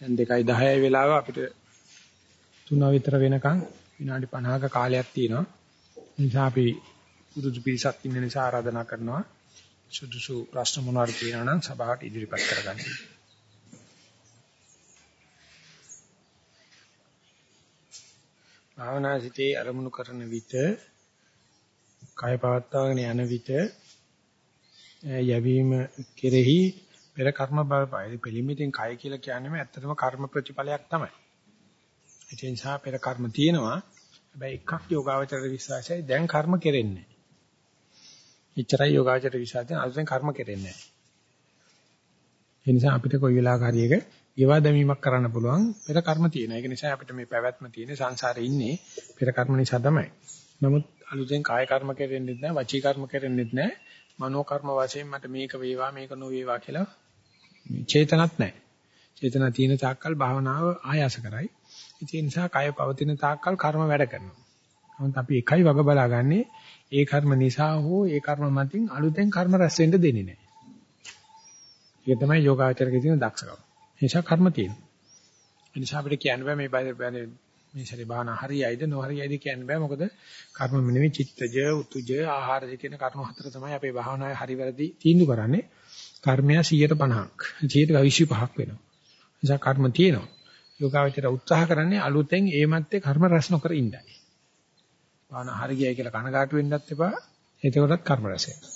දැන් 2:10යි වෙලාව අපිට 3 විතර වෙනකන් විනාඩි 50ක කාලයක් තියෙනවා. ඒ නිසා අපි පුරුදු පිරිසක් ඉන්න නිසා ආරාධනා කරනවා සුදුසු ප්‍රශ්න මොනවාරි තියෙනවා නම් සභාවට ඉදිරිපත් කරගන්න. භාවනා සිතේ අරමුණු කරන විට කය පවත්වාගෙන යන විට යැවීම කෙරෙහි පෙර කර්ම බලපෑයි. පිළිමිතින් කය කියලා කියන්නේ ඇත්තටම කර්ම ප්‍රතිඵලයක් තමයි. ඒ නිසා පෙර කර්ම තියෙනවා. හැබැයි එකක් යෝගාවචර විශ්වාසයි දැන් කර්ම කෙරෙන්නේ. එච්චරයි යෝගාවචර විශ්වාසයෙන් අලුතෙන් කර්ම කෙරෙන්නේ නැහැ. ඒ නිසා අපිට කොයි වෙලාවක හරි එක ඊවා දැමීමක් කරන්න පුළුවන් පෙර කර්ම තියෙන. ඒක නිසා අපිට මේ පැවැත්ම තියෙන සංසාරේ ඉන්නේ පෙර කර්ම නිසා තමයි. නමුත් අලුතෙන් කාය කර්ම කෙරෙන්නෙත් නැහැ, වචී කර්ම කෙරෙන්නෙත් නැහැ. මනෝ කර්ම වශයෙන් මට මේක වේවා මේක නොවේවා කියලා චේතනත් නැහැ. චේතනා තියෙන තාක්කල් භාවනාව ආයාස කරයි. ඒ නිසා කය පවතින තාක්කල් කර්ම වැඩ කරනවා. නමුත් අපි එකයි වග බලාගන්නේ ඒ කර්ම නිසා හෝ ඒ කර්ම මතින් අලුතෙන් කර්ම රැස් වෙන්න දෙන්නේ නැහැ. ඒක තමයි යෝගාචරකේ තියෙන දක්ෂකම. ඒ නිසා කර්ම තියෙනවා. ඒ නිසා අපිට කියන්න බෑ මේ මේ ශරීර බාහන හරියයිද නොහරියයිද කියන්න බෑ මොකද කර්ම මෙනෙමි චිත්තජ උතුජ ආහාරජ කියන කර්ම හතර තමයි අපේ භාවනාවේ හරි වැරදි තීන්දුව කරන්නේ. කර්මය 150ක් 125ක් වෙනවා. නිසා කර්ම තියෙනවා. යෝගාවචර උත්සාහ කරන්නේ අලුතෙන් ඒ මැත්තේ කර්ම රැස් නොකර ඉන්නයි. භාවනා හරියයි කියලා කනගාටු වෙන්නත් එපා. එතකොටත් කර්ම රැස් වෙනවා.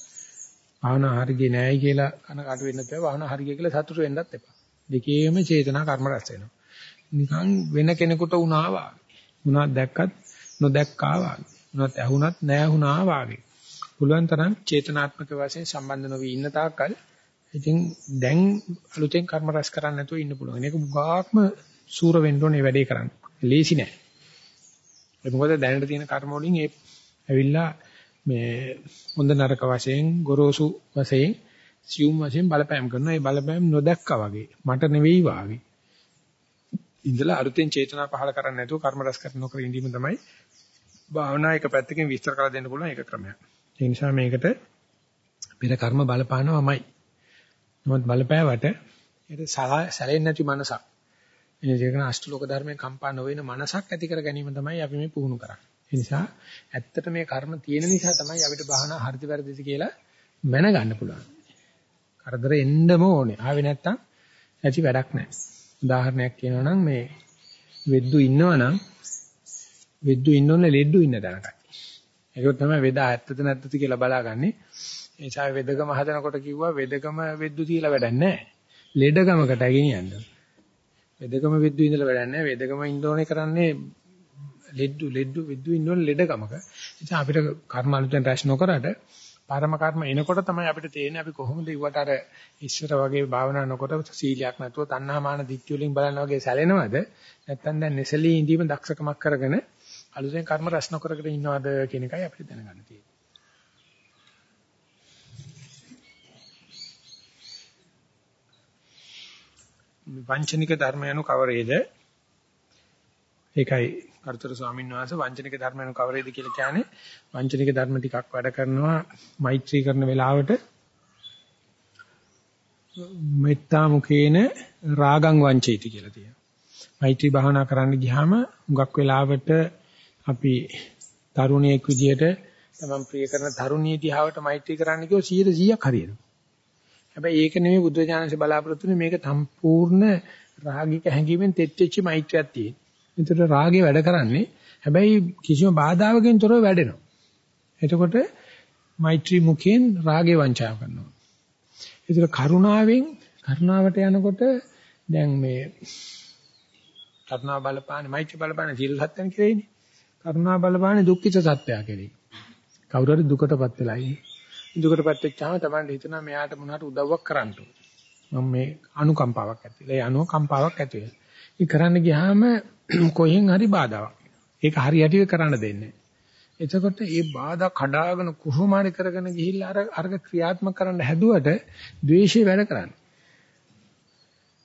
භාවනා හරියන්නේ නැහැයි කියලා කනගාටු වෙන්නත් එපා. භාවනා හරියයි කියලා සතුටු වෙන්නත් එපා. දෙකේම චේතනා කර්ම රැස් වෙනවා. නිකන් වෙන කෙනෙකුට වුණා වාගේ. මොනවද දැක්කත් නොදැක්කා වාගේ. මොනවද ඇහුණත් නැහැ වාගේ. පුළුවන් තරම් චේතනාත්මක වශයෙන් සම්බන්ධ නොවි ඉන්න තාක්කල් ඉතින් දැන් අලුතෙන් කර්ම රැස් කරන්න නැතුව ඉන්න පුළුවන්. ඒක මුගාක්ම සූර වෙන්න ඕනේ වැඩේ කරන්න. ලේසි නෑ. ඒ මොකද දැනට තියෙන කර්ම වලින් ඒ ඇවිල්ලා මේ හොඳ නරක වශයෙන් ගොරෝසු වශයෙන් සියුම් වශයෙන් බලපෑම් කරනවා. ඒ බලපෑම් නොදැක්කා වගේ. මට නෙවෙයි වාගේ. ඉඳලා අලුතෙන් චේතනා පහල කරන්නේ නැතුව කර්ම රැස් කර නොකර ඉඳීම තමයි භාවනා එක පැත්තකින් විස්තර කරලා දෙන්න පුළුවන් එක ක්‍රමයක්. ඒ නිසා මේකට පෙර කර්ම බලපානවාමයි. නමුත් බලපෑවට ඒක සැලෙන්නේ නැති මනසක්. මේ ජීකන අෂ්ටලෝක ධර්මයේ කම්පා නොවන මනසක් ඇති කර ගැනීම තමයි අපි මේ පුහුණු කරන්නේ. ඒ නිසා ඇත්තට මේ කර්ම තියෙන නිසා තමයි අපිට භාවනා හරිද වැරදිද කියලා මැනගන්න පුළුවන්. කරදර එන්නම ඕනේ. ආවේ නැත්තම් ඇති වැඩක් නැහැ. උදාහරණයක් කියනවා නම් මේ වෙද්දු ඉන්නවනම් වෙද්දු ඉන්නෝනේ ලෙඩ්ඩු ඉන්න තැනකයි. ඒක තමයි වේදා ඇත්තද නැත්තද කියලා බලාගන්නේ. ඒ නිසා වෙදගම හදනකොට කිව්වා වෙදගම වෙද්දු තියලා වැඩක් නැහැ. ලෙඩගමකට ගෙනියන්න. වෙදගම වෙද්දු ඉඳලා වැඩක් නැහැ. වෙදගම ඉන්නෝනේ කරන්නේ ලෙඩ්ඩු ලෙඩ්ඩු වෙද්දු ඉන්නෝනේ ලෙඩගමක. ඉතින් අපිට කර්ම අලුතෙන් රැස් නොකරට පරම කර්ම එනකොට තමයි අපිට තේරෙන්නේ අපි කොහොමද ඉවට අර ඉස්සර වගේ භාවනා නොකොට සීලයක් නැතුව තණ්හා මාන දික්තිය වලින් බලනවා වගේ සැලෙනවද නැත්නම් දැන් නැසලී ඉඳීම දක්ෂකමක් කරගෙන අලුතෙන් කර්ම රැස් නොකරකට ඉන්නවද කියන එකයි අපිට දැනගන්න තියෙන්නේ වංචනික ධර්ම යනු කවරේද? ඒකයි කර්තෘ ස්වාමීන් වහන්සේ වංචනික ධර්ම යනු කවරේද කියලා කියන්නේ වංචනික ධර්ම ටිකක් වැඩ කරනවා මෛත්‍රී කරන වෙලාවට මෙත්තා මුකේන රාගං වංචේති කියලා තියෙනවා. මෛත්‍රී භාවනා කරන්න ගියාම හුඟක් වෙලාවට අපි තරුණයෙක් විදියට තමන් ප්‍රිය කරන තරුණිය දිහාවට මෛත්‍රී කරන්න කිව්ව 100%ක් හරියනවා. හැබැයි ඒක නෙමෙයි බුද්ධ ඥානසේ බලාපොරොත්තු වෙන්නේ මේක සම්පූර්ණ රාගික හැඟීමෙන් තෙත්වෙච්ච මෛත්‍රියක් තියෙන. ඒතර රාගේ වැඩ කරන්නේ හැබැයි කිසිම බාධාවකින් තොරව වැඩෙනවා. එතකොට මෛත්‍රී මුඛයෙන් රාගේ වංචාව කරනවා. ඒතර කරුණාවෙන් කරුණාවට යනකොට දැන් මේ කරුණා බලපාන මෛත්‍රී බලපාන සීල සත්‍යන කියලානේ. කරුණා බලපාන දුක්ඛිත සත්‍යය කෙරේ. කවුරු හරි දුකටපත් වෙලා ඉන්නේ. දුකටපත් වෙච්චාම තමයි හිතනවා මෙයාට මොනවාට උදව්වක් කරන්න මම මේ අනුකම්පාවක් ඇති වෙලා ඒ අනුකම්පාවක් ඇති වෙලා. ඒ කරන්න ගියාම කොහෙන් හරි බාධාවක්. ඒක හරියට කරන්න දෙන්නේ එතකොට මේ බාධා කඩාගෙන කොහොම හරි කරගෙන ගිහිල්ලා අර අර්ග ක්‍රියාත්මක කරන්න හැදුවට ද්වේෂය වැඩ කරන්නේ.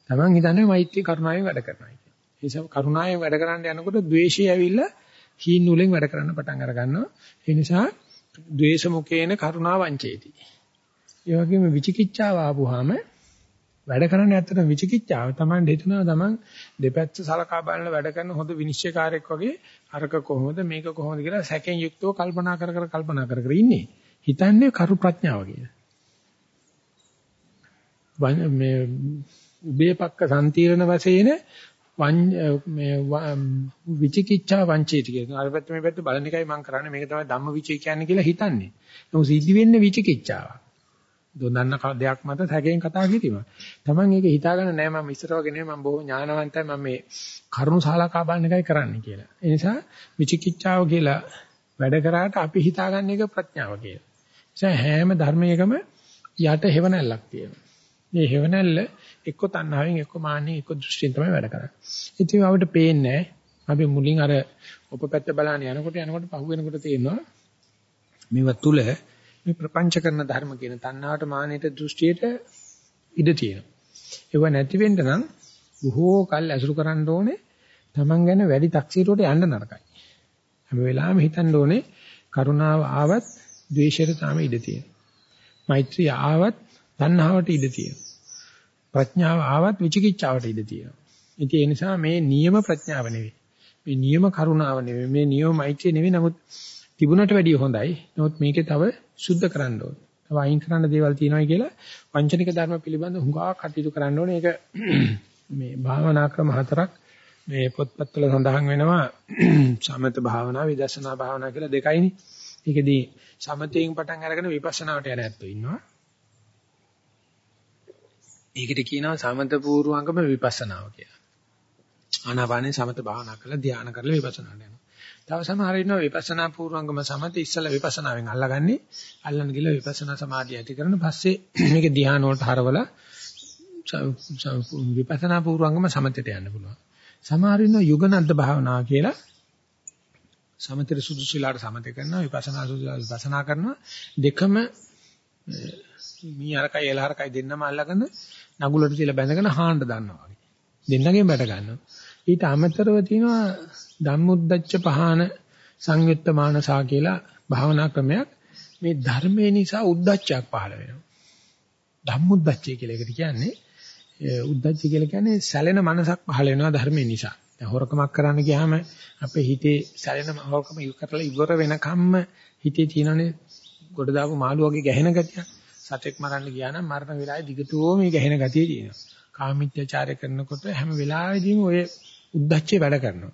Taman හිතන්නේ මෛත්‍රී කරුණාවෙන් වැඩ කරනවා කියලා. ඒ නිසා කරුණාවෙන් වැඩ කරන්න යනකොට ද්වේෂය ඇවිල්ලා හීන් නූලෙන් වැඩ කරන්න පටන් අර ගන්නවා. ඒ නිසා ද්වේෂ මුකේන කරුණා වංචේති. ඒ වගේම විචිකිච්ඡාව ආපුවාම වැඩ කරන්නේ ඇත්තටම විචිකිච්ඡාව. Taman හිතනවා Taman දෙපැත්ත සලකා බලන වැඩ කරන හොඳ විනිශ්චයකාරයෙක් වගේ අරක කොහොමද මේක කොහොමද කියලා සැකෙන් යුක්තව කල්පනා කර කර කල්පනා කර කර ඉන්නේ. හිතන්නේ කරු ප්‍රඥාව කියලා. මේ උබේපක්ක සම්තිරණ වශයෙන් මේ විචිකිච්ඡා වංචේති කියන අර පැත්ත මේ පැත්ත බලන එකයි මම කරන්නේ මේක තමයි ධම්ම විචේ කියන්නේ කියලා හිතන්නේ. නමුත් සිද්ධ වෙන්නේ විචිකිච්ඡාවක්. දොන්නන්න දෙයක් මත සැකයෙන් කතා කිරීම. Taman ඒක හිතාගන්න නෑ මම ඉස්සර වගේ නෙමෙයි මම බොහොම ඥානවන්තයි මම මේ කරුණු සාලකා බලන එකයි කරන්නේ කියලා. ඒ නිසා විචිකිච්ඡාව කියලා වැඩ කරාට අපි හිතාගන්න එක ප්‍රඥාව කියලා. ඒ හැම ධර්මයකම යට හේවණල්ලක් තියෙනවා. මේ හේවණල්ල එක්ක තණ්හාවෙන් එක්ක මාන්නෙන් එක්ක දෘෂ්ටියෙන් තමයි වැඩ කරන්නේ. ඉතින් අපිට පේන්නේ අපි මුලින් අර උපපැත්ත බලන්න යනකොට යනකොට පහු වෙනකොට තේරෙනවා මේව තුල මේ ප්‍රපංච කරන ධර්ම කියන තණ්හාවට මානෙට දෘෂ්ටියට ඉඩ තියෙනවා. ඒව නැති වෙන්න නම් බොහෝ කල් ඇසුරු කරන්න ඕනේ Taman ගැන වැඩි තක්සීරුවට යන්න නරකයි. හැම වෙලාවෙම හිතන්න ඕනේ කරුණාව ආවත් ද්වේෂයට තාම ඉඩ තියෙනවා. මෛත්‍රිය ආවත් තණ්හාවට ඉඩ තියෙනවා. ප්‍රඥාව ආවත් විචිකිච්ඡාවට ඉඩ තියෙනවා. ඉතින් ඒ නිසා මේ නියම ප්‍රඥාව නෙවෙයි. මේ නියම කරුණාව නෙවෙයි. මේ නියම මෛත්‍රිය නෙවෙයි. නමුත් තිබුණට වැඩිය හොඳයි. නමුත් මේකේ තව සුද්ධ කරන්න ඕනේ. තව අයින් කරන්න දේවල් තියෙනවායි කියලා වංචනික ධර්ම පිළිබඳ හුඟා කටයුතු කරන්න ඕනේ. ඒක මේ භාවනා ක්‍රම හතරක් මේ පොත්පත්වල සඳහන් වෙනවා සමත භාවනා විදර්ශනා භාවනා කියලා දෙකයිනේ. ඒකෙදී සමතයෙන් පටන් අරගෙන විපස්සනාවට යන ඇත්තෝ ඉන්නවා. ඒකට කියනවා සමත පූර්වංගම විපස්සනාව කියලා. ආනාපානේ සමත භාවනා කරලා ධ්‍යාන කරලා විපස්සනාට යනවා. තව සමහර ඉන්නවා විපස්සනා පූර්වංගම සමත ඉස්සලා විපස්සනාවෙන් අල්ලගන්නේ. අල්ලන ගිල විපස්සනා සමාධිය ඇති කරන පස්සේ මේක ධ්‍යාන වලට හරවලා විපස්සනා පූර්වංගම සමතයට යන්න පුළුවන්. සමහර ඉන්නවා යුගනද්ද භාවනා කියලා සමතේ සුදුසුලාට සමතේ කරනවා විපස්සනා සුදුසුලාට විපස්සනා කරනවා දෙකම මී අරකයි එල අරකයි දෙන්නම අල්ලගෙන නගුලට තියලා බැඳගෙන හාන්න දානවා වගේ. දෙන්නගෙන් බැට ගන්නවා. ඊට අමතරව තියෙනවා ධම්මුද්දච්ච පහන සංයුත්ත මානසා කියලා භාවනා ක්‍රමයක්. මේ ධර්මයේ නිසා උද්දච්චයක් පහළ වෙනවා. ධම්මුද්දච්චය කියලා එකට කියන්නේ උද්දච්චය කියලා කියන්නේ සැලෙන මනසක් පහළ වෙනවා ධර්මයේ නිසා. දැන් හොරකමක් කරන්න ගියාම අපේ හිතේ සැලෙන හොරකම ඉවර කරලා ඉවර වෙනකම්ම හිතේ තියෙනනේ ගොඩ දාපු මාළු වගේ ගැහෙන ගතියක්. සතෙක් මරන්න ගියා නම් මරණ වෙලාවේ දිගටම මේ ගැහෙන ගතිය තියෙනවා. කාමීත්‍යචාරය කරනකොට හැම වෙලාවෙදීම ඔය උද්දච්චය වැඩ කරනවා.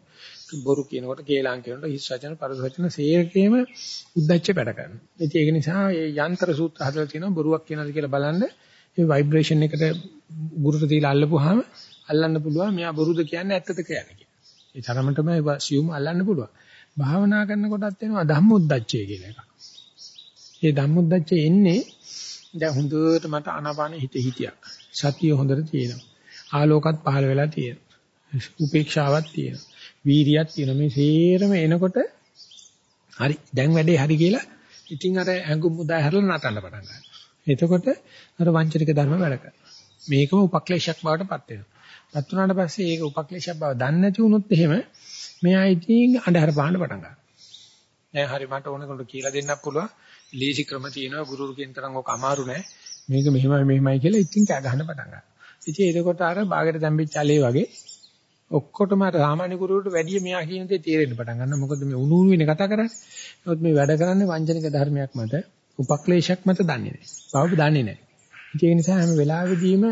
බොරු කියනකොට කේලම් කියනකොට හිස් වචන පරස වචන සේරකේම උද්දච්චය වැඩ කරනවා. ඉතින් ඒක නිසා මේ යන්ත්‍ර සූත්‍ර හදලා තියෙනවා බොරුවක් කියනවාද කියලා බලන්න ඒ ভাইබ්‍රේෂන් එකට ගුරුට තියලා අල්ලපුවාම අල්ලන්න පුළුවන් මෙයා බොරුද කියන්නේ ඇත්තද කියන්නේ කියලා. ඒ තරමටම ඒ සියුම් අල්ලන්න පුළුවන්. භාවනා කරනකොටත් එනවා ධම්මොද්දච්චය කියලා එකක්. ඒ ධම්මොද්දච්චය එන්නේ දැන් හොඳට මට ආනාපාන හිත හිතියක්. සතිය හොඳට තියෙනවා. ආලෝකත් පහළ වෙලා තියෙනවා. උපේක්ෂාවක් තියෙනවා. වීරියක් තියෙනවා. මේ සේරම එනකොට හරි දැන් වැඩේ හරි කියලා ඉතින් අර ඇඟුම් මුදා හැරලා නටන්න පටන් ගන්නවා. එතකොට අර වංචනික ධර්ම වැඩ කරනවා. මේකම උපක්ලේශයක් බවට පත් වෙනවා. පත් වුණාට පස්සේ ඒක උපක්ලේශයක් බව දන්නේ නැති වුණොත් එහෙම මෙයා ඉතින් අඳහර පාන්න පටන් ගන්නවා. දැන් හරි මට ඕනකොට කියලා දෙන්නත් පුළුවන්. ලීසි ක්‍රම තියෙනවා ගුරුරු කියන තරම් ඔක අමාරු නෑ. මේක මෙහෙමයි මෙහෙමයි කියලා ඉතින් කෑ ගහන්න පටන් ගන්නවා. ඉතින් එතකොට අර බාගෙට දැම්පිච්ච allele වගේ ඔක්කොටම අර සාමාන්‍ය ගුරුවරට වැඩිය මෙයා කියන දේ තේරෙන්න පටන් ගන්නවා. මොකද මේ උණු උණු වෙන කතා කරන්නේ. නමුත් මේ වැඩ කරන්නේ වංචනික ධර්මයක් මත, උපක්ලේශයක් මත දන්නේ නැහැ. බව දන්නේ නැහැ. ඒ නිසා හැම වෙලාවෙදීම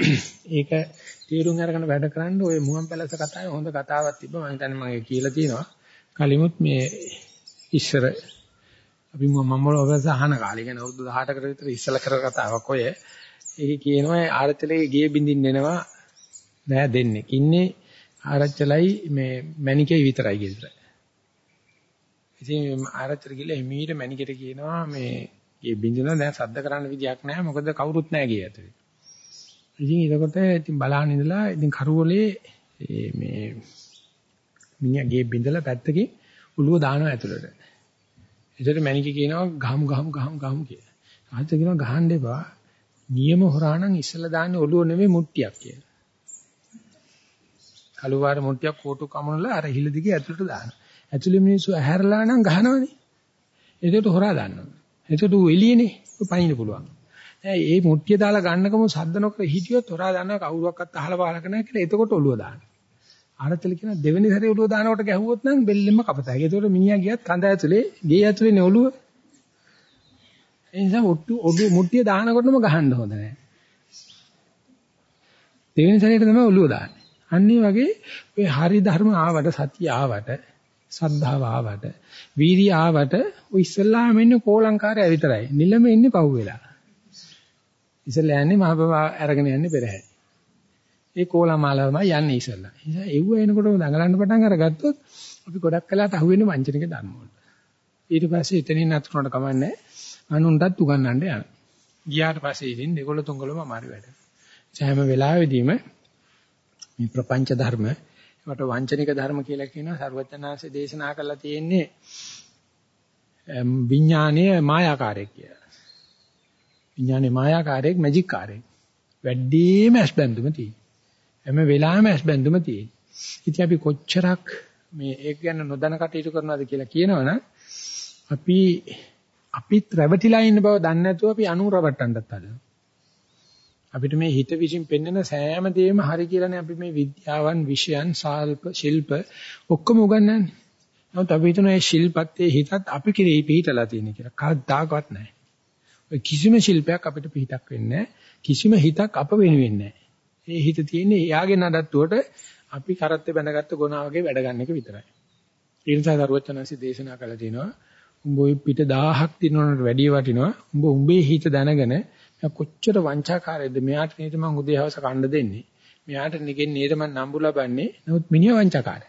ඒක තීරුම් අරගෙන වැඩ කරන්න ওই මුවන් පැලස කතාවේ හොඳ කතාවක් තිබ්බ මම හිතන්නේ මම ඒක කියලා තියෙනවා. කලිමුත් මේ ඉස්සර අපි මම ඔබස අහන කාලේ කියන්නේ අවුරුදු 18කට විතර ඉස්සලා කර කතාවක් ඔය. ඒක කියනවා ආරච්චලේ ගේ බින්දින්න එනවා නෑ දෙන්නේ. ඉන්නේ ආරච්චලයි මේ මැනිකේ විතරයි ගෙදර. ඉතින් ආරච්චල ගිහලා එමීට මැනිකට කියනවා මේ ගේ බින්දින දැන් සද්ද කරන්න විදියක් නැහැ මොකද කවුරුත් නැහැ ගේ ඇතුලේ. ඉතින් ඒකට ඉතින් බලහන් ඉඳලා ඉතින් කරුවලේ මේ මිනිහා ගේ බින්දලා පැත්තකින් උළුව දානවා ඇතුලට. ඒතර මැනික කියනවා ගහමු ගහමු ගහමු ගහමු කියලා. ආයෙත් කියනවා ගහන්න එපා. නියම හොරා නම් ඉස්සලා දාන්නේ ඔළුව නෙමෙයි මුට්ටියක් කියලා. කළුවාර මුට්ටියක් කෝටු කමනලා අර හිල දිගේ ඇතුළට දානවා. ඇතුළේ මිනිස්සු ඇහැරලා නම් ගහනවනේ. ඒකට හොරා දාන්නවා. ඒකට ඌ එළියනේ. ඌ පයින්න පුළුවන්. ඒ මුට්ටිය දාලා ගන්නකම සද්ද නොකර හිටියොත් හොරා දන්නවා කවුරුවක්වත් අහලා බලක නැහැ කියලා එතකොට ඔළුව දානවා. ආරතල කියන දෙවෙනි සැරේ ඔළුව දානකොට ගැහුවොත් නම් බෙල්ලෙම කපතයි. ඒතකොට මිනිහා ගියත් කඳ ඇතුලේ ගේ ඇතුලේනේ ඔළුව. ඒ නිසා ඔට්ටු ඔළුව මුට්ටිය දානකොටම ගහන්න හොඳ නැහැ. දෙවෙනි සැරේට තමයි ඔළුව දාන්නේ. අන්න වගේ ඔය හරි ධර්ම ආවට සතිය ආවට සද්ධාව ආවට වීර්ය ආවට ඔය ඉස්සල්ලාම ඉන්නේ කෝලංකාරය විතරයි. නිලම ඉන්නේ පහු වෙලා. ඉස්සල්ලා යන්නේ මහබව අරගෙන යන්නේ පෙරහැර. ඒ කෝලමාලවමයි යන්නේ ඉස්සල්ලා. ඉතින් එව්ව එනකොටම දඟලන්න පටන් අරගත්තොත් අපි ගොඩක් කලකට අහුවෙන්නේ වංචනික ධර්ම වලට. ඊට පස්සේ එතනින් නතරුනට කමන්නේ අනුන්ටත් උගන්වන්න යනවා. ගියාට පස්සේ ඉතින් දෙකොල්ල තුන්කොල්ලම අමාරු වැඩ. හැම වෙලාවෙදීම මේ ප්‍රපංච ධර්ම ඒකට වංචනික ධර්ම කියලා කියනවා සර්වඥාන්සේ දේශනා කරලා තියෙන්නේ විඥානීය මායාකාරය කියලා. විඥානේ මායාකාරයක් මැජික් කාරයක්. වැඩිම ඇස් බැඳුම තියෙන. හැම වෙලාවෙම ඇස් බැඳුම තියෙන. ඉතින් අපි කොච්චරක් මේ ඒක ගැන නොදැන කටයුතු කරනවද කියලා කියනවනම් අපි අපිත් රැවටිලා ඉන්න බව දන්නේ නැතුව අපි අනුරවට්ටන්නත් හදනවා. අපිට මේ හිත විසින් පෙන්වන සෑම දෙයක්ම හරි කියලානේ අපි මේ විද්‍යාවන්, විෂයන්, සාල්ප, ශිල්ප ඔක්කොම උගන්වන්නේ. නමුත් අපි හිතන මේ ශිල්පත්තේ හිතත් අපි කෙරෙහි පිටලා තියෙන කියලා. කවදාකවත් නැහැ. ඔය කිසිම ශිල්පයක් අපිට පිටක් වෙන්නේ කිසිම හිතක් අප වෙනුවෙන් නැහැ. ඒ හිත තියෙන්නේ එයාගේ නඩත්තුවට අපි කරත්තේ බැඳගත්ත ගොනා වගේ වැඩ ගන්න එක විතරයි. ඒ නිසා දරුවචනන්සි දේශනා කළා තියෙනවා උඹ ওই පිට 1000ක් දිනනකට වැඩිය වටිනවා. උඹ උඹේ හිත දැනගෙන කොච්චර වංචාකාරයද මෙයාට නේද මං උදේ හවස කන්න දෙන්නේ. මෙයාට නිකෙන් නේද මං නම්බු ලබන්නේ. නමුත් මිනිහ වංචාකාරය.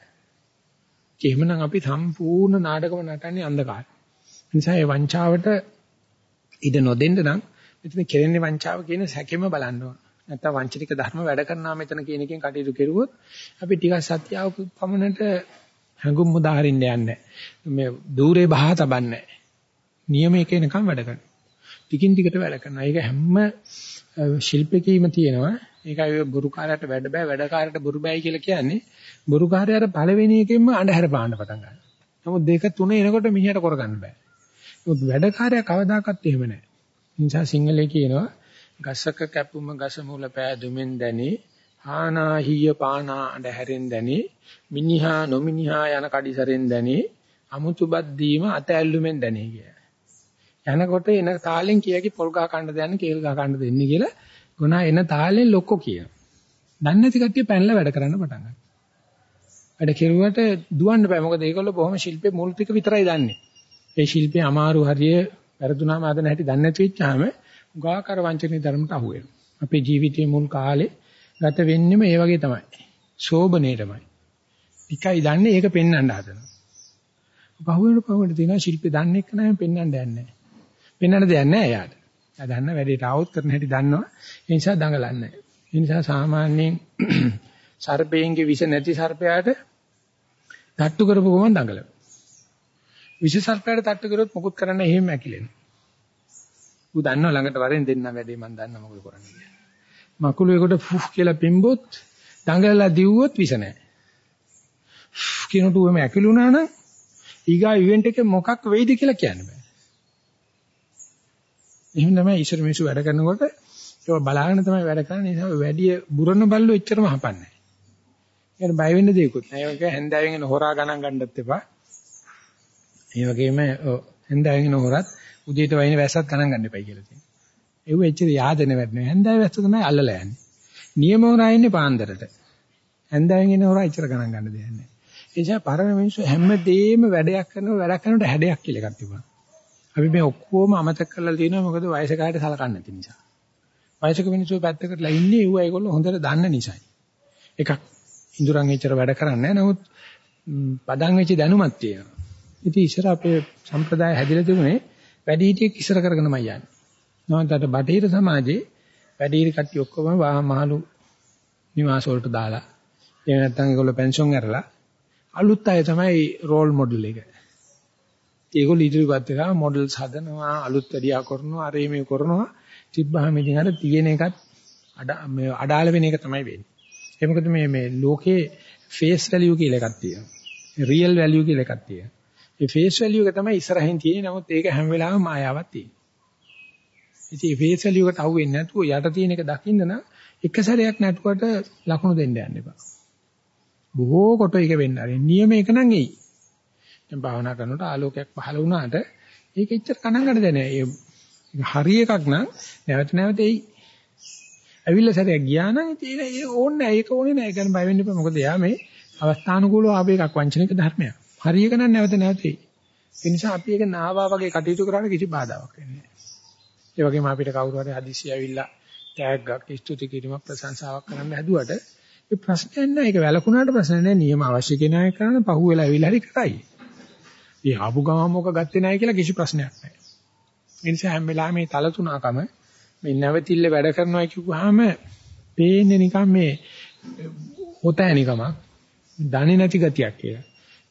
එහෙමනම් අපි සම්පූර්ණ නාටකම නටන්නේ අන්ධකාරය. නිසා මේ වංචාවට ඉඩ නොදෙන්න නම් මෙතන කෙරෙන්නේ වංචාව කියන සැකෙම බලන්න ඕන. නැත්තම් වංචනික ධර්ම වැඩ කරනවා මෙතන කියන එකෙන් කටයුතු කෙරුවොත් අපි ටිකක් සත්‍යාව පමණට හැඟුම් මුදාහරින්න යන්නේ. මේ দূරේ බහා තබන්නේ. නියමයක එනකම් වැඩ කරනවා. ටිකින් ටිකට වැඩ කරනවා. ඒක හැම ශිල්පකීම තියෙනවා. ඒකයි බුරුකාරයට වැඩ බෑ වැඩකාරයට බුරු බෑයි කියලා කියන්නේ. බුරුකාරයාට පළවෙනි එකෙන්ම අඳුර පාන්න පටන් ගන්නවා. නමුත් දෙක තුන එනකොට මිනිහට කරගන්න බෑ. නමුත් වැඩකාරයා කවදාකවත් එහෙම නැහැ. නිසා සිංහලේ කියනවා ගසක කැපුම ගස මූල පෑදුමින් දැනි ආනාහිය පානා අඳ හැරෙන් දැනි මිනිහා නොමිනිහා යන කඩිසරෙන් දැනි අමුතුබත් දීම අත ඇල්ලුමෙන් දැනි කිය. යනකොට එන තාලෙන් කියකි පොල් ගහ කන්න දෙන්නේ කේල් ගහ කන්න දෙන්නේ කියලා ගුණා එන තාලෙන් ලොක්කෝ කියන. දන්නේ නැති කට්ටිය පැනලා වැඩ කරන්න පටන් ගන්නවා. වැඩ කෙරුවට දුවන්න බෑ මොකද ඒගොල්ලෝ බොහොම ශිල්පේ මුල් ටික විතරයි දන්නේ. ඒ ශිල්පේ අමාරු හරිය වැරදුනාම ආදන හැටි දන්නේ නැති වෙච්චාම උගාකර වංචනීය ධර්මයට අහු වෙනවා. අපේ ජීවිතයේ මුල් කාලේ ගත වෙන්නෙම ඒ වගේ තමයි. සෝබනේටමයි. එකයි දන්නේ ඒක පෙන්වන්න හදනවා. පහුවෙන පහුවෙන තියෙනවා ශිල්පේ දන්නේ එක නැහැ පෙන්වන්න යන්නේ නැහැ. පෙන්වන්න දෙයක් නැහැ එයාට. එයා දන්න වැඩේට આવුත් කරන හැටි දන්නවා. ඒ නිසා දඟලන්නේ. ඒ නිසා සාමාන්‍යයෙන් සර්පේන්ගේ විෂ නැති සර්පයාට තට්ටු කරපු ගමන් දඟලනවා. විෂ සර්පයාට තට්ටු කරොත් මොකුත් කරන්න එහෙම ඇකිලෙනවා. ඌ දන්නව ළඟට වරෙන් දෙන්න වැඩේ මම දන්න මොකද කරන්නේ කියලා. මකුළුවේකට ෆුෆ් කියලා පිම්බොත් දඟලලා දිව්වොත් විෂ නැහැ. කියනට ඌම ඇකිලුණා නම් ඊගා ඉවෙන්ට් එකේ මොකක් වෙයිද කියලා කියන්න බෑ. එහෙම තමයි ඊශ්වර මිනිස්සු වැඩ කරනකොට ඒක බලාගෙන තමයි වැඩ කරන්නේ. ඒ නිසා වැඩි බුරන බල්ලෝ එච්චරම හපන්නේ නැහැ. ඒකට බය වෙන්න දෙයක්වත් නැහැ. ඒක හැන්දෑවෙන් එන හොරා ගණන් ගන්නත් එපා. ඒ වගේම හැන්දෑවෙන් එන හොරත් උදේට වයින් වැස්සත් ගණන් ගන්න එපයි කියලා තියෙනවා. ඒව එච්චර yaadන වැඩ හැන්දෑවේ වැස්ස තමයි අල්ලලා යන්නේ. නියම හොරා ඉන්නේ පාන්දරට. හැන්දෑවෙන් එන හොරා එච්චර ගණන් ගන්න දෙයක් නැහැ. ඒ නිසා පරණ මිනිස්සු හැමදේම වැඩයක් කරනවා වැඩක් කරනකොට හැඩයක් කියලා එකක් තිබුණා. අපි මේ ඔක්කොම අමතක කරලා තියෙනවා මොකද වයසකාරට සලකන්නේ නැති නිසා. වයසක මිනිස්සු පැත්තකටලා ඉන්නේ ඒව ඒගොල්ලෝ හොඳට දන්න නිසායි. එකක් ඉඳුරන් එච්චර වැඩ කරන්නේ නැහැ. නමුත් පදන් වෙච්ච දැනුමක් තියෙනවා. ඉතින් ඉස්සර අපේ සම්ප්‍රදාය හැදිලා තිබුණේ වැඩි හිටියෙක් ඉස්සර කරගෙනමයි යන්නේ. නමුත් බටහිර සමාජයේ වැඩි හිටි කට්ටිය ඔක්කොම මහලු නිවාස වලට දාලා එහෙම නැත්නම් ඒගොල්ලෝ පෙන්ෂන් කරලා අලුත් අය තමයි රෝල් මොඩල් එක. ඒගොල්ලෝ ඉදිරියට ගා මොඩල්ස් හදනවා අලුත් වැඩියා කරනවා අර මේ කරනවා තිබ්බහම ඉතින් අර තියෙන එකත් මේ අඩාල වෙන එක තමයි වෙන්නේ. ඒ මොකද මේ මේ ලෝකේ ෆේස් වැලියු කියලා එකක් තියෙනවා. රියල් වැලියු කියලා එකක් තියෙනවා. ඒ ෆේස් වැලියු එක තමයි ඉස්සරහින් තියෙන්නේ. නමුත් ඒක හැම වෙලාවෙම මායාවක් තියෙනවා. ඉතින් මේ ෆේස් වැලියු එකට අහුවෙන්නේ නැතුව යට තියෙන එක දකින්න නම් එක සැරයක් නැටුවට ලකුණු දෙන්න යන්න එපා. බොහෝ කොට එක වෙන්න ආරේ නියම එක නම් එයි. දැන් භාවනා කරනකොට ආලෝකයක් පහළ වුණාට ඒක එච්චර කනංගඩ දැනේ. ඒක හරි එකක් නම් නැවත නැවත එයි. ඇවිල්ලා සැරයක් ගියා නම් ඉතින් ඒක ඕනේ නැහැ. ඒක ඕනේ නැහැ. ඒක ගැන බය වෙන්න එපා. මොකද යා මේ අවස්ථානුකූලව ආපේ එකක් වංචනික ධර්මයක්. හරි එක නම් නැවත නැවත එයි. ඒ නිසා අපි ඒක නාවා වගේ කටයුතු කරාට කිසි බාධාවක් වෙන්නේ නැහැ. ඒ වගේම අපිට කවුරු හරි හදිස්සි ඇවිල්ලා තෑග්ගක් ස්තුති කිරීමක් ප්‍රශංසාවක් කරන්න හැදුවට ඒ ප්‍රශ්නයක් නෑ. ඒක වැළකුණාට ප්‍රශ්න නෑ. නියම අවශ්‍ය කෙනා කරන පහුවෙලා ඇවිල්ලා හරි කරයි. මේ ආපු ගමම මොක ගත්තේ නැහැ කියලා කිසි ප්‍රශ්නයක් නැහැ. ඒ නිසා හැම වෙලාවෙම මේ තල තුනකම මේ නැවතිල්ල වැඩ කරනවා කිව්වහම පේන්නේ නිකන් මේ හොතෑනිකමක් දන්නේ නැති ගතියක් කියලා.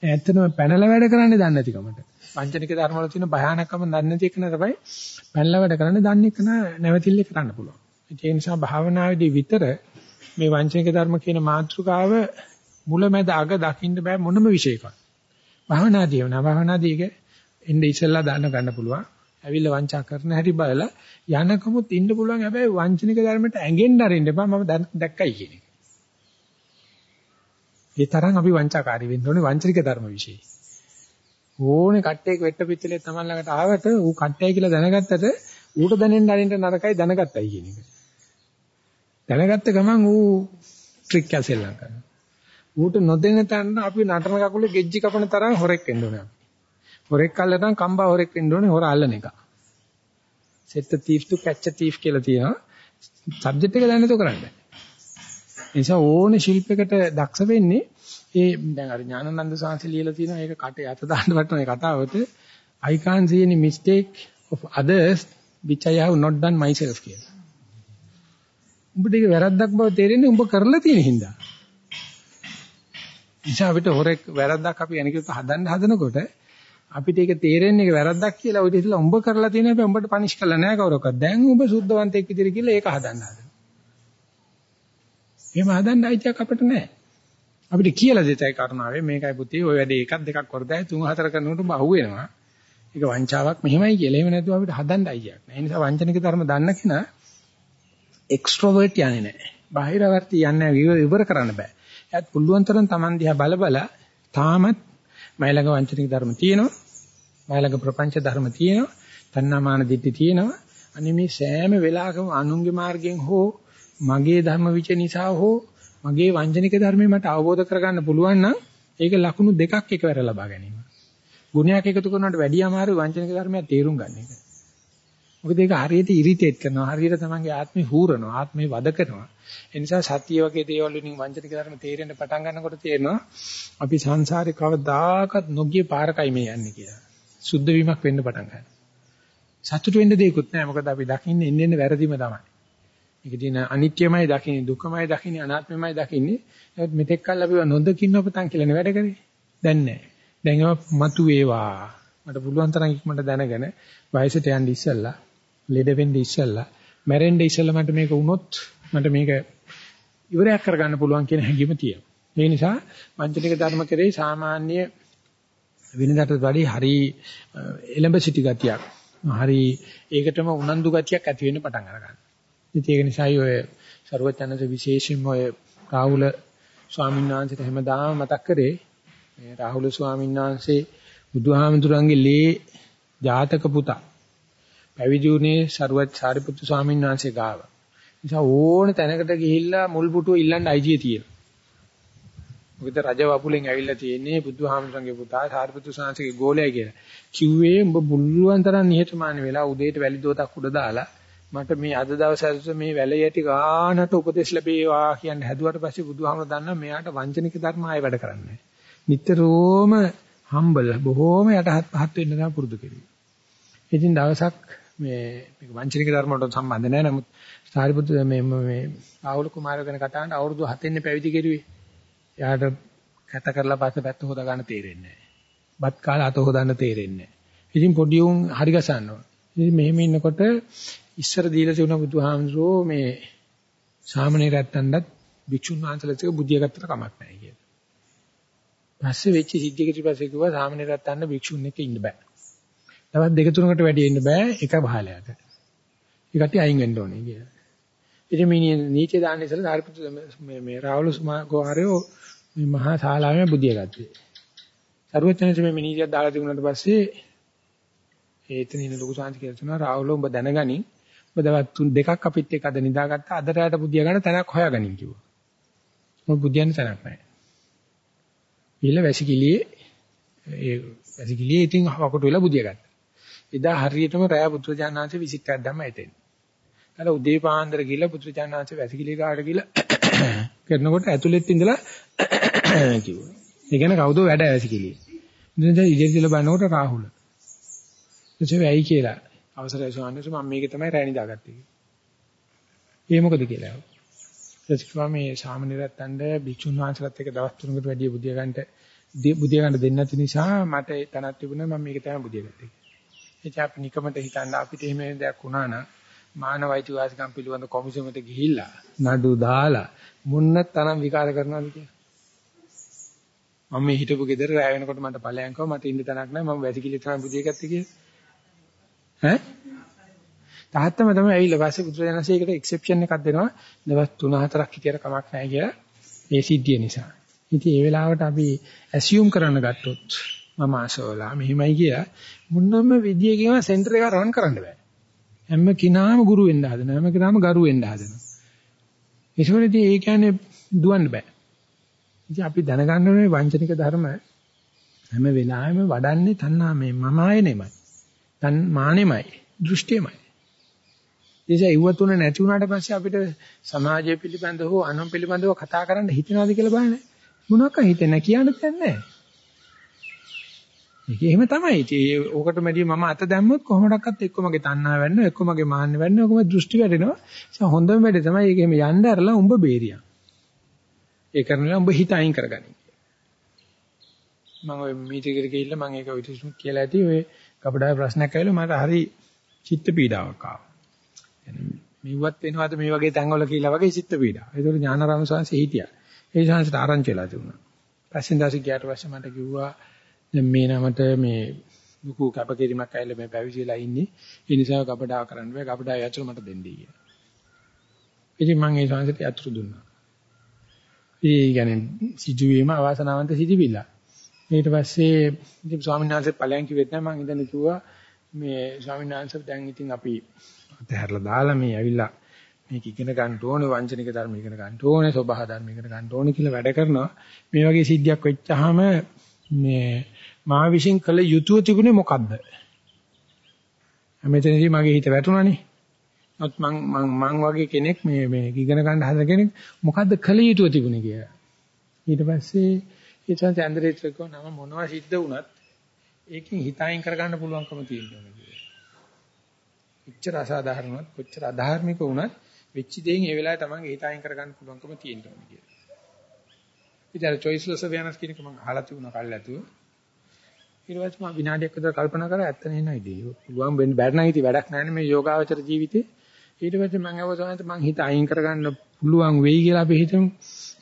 ඇත්තටම පැනලා වැඩ කරන්නේ දන්නේ නැතිකමට. පංචනික ධර්ම වල තියෙන භයානකම දන්නේ නැති එක නේද පැනලා වැඩ කරන්නේ දන්නේ එක නැවතිල්ල කරන්න පුළුවන්. ඒ නිසා භාවනාවේදී විතර මේ වංචනික ධර්ම කියන මාතෘකාව මුලැමැද අග දකින්න බෑ මොනම විශේෂයකට. භාවනාදී වෙනවා. භාවනාදී එක එන්නේ ඉස්සෙල්ලා දාන්න ගන්න පුළුවන්. ඇවිල්ලා වංචා කරන හැටි බලලා යනකමුත් ඉන්න පුළුවන්. හැබැයි වංචනික ධර්මයට ඇඟෙන්න අරින්න එපා. මම දැක්කයි කියන එක. ඒ තරම් අපි වංචාකාරී වෙන්න ඕනේ වංචනික ධර්ම વિશે. ඕනේ කට්ටේක වෙට්ට පිටලේ තමන් ළඟට ආවට ඌ කට්ටයි කියලා දැනගත්තට ඌට දැනෙන්න අරින්න නරකයි දැනගත්තයි කියන එක. දැනගත්ත ගමන් ඌ ට්‍රික් කැසෙල්ලම් කරනවා. ඌට නොදෙන තැන අපි නටන කකුලේ ගෙජ්ජි කපන තරම් හොරෙක් වෙන්න ඕනේ. හොරෙක් අල්ලනනම් කම්බා හොරෙක් වෙන්න ඕනේ හොර අල්ලන එක. set the thief to catch a thief කියලා තියෙනවා. සබ්ජෙක්ට් එක දැනනතෝ කරන්නේ. නිසා ඕනේ ශිල්පයකට දක්ෂ වෙන්නේ ඒ දැන් අර ඥානানন্দ සාංශය ලියලා තියෙනවා ඒක කට යත දාන්න වටන ඒ කතාවට I can't see any mistake of others which I have not done myself කියලා. උඹට ඒක වැරද්දක් බව තේරෙන්නේ උඹ කරලා තියෙන හින්දා. නිසා අපිට හොරෙක් වැරද්දක් අපි යනකෙත් හදන්න හදනකොට අපිට ඒක තේරෙන්නේ ඒක වැරද්දක් කියලා ඔය ඉතින් උඹ කරලා තියෙන හැබැයි උඹට පනිෂ් කරලා නැහැ කවුරක්වත්. දැන් උඹ සුද්ධවන්තයෙක් විදිහට කියලා ඒක හදන්න හදනවා. එහෙම හදන්න අයිතියක් අපිට නැහැ. අපිට කියලා දෙතයි කරුණාවේ මේකයි පුතේ ඔය වැඩේ එකක් දෙකක් කරදයි තුන හතර කරනකොට උඹ අහුවෙනවා. ඒක වංචාවක් මෙහෙමයි කියලා. එහෙම නැතුව අපිට හදන්න අයිතියක් නැහැ. ඒ නිසා වංචනික ධර්ම දන්න කෙනා එක්ස්ට්‍රෝවර්ට් යන්නේ නැහැ. බාහිරවර්ති යන්නේ ඉවර කරන්න බෑ. එයාත් පුළුවන් තරම් Taman දිහා බල බල තාමත් මයිලඟ වංචනික ධර්ම තියෙනවා. මයිලඟ ප්‍රපංච ධර්ම තියෙනවා. තණ්හාමාන දිට්ඨි තියෙනවා. අනේ මේ සෑම වෙලාවකම අනුන්ගේ මාර්ගයෙන් හෝ මගේ ධර්ම විච නිසා හෝ මගේ වංචනික ධර්මේ මට අවබෝධ කරගන්න පුළුවන් නම් ඒක ලකුණු දෙකක් එකවර ලබා ගැනීම. ගුණයක් එකතු කරනවට වැඩිය අමාරු වංචනික ධර්මයක් තේරුම් ගන්න එක. මොකද ඒක හරියට ඉරිටේට් කරනවා. හරියට තමන්ගේ ආත්මේ හූරනවා. ආත්මේ වද කරනවා. ඒ නිසා සත්‍ය වගේ දේවල් වලින් වංචනික ධර්ම තේරෙන්න පටන් ගන්නකොට තේරෙනවා අපි සංසාරේ කවදාකවත් නොගිය පාරකයි මේ යන්නේ කියලා. සුද්ධ වීමක් වෙන්න පටන් ගන්නවා. සතුට වෙන්න දෙයක්වත් නැහැ. මොකද අපි දකින්නේ එන්නේ එන්නේ වැරදිම තමයි. මේක දින අනිත්‍යමයි දකින්නේ, දුක්ඛමයි දකින්නේ, අනාත්මමයි දකින්නේ. ඒත් මෙතෙක් කල් අපි නොදකින්න අපතන් කියලානේ වැඩ කරේ. දැන් නැහැ. දැන් ඒවා මතු වේවා. මට පුළුවන් තරම් ඉක්මනට දැනගෙන වයසට යන්න ඉස්සෙල්ලා ලෙඩ වෙන්න ඉස්සෙල්ලා මැරෙන්න ඉස්සෙල්ලා මට මේක වුණොත් මට මේක ඉවරයක් කරගන්න පුළුවන් කියන හැඟීම තියෙනවා. ඒ නිසා වංචනික ධර්ම කෙරෙහි සාමාන්‍ය වෙනදාට වඩා හරි එලඹ සිටි ගතියක්. හරි ඒකටම උනන්දු ගතියක් ඇති වෙන්න පටන් අරගන්නවා. ඉතින් ඒක නිසායි ඔය ਸਰවඥන්ස විශේෂයෙන්ම ඔය රාහුල ස්වාමීන් වහන්සේට හැමදාම මතක් කරේ මේ රාහුල ස්වාමීන් වහන්සේ බුදුහාමුදුරන්ගේ ලේ ජාතක පුතා පැවිදි වුණේ සරුවත් සාරිපුත්තු ස්වාමීන් වහන්සේ ගාව. නිසා ඕන තැනකට ගිහිල්ලා මුල් පුටුව ඉල්ලන්න අයිතිය තියෙනවා. මොකද රජ වපුලෙන් ඇවිල්ලා තියෙන්නේ බුදුහාමුදුරන්ගේ පුතා සාරිපුත්තු ස්වාමීන්ගේ ගෝලයා කියලා. කිව්වේ උඹ බුල්ලුවන් තරම් නිහතමානී වෙලා උදේට වැලි දෝතක් උඩ දාලා මට මේ අද දවසේ මේ වැල යටි ගානට උපදෙස් ලැබේවා කියන හැදුවට පස්සේ බුදුහාමුදුර දන්නා මෙයාට වංචනික ධර්ම ආයෙ වැඩ කරන්නේ. නිතරම හම්බල බොහෝම යටහත් පහත් වෙන්න තමයි පුරුදු කෙරුවේ. ඉතින් දවසක් මේ මේක වංචනික ධර්ම වලට සම්බන්ධ නැහැ. නමුත් සාරිපුත්තු මේ මේ ආවුල කුමාරය ගැන කතා කරන අවුරුදු 7 පැවිදි කෙරුවේ. එයාට කැත කරලා පස්සේ පැත්ත හොදා ගන්න තේරෙන්නේ නැහැ. බත් කාලා අත හොදන්න තේරෙන්නේ නැහැ. ඉතින් පොඩි උන් හරි ගසනවා. ඉතින් මෙහෙම ඉන්නකොට ඉස්සර දීලා තිබුණ බුදුහාමුදුරෝ මේ සාමණේරයන්ටත් භික්ෂුන් වහන්සේලාට බුද්ධිය ගත්තට කමක් නැහැ කියලා. පස්සේ වෙච්ච සිද්ධියකට පස්සේ කිව්වා සාමණේරයන්ට භික්ෂුන් එක්ක ඉන්න බෑ. තවත් දෙක තුනකට වැඩි ඉන්න බෑ එක බහලයට. ඒ කට්ටිය අයින් වෙන්න ඕනේ කියලා. ඉතින් මේ නීචේ දාන්න ඉස්සෙල්ලා සාරිපුත්‍ර මේ මේ රාහුල කුමාරයෝ මේ මහා ශාලාවේ බුදිය ගත්තේ. සරුවචනසේ මේ නීතියක් දාලා තිබුණාට පස්සේ ඒතන ඉන්න ලොකු සාංශ කියලා තුනා රාහුල උඹ දැනගනින්. ඔබ දවස් තුන් දෙකක් අපිත් එක්ක අද නිදාගත්තා අද රැයට බුදිය ගන්න තැනක් හොයාගනින් කිව්වා. මොකද බුදියන්න තැනක් නැහැ. ඊළ වැසිකිළියේ ඒ වැසිකිළියේ ඉතින් වකට වෙලා බුදිය ගත්තා. එදා හරියටම රෑ පුත්‍රජානනාංශ විසිට් එකක් දැම්ම එතෙන්. අර උදේ පාන්දර ගිහලා පුත්‍රජානනාංශ වැසිකිළිය කාට ගිහලා කරනකොට ඇතුළෙත් ඉඳලා කිව්වා. ඒ කියන්නේ කවුද වැඩ වැසිකිළියේ. ඉතින් දැන් ඉජෙතිල බලනකොට රාහුල. එසේ වෙයි කියලා. අවසරයි ස්වාමීන් වහන්සේ මම මේක තමයි රැණි දාගත්තේ. ඒ මොකද කියලා. ඊට මේ සාමනිරත්තන්ට භික්ෂුන් වහන්සේලාත් එක්ක දවස් තුනකට වැඩි බුදිය ගන්නට බුදිය ගන්න දෙන්නේ නැති නිසා මට තනක් තිබුණා මම මේක තමයි බුදිය ගත්තේ. එච අපි නිකමට හිතන්න අපිට එහෙම දෙයක් වුණා නම් මානවයිති වාසිකම් පිළිබඳ කොමිසමට ගිහිල්ලා නඩු දාලා මුන්න තරම් විකාර කරනවාද කියලා. මම මේ හිටපු ගෙදර රැ වෙනකොට මට ඵලයන් කව මට ඉන්න තැනක් නැහැ මම වැසිකිලි තමයි බුදිය ගත්තේ කියලා. ඈ? තාත්තම තමයි ඇවිල්ලා පස්සේ පුත්‍රයන්සේකට එක්සෙප්ෂන් එකක් දෙනවා. දවස් 3-4ක් හිටියර කමක් නැහැ කියලා ඒ සිද්ධිය නිසා. ඉතින් ඒ වෙලාවට අපි ඇසියුම් කරන්න ගත්තොත් මම අසෝලා මෙහිමයි කියලා මුන්නම විදියකින් සෙන්ටර් එක රන් කරන්න බෑ. හැම කිනාම ගුරු වෙන්න හදනවා. හැම කිනාම ගරු වෙන්න හදනවා. ඒකෝනේදී ඒ කියන්නේ දුවන්න බෑ. ඉතින් අපි දැනගන්න ඕනේ වංචනික ධර්ම හැම වෙලාවෙම වඩන්නේ තණ්හා මේ මම ආයනෙමයි. තන් මානෙමයි, දෘෂ්ටියමයි. එනිසා ඉව තුන නැති වුණාට පස්සේ අපිට සමාජය පිළිබඳව හෝ අනුන් පිළිබඳව කතා කරන්න හිතනවාද කියලා බලන්න. මොනවාක හිතෙන්නේ කියන්න දෙයක් නැහැ. ඒක එහෙම තමයි. ඉතින් ඕකට මැදි මම අත දැම්මොත් කොහොමඩක්වත් එක්ක මගේ තණ්හා වෙන්න, එක්ක මගේ මාන්න වෙන්න, ඔකම දෘෂ්ටි වැඩෙනවා. ඒ හොඳම වැඩේ තමයි ඒක එහෙම යන්න ඇරලා උඹ බේරියන්. ඒ කරනවා උඹ හිත අයින් කරගනින්. මම ඔය මීටිකට ගිහිල්ලා මම ඒක විදිහට කියලා ඇති ඔය කපඩාවේ ප්‍රශ්නයක් ඇවිල්ලා මට හරි චිත්ත පීඩාවක් ආවා. මෙව්වත් වෙනවද මේ වගේ තැන්වල කියලා වගේ චිත්ත පීඩාව. ඒතකොට ඥානාරාම සංසය හිටියා. ඒ සංසයට ආරංචි වෙලා තිබුණා. පස්සේ දාසි ගියාට පස්සේ මට කිව්වා දැන් මේ නමට මේ ලুকু කැපකිරීමක් ඇවිල්ලා මේ පැවිදිලා ඉන්නේ. ඒ නිසා කපඩාව කරන්න බෑ. කපඩාව යතුරු මට දෙන්නයි කියලා. ඉතින් මම ඒ සංසයට යතුරු දුන්නා. ඒ කියන්නේ සිදුවීම අවාසනාවන්ත සිදුවිල්ල. ඊට පස්සේ ඉතින් ස්වාමීන් වහන්සේ ඵලයන් කිව්වෙත් නැහැ මම ඉඳන් කිව්වා මේ ස්වාමීන් වහන්සේ දැන් ඉතින් අපි අතහැරලා දාලා මේ ඇවිල්ලා මේක ඉගෙන ගන්න ඕනේ වංචනික ධර්ම ඉගෙන ගන්න ඕනේ සබහා ධර්ම ඉගෙන ගන්න ඕනේ කියලා වැඩ කරනවා. මේ වගේ සිද්ධියක් වෙච්චාම මේ මා විශ්ින් කළ යුතුය තිබුණේ මොකද්ද? මෙතනදී මගේ හිත වැටුණානේ. නමුත් මං මං මං වගේ කෙනෙක් මේ මේ ඉගෙන ගන්න හදන කෙනෙක් මොකද්ද කළ යුතුය තිබුණේ කියලා. ඊට පස්සේ ඒ තමයි චන්ද්‍රේත්‍රකව නම මොනවා සිද්ධ වුණත් ඒකෙන් හිතයින් කරගන්න පුළුවන්කම තියෙනවා කොච්චර අසාධාරණවත් කොච්චර අධාර්මික වුණත් වෙච්ච දෙයින් ඒ වෙලාවේ තමන්ගේ හිත අයින් කරගන්න පුළුවන්කම තියෙන්න ඕනේ කියලා. ඉතින් choiceless awareness කියන එක මම අහලා තිබුණා කල්ලාතුව. ඊට පස්සේ මම විනාඩියක් විතර කල්පනා කරා ඇත්ත නේ නේද? පුළුවන් වෙන්න බැරි නම් ඉතින් වැඩක් නැහැ මේ යෝගාවචර ජීවිතේ. ඊට පස්සේ මම අවසානයේ මම හිත අයින් කරගන්න පුළුවන් වෙයි කියලා අපි හිතමු.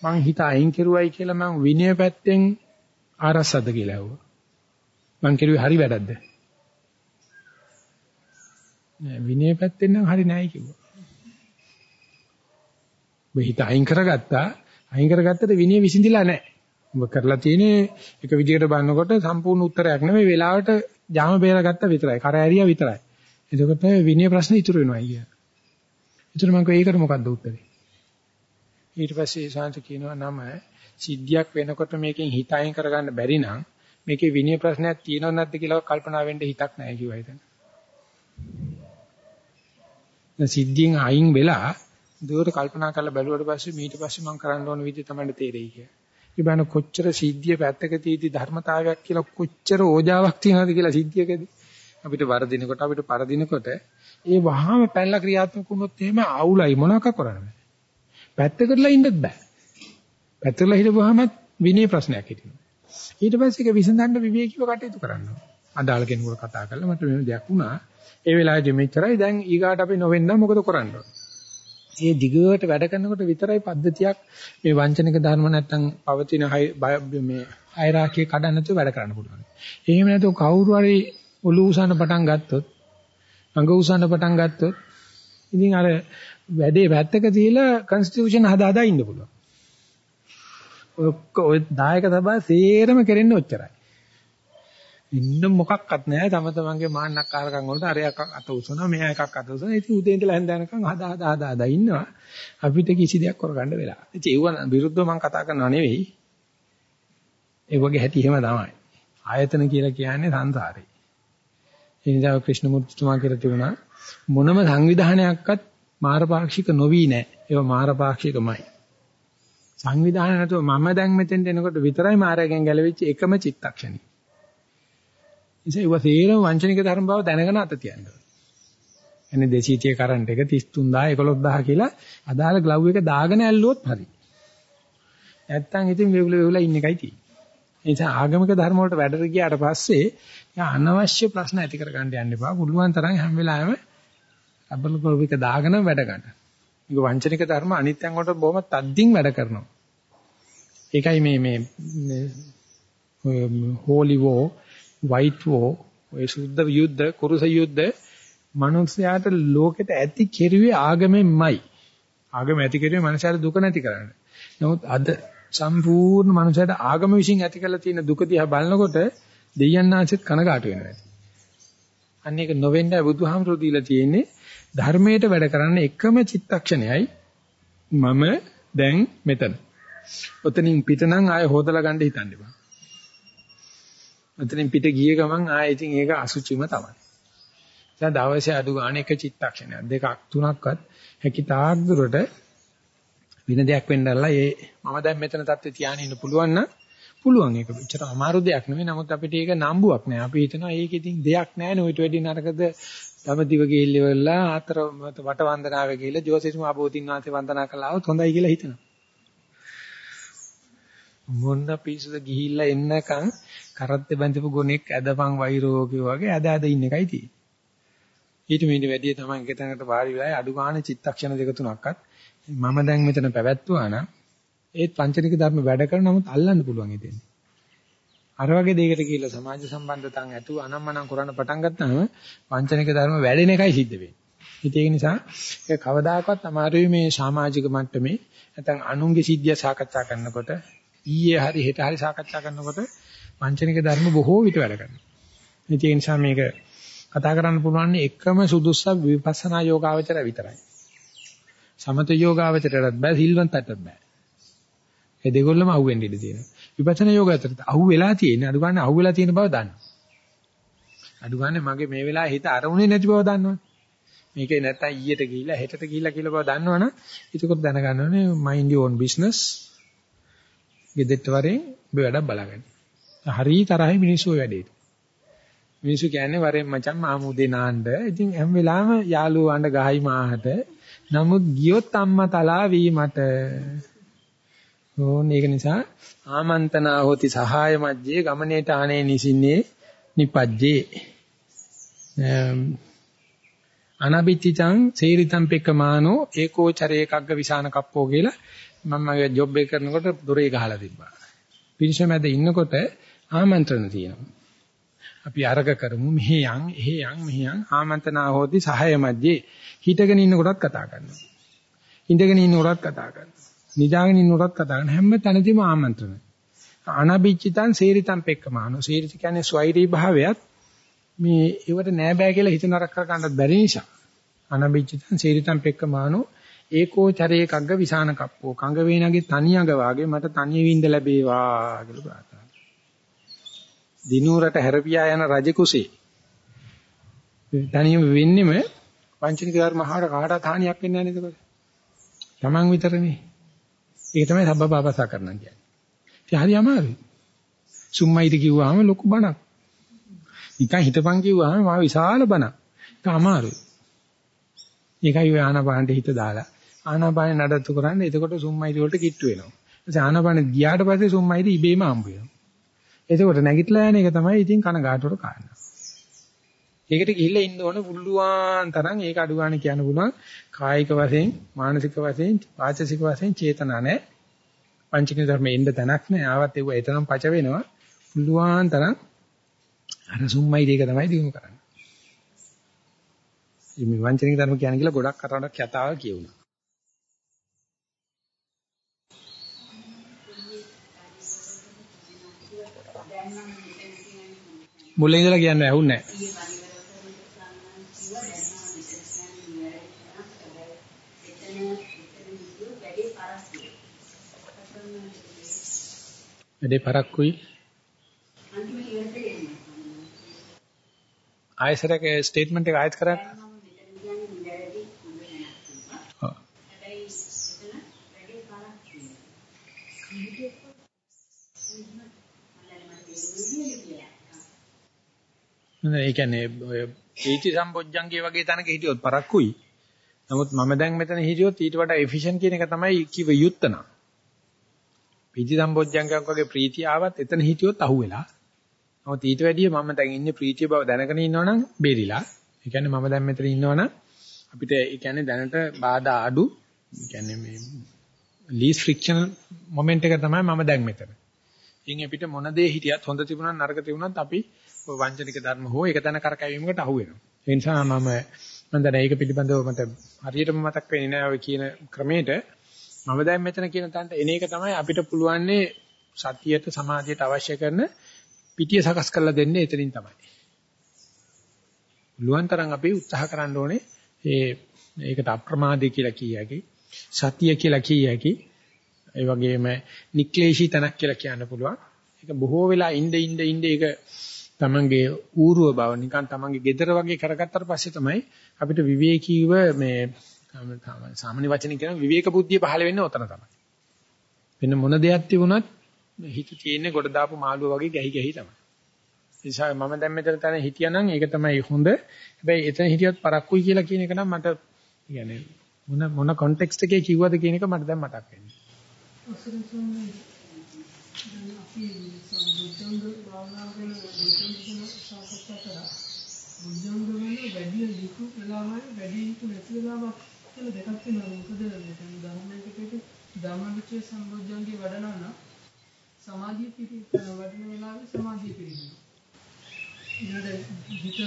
මම හිත අයින් කරුවයි කියලා මම විනය පැත්තෙන් ආරස්සද්ද කියලා ඇහුවා. මං කිරුවේ හරි වැඩක්ද? නෑ විනය පැත්තෙන් නම් හරි නෑයි කිව්වා. ඔබ හිත අයින් කරගත්තා අයින් කරගත්තට විනය විසඳිලා නෑ. ඔබ කරලා තියෙන්නේ එක විදිහකට බලනකොට සම්පූර්ණ උත්තරයක් නෙමෙයි වෙලාවට ජාම බේරගත්තා විතරයි. කර ඇරියා විතරයි. එතකොට විනය ප්‍රශ්න ඉතුරු වෙනවා අයියා. ඉතුරු මම ඒකට මොකද්ද උත්තරේ? ඊට පස්සේ ශාන්ත කියනවා නම සිද්ධියක් වෙනකොට මේකෙන් හිත අයින් කරගන්න බැරි නම් මේකේ විනය ප්‍රශ්නයක් තියෙනවද නැද්ද කියලා කල්පනා වෙන්න හිතක් නැහැ කිව්වා හිතන්න. සිද්ධියෙන් අයින් වෙලා දුවට කල්පනා කරලා බැලුවට පස්සේ ඊට පස්සේ මම කරන්න ඕන විදිහ තමයි තේරෙයි කියලා. ඒ බෑන කොච්චර සිද්ධිය පැත්තක තීදි ධර්මතාවයක් කියලා කොච්චර ඕජාවක් තියනවද කියලා සිද්ධියකදී අපිට වරදිනකොට අපිට පරදිනකොට ඒ වහාම පැනලා ක්‍රියාත්මක වුණොත් එහෙම අවුලයි මොනවාක කරන්නේ. පැත්තකටලා ඉන්නත් බෑ. පැත්තකටලා හිටපුවාම විනය ප්‍රශ්නයක් හිටිනවා. ඊට පස්සේ ඒක විසඳන්න විවේකීව කටයුතු කරන්න ඕන. අදාළ කෙනෙකුට කතා කරලා මට මේ දෙයක් වුණා. ඒ වෙලාවේදී මෙච්චරයි දැන් ඊගාට අපි නොවෙන්න මොකද කරන්න ඒ දිගට වැඩ කරනකොට විතරයි පද්ධතියක් මේ වංචනික ධර්ම නැත්තම් පවතින මේ හයිරාකිය කඩන්න නැතුව වැඩ කරන්න පුළුවන්. එහෙම නැතුව කවුරු හරි ඔලු උසන්න පටන් ගත්තොත් අඟ උසන්න පටන් ගත්තොත් ඉතින් අර වැඩේ වැත්තක තියලා කන්ස්ටිටියුෂන් හදා හදා ඉන්න පුළුවන්. ඔය දායක සභාව සේරම කරන්නේ ඔච්චරයි. ඉන්න මොකක්වත් නැහැ තම තමන්ගේ මාන්නක්කාරකම් වලට අර එකක් අත උසනවා මෙයා එකක් අත උසනවා ඉතින් උදේ ඉඳලා හැන්දෑනකම් හදා හදා හදා හදා ඉන්නවා අපිට කිසි දෙයක් කරගන්න වෙලා. ඉතින් ඒව විරුද්ධව මම කතා කරනව නෙවෙයි. ඒ වගේ හැටි එහෙම තමයි. ආයතන කියලා කියන්නේ සංසාරේ. ඒ නිසා ක්‍රිෂ්ණමූර්තිතුමා කියලා තිබුණා මොනම සංවිධානයක්වත් මාරපාක්ෂික නොවි නෑ. ඒවා මාරපාක්ෂිකමයි. සංවිධානය නැතුව මම දැන් මෙතෙන්ට එනකොට විතරයි මාරයෙන් ගැලවිච්ච එකම චිත්තක්ෂණي. ඉතින් ඒවා තේරම වංචනික ධර්ම බව දැනගෙන අත තියන්න ඕනේ. එන්නේ 230 කරන්ට් එක 33000 11000 කියලා අදාළ ග්ලව් එක දාගෙන ඇල්ලුවොත් හරි. නැත්තම් ඉතින් වෙවුල වෙවුල ඉන්න එකයි තියෙන්නේ. ඒ නිසා ආගමික ධර්ම වලට වැඩට ගියාට පස්සේ යා අනවශ්‍ය ප්‍රශ්න ඇති කරගන්න යන්න එපා. පුළුවන් තරම් හැම වෙලාවෙම අබල කෝවික දාගෙන වැඩ ගන්න. මේක වංචනික ධර්ම අනිත්යන් වලට බොහොම තද්දින් වැඩ කරනවා. ඒකයි මේ මේ හෝලි වෝ වයිට් වෝ ඔය සුද්ධ යුද්ධ කුරුස යුද්ධ මනුස්සයාට ලෝකෙට ඇති කෙරුවේ ආගමෙන්මයි. ආගම ඇති කෙරුවේ මනුස්සයාට දුක නැති කරන්න. නමුත් අද සම්පූර්ණ මනුස්සයාට ආගම විශ්ින් ඇති කරලා තියෙන දුක දිහා බලනකොට දෙයයන් ආශ්‍රිත කනගාටු වෙනවා. අන්න ඒක නොවෙන්නයි බුදුහාමුදුරු දීලා තියෙන්නේ ධර්මයට වැඩ කරන්න එකම චිත්තක්ෂණයයි මම දැන් මෙතන. ඔතනින් පිටනම් ආය හොදලා ගන්න හිතන්න එපා. ඔතනින් පිට ගිය ගමන් ආය ඉතින් ඒක අසුචිම තමයි. දැන් දවසේ අඩු ගන්න එක චිත්තක්ෂණයක් දෙකක් තුනක්වත් හැකි තාක් දුරට වෙන දෙයක් වෙන්නදලා ඒ මම දැන් මෙතන තත්ත්වේ තියාගෙන ඉන්න පුළුවන් නම් පුළුවන් ඒක පිටර අමාරු දෙයක් නෙවෙයි නමුත් අපිට ඒක නම්බුවක් නෑ අපි හිතනවා ඒක ඉතින් දෙයක් නෑ නේ ඔයිට වැඩි නරකද දමදිව ගිහිල්ල වෙලා ආතර වට වන්දනාවේ ගිහිල්ලා ජෝතිෂ්ම ආභෝධින් වහන්සේ වන්දනා කළාවොත් හොඳයි කියලා හිතනවා. මොන්න පිසුද ගිහිල්ලා එන්නකන් කරත් බැඳපු ගොනෙක් ඇදපන් වෛරෝ වගේ ඇද ඇද ඉන්න එකයි තියෙන්නේ. ඊට මෙන්න වැඩි තමයි එක තැනකට වාරි වෙලා අඩු ගන්න චිත්තක්ෂණ දෙක තුනක්වත් මම දැන් මෙතන පැවැත්වුවා නම් ඒත් පංචනික ධර්ම වැඩ කරන නමුත් අල්ලන්න පුළුවන් ඉතින්. අර වගේ දෙයකට කියලා සමාජ සම්බන්ධතාන් ඇතුව අනම්මනම් කරන්න පටන් ගත්තාම පංචනික ධර්ම වැඩෙන එකයි සිද්ධ වෙන්නේ. ඒක නිසා ඒක කවදාකවත් අමාරුයි මේ සමාජික මට්ටමේ නැත්නම් අනුන්ගේ සිද්ධිය සාකච්ඡා කරනකොට ඊයේ හරි හෙට හරි සාකච්ඡා කරනකොට පංචනික ධර්ම බොහෝ විට වැඩ කරනවා. ඒ නිසා මේක කතා කරන්න පුළුවන් එකම සුදුස්ස විපස්සනා යෝගාවචර විතරයි. සමත යෝගාවචරයටත් බෑ සිල්වන්තටත් බෑ. ඒ දෙකොල්ලම අහුවෙන්න ඉඩ තියෙනවා. විපස්සනා යෝගාවචරයට අහු වෙලා තියෙන්නේ අඩු ගන්න අහු වෙලා තියෙන බව දන්නවා. අඩු ගන්න මගේ මේ වෙලාවේ හිත අරමුණේ නැති බව දන්නවනේ. මේකේ නැත්තම් ඊයට ගිහිල්ලා හෙටට ගිහිල්ලා කියලා බව දන්නවනම් ඒකත් දැනගන්න ඕනේ mind your own business. ගෙදෙට්ට වරේ ඔබ වැඩක් බලාගන්න. හරි තරහයි මිනිස්සු වැඩේට. මිනිස්සු කියන්නේ වරෙන් මචං මාමුදේ නාන්න. ඉතින් හැම වෙලාවෙම යාළුවෝ අඬ ගහයි මාහට. නමුත් ගියොත් අම්මා තලා වීමට. ඕන ඒක නිසා ආමන්තනා හොති සහාය මැජ්ජේ ගමනේට ආනේ නිසින්නේ නිපජ්ජේ. අනබිච්චං සේරිතම් පෙක්කමානෝ ඒකෝචරේ එකග්ග විසාන කප්පෝ කියලා මම මගේ ජොබ් එක කරනකොට දොරේ ගහලා තිබ්බා. පිරිස මැද ඉන්නකොට ආමන්ත්‍රණ තියෙනවා. අපි අරග කරමු මෙහෙ යන් එහෙ යන් මෙහෙ යන් ආමන්ත්‍රණා හොති සහාය මැද්දේ හිටගෙන ඉන්න කොටත් කතා කරනවා ඉඳගෙන ඉන්න කොටත් කතා කරනවා නිදාගෙන ඉන්න කොටත් කතා කරන හැම තැනදීම ආමන්ත්‍රණ. අනබිච්චිතං සේරිතං පෙක්කමානෝ සේරිත කියන්නේ ස්වෛරී භාවයත් මේ ඒවට නෑ බෑ කියලා හිත නරක කර ගන්නත් බැරි නිසා. අනබිච්චිතං සේරිතං පෙක්කමානෝ ඒකෝ චරේ කග්ග විසාන කප්පෝ. කංග වේනගේ තනියඟ වාගේ මට තනිය වින්ද ලැබේවා කියලා ප්‍රාර්ථනා දිනුරට හැරපියා යන රජ කුසේ තනියම වෙන්නෙම වංචනික ධර්ම අහකට කාටවත් හානියක් වෙන්නේ නැහැ නේද? Taman විතරනේ. ඒක තමයි සබ්බපාපසා කරනවා කියන්නේ. ඉතින් හරි අමාරුයි. සුම්මයිද කිව්වහම ලොකු බණක්. නිකන් හිතපන් කිව්වහම මා විශාල බණක්. ඒක අමාරුයි. ඒකයි ඔය ආනාපානට හිත දාලා ආනාපානේ නඩත්තු කරන්නේ එතකොට සුම්මයිද වලට කිට්ටු වෙනවා. ඊට ආනාපානේ ගියාට පස්සේ සුම්මයිද ඉබේම හම්බ වෙනවා. එතකොට නැගිටලා යන එක තමයි ඉතින් කනගාටුවට කාරණා. ඒකට ගිහිල්ලා ඉන්න ඕන පුළුවන් තරම් ඒක අඩු ගන්න කියන්න පුළුවන් කායික වශයෙන් මානසික වශයෙන් වාචසික වශයෙන් චේතනා නැහැ. පංචක ධර්මයේ ඉන්න තැනක් නැහැ. ආවත් ඒව එතනම පච වෙනවා. පුළුවන් තරම් අර සුම්මයි දෙක තමයි දිනු කරන්නේ. මේ වංචනික ධර්ම කියන්නේ කියලා ගොඩක් කරවඩක් කතාවක් කියුණා. මුලින් ඉඳලා කියන්නේ ඇහුන්නේ නැහැ. වැඩේ පරක්කුයි ආයසරක ස්ටේට්මන්ට් එක ආයත් කරන්න. නෑ ඒ කියන්නේ ඔය පීචි සම්පොජ්ජංගේ වගේ තැනක හිටියොත් පරක්කුයි. නමුත් මම දැන් මෙතන හිටියොත් ඊට වඩා එෆිෂන්ට් කියන එක තමයි කිව යුත්තන. පීචි සම්පොජ්ජංගයක් වගේ ප්‍රීතිය ආවත් එතන හිටියොත් අහුවෙලා. නමුත් ඊට වැඩිය මම දැන් ඉන්නේ ප්‍රීතිය බව දැනගෙන ඉන්නවනම් බේරිලා. ඒ කියන්නේ මම දැන් මෙතන ඉන්නවනම් අපිට ඒ කියන්නේ දැනට බාධා අඩු. ඒ කියන්නේ මේ ලීස් ෆ්‍රික්ෂනල් මොමන්ට් එක තමයි මම දැන් මෙතන. ඉතින් අපිට මොන දේ හිටියත් හොඳ තිබුණත් නරක තිබුණත් අපි වංචනික ධර්ම හෝ එක තැන කරකැවීමකට අහු වෙනවා. ඒ නිසා මම මම දැන් ඒක පිළිබඳව මට හරියටම මතක් වෙන්නේ නැහැ ඔය කියන ක්‍රමයට මම දැන් මෙතන කියන තැනට එන එක තමයි අපිට පුළුවන්නේ සතියට සමාධියට අවශ්‍ය කරන පිටිය සකස් කරලා දෙන්නේ එතනින් තමයි. පුළුවන් තරම් අපි උත්සාහ කරන්න ඕනේ ඒ ඒකට අප්‍රමාදී කියලා කියයි. සතිය කියලා කියයි. ඒ වගේම නික්ලේශී තනක් කියලා කියන්න පුළුවන්. ඒක බොහෝ වෙලා ඉnde ඉnde ඉnde ඒක තමන්ගේ ඌරුව බව නිකන් තමන්ගේ gedara වගේ කරගත්තාට පස්සේ තමයි අපිට විවේකීව මේ සාමාන්‍ය වචනින් කියන විවේක බුද්ධිය පහළ වෙන්නේ ඔතන තමයි. වෙන මොන දෙයක් තිබුණත් හිත තියෙන්නේ ගොඩ දාපු මාළුව වගේ ගැහි ගැහි තමයි. ඒ නිසා මම දැන් මෙතන තන හිටියානම් ඒක තමයි හොඳ. හැබැයි එතන හිටියොත් පරක්කුයි කියලා කියන එක නම් මට يعني මොන මොන කොන්ටෙක්ස්ට් එකේ කිව්වද කියන එක මට දැන් මතක් වෙන්නේ. අපි සම්බුද්ධංග භාවනා කරන දෙකෙන් සාකච්ඡා කරා. බුද්ධංග වල වැඩි ලිකු වෙලාවයි වැඩි ලිකු නැති වෙලාවක් කියලා දෙකක් තියෙනවා. මොකද මෙතන ධර්මයකට ධම්මවිචේ සම්බුද්ධංගේ වඩනවා නම් සමාධිය පිළිපදින වඩන වෙලාවේ සමාධිය පිළිපදිනවා. ඊට හිත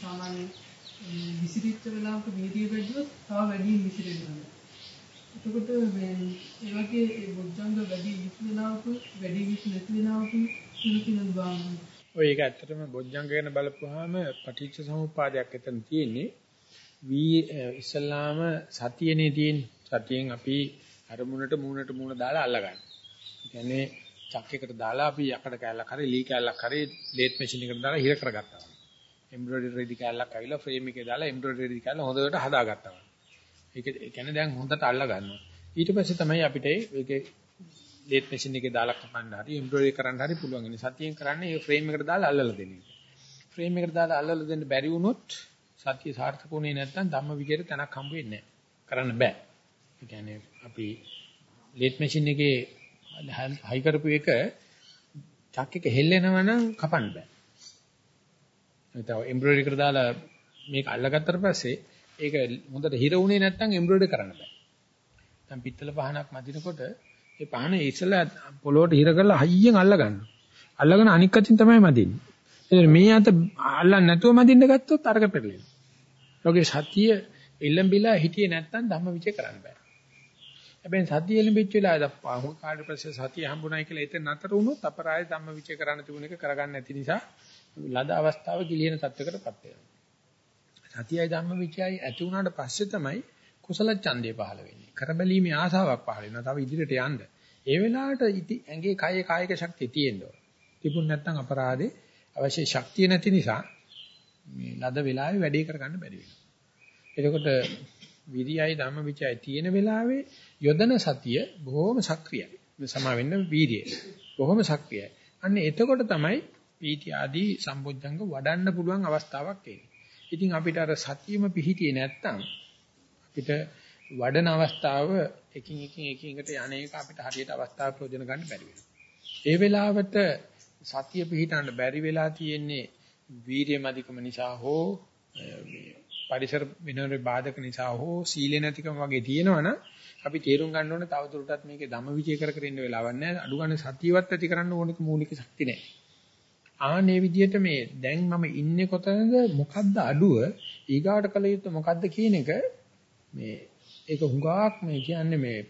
සාමාන්‍ය විසිරිච්ච වෙලාවක වීර්යය වැඩිවොත් තව වැඩි විසිරෙනවා. එතකොට මේ ඒ වගේ ඒ බොජ්ජංග වැඩි විසි වෙලාවක වැඩි විසි නැති වෙලාවක පිළිපදින බාන. ඔය ඒක ඇත්තටම බොජ්ජංග ගැන බලපුවාම පටිච්ච සමුප්පාදයක් එතන තියෙන්නේ. වී ඉස්ලාම සතියනේ තියෙන සතියෙන් අපි අරමුණට මූණට මූණ දාලා අල්ලගන්න. ඒ කියන්නේ චක්කයකට දාලා අපි යකඩ කෑල්ලක් හරි ලී කෑල්ලක් හරි ලේට් මැෂින් එකකට දාලා හිර කරගත්තා. එම්බ්‍රොයිඩරි රෙදි කෑල්ලක් ඇවිල්ලා ෆ්‍රේම් එකේ දාලා එම්බ්‍රොයිඩරි රෙදි කෑල්ල හොඳට හදාගත්තා. ඒක ඒ කියන්නේ දැන් හොඳට අල්ලා ගන්නවා. ඊට පස්සේ තමයි අපිට ඒකේ ලේට් මැෂින් එකේ දාලා කපන්න හරි එම්බ්‍රොයිඩරි කරන්න හරි පුළුවන්. ඉන්නේ සතියෙන් කරන්නේ ඒ ෆ්‍රේම් එකට දාලා අල්ලලා දෙන එක. ෆ්‍රේම් එකට දාලා අල්ලලා දෙන්න බැරි වුණොත් සතිය සාර්ථකුනේ නැත්නම් ධම්ම විජේට තැනක් හම්බ වෙන්නේ නැහැ. කරන්න බෑ. ඒ කියන්නේ අපි ලේට් මැෂින් එකේ හයි කරපු එක චක් එක හෙල්ලෙනවා නම් කපන්න බෑ. නැත්නම් එම්බ්‍රොයිඩරි කර දාලා මේක අල්ලගත්තට පස්සේ ඒක හොඳට හිර වුණේ නැත්නම් එම්බ්‍රොයිඩරි කරන්න බෑ. දැන් පිත්තල පහනක් මදිනකොට ඒ පහන ඉස්සලා පොළොවට හිර කරලා හයියෙන් අල්ල ගන්නවා. අල්ලගෙන අනික් අතින් තමයි මදින්නේ. එතන මේ අත අල්ලන්නේ නැතුව මදින්න ගත්තොත් අරක පෙරලෙනවා. ඔගේ සතිය එල්ලඹිලා හිටියේ නැත්නම් ධම්මවිචේ කරන්න බෑ. හැබැයි සතිය එළඹිච්ච වෙලාවද පහු කාඩ ප්‍රසේ සතිය හම්බුනායි කියලා එතන නතර වුණොත් අපරාය ධම්මවිචේ කරන්න තිබුණ එක කරගන්න නැති නිසා ලද අවස්ථාව කිලින තත්වයකටපත් වෙනවා. සතියයි ධම්මවිචයයි ඇති වුණාට පස්සේ තමයි කුසල ඡන්දය පහළ වෙන්නේ. කරබැලීමේ ආසාවක් පහළ වෙනවා. තව ඉදිරියට යන්න. ඒ වෙලාවට ඇඟේ කයේ කායික ශක්තිය තියෙන්න ඕන. තිබුණ නැත්නම් අපරාධේ අවශ්‍ය ශක්තිය නැති නිසා මේ ලද වෙලාවේ වැඩේ කරගන්න බැරි වෙනවා. එතකොට විරියයි ධම්මවිචයයි තියෙන වෙලාවේ යොදන සතිය බොහොම සක්‍රියයි. සමා වෙන්න වීර්යය. බොහොම සක්‍රියයි. අන්න එතකොට තමයි පීටි ආදී සම්බොජ්ජංග වඩන්න පුළුවන් අවස්ථාවක් එන්නේ. ඉතින් අපිට අර සතියෙම පිහිටියේ නැත්තම් අපිට වඩන අවස්ථාව එකින් එකින් එකින් එකට යන්නේක අපිට හරියට අවස්ථාව ප්‍රයෝජන ගන්න බැරි වෙනවා. ඒ වෙලාවට සතිය පිහිටන්න බැරි වෙලා තියෙන්නේ වීර්ය මදිකම නිසා හෝ පරිසර විනෝඩේ බාධක නිසා හෝ සීලේ නැතිකම වගේ තියෙනවනම් අපි තේරුම් ගන්න ඕනේ තවදුරටත් මේකේ ධම්මවිචය කර කර ඉන්න වෙලාවක් නැහැ. අඩු ගන්න සතියවත් ඇති කරන්න ඕනෙක මූලික ශක්ති නැහැ. ආනේ විදිහට මේ දැන් මම ඉන්නේ කොතනද මොකද්ද අඩුව ඊගාට කළ යුත්තේ මොකද්ද කියන එක මේ ඒක හුඟක් මේ කියන්නේ මේ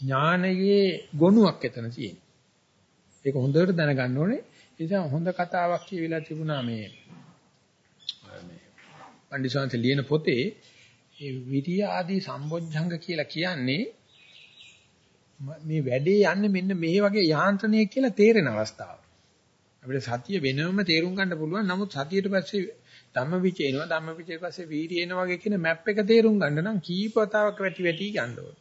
ඥානයේ ගොනුවක් එතන තියෙනවා. ඒක හොඳට දැනගන්න ඕනේ. ඒ නිසා හොඳ කතාවක් කියවිලා තිබුණා මේ මේ පණ්ඩිතසන්ත ලියන පොතේ ඒ විරිය ආදී සම්බොජ්ජංග කියලා කියන්නේ මේ වැඩේ යන්නේ මෙන්න මේ වගේ යාන්ත්‍රණයක් කියලා තේරෙන අවස්ථාව. අපිට සතිය වෙනවම තේරුම් ගන්න පුළුවන්. නමුත් සතියට පස්සේ ධම්මවිචේ එනවා. ධම්මවිචේ පස්සේ වීර්ය එනවා වගේ කියන මැප් එක තේරුම් ගන්න නම් කීප වතාවක් වැටි වැටි යන්න ඕනේ.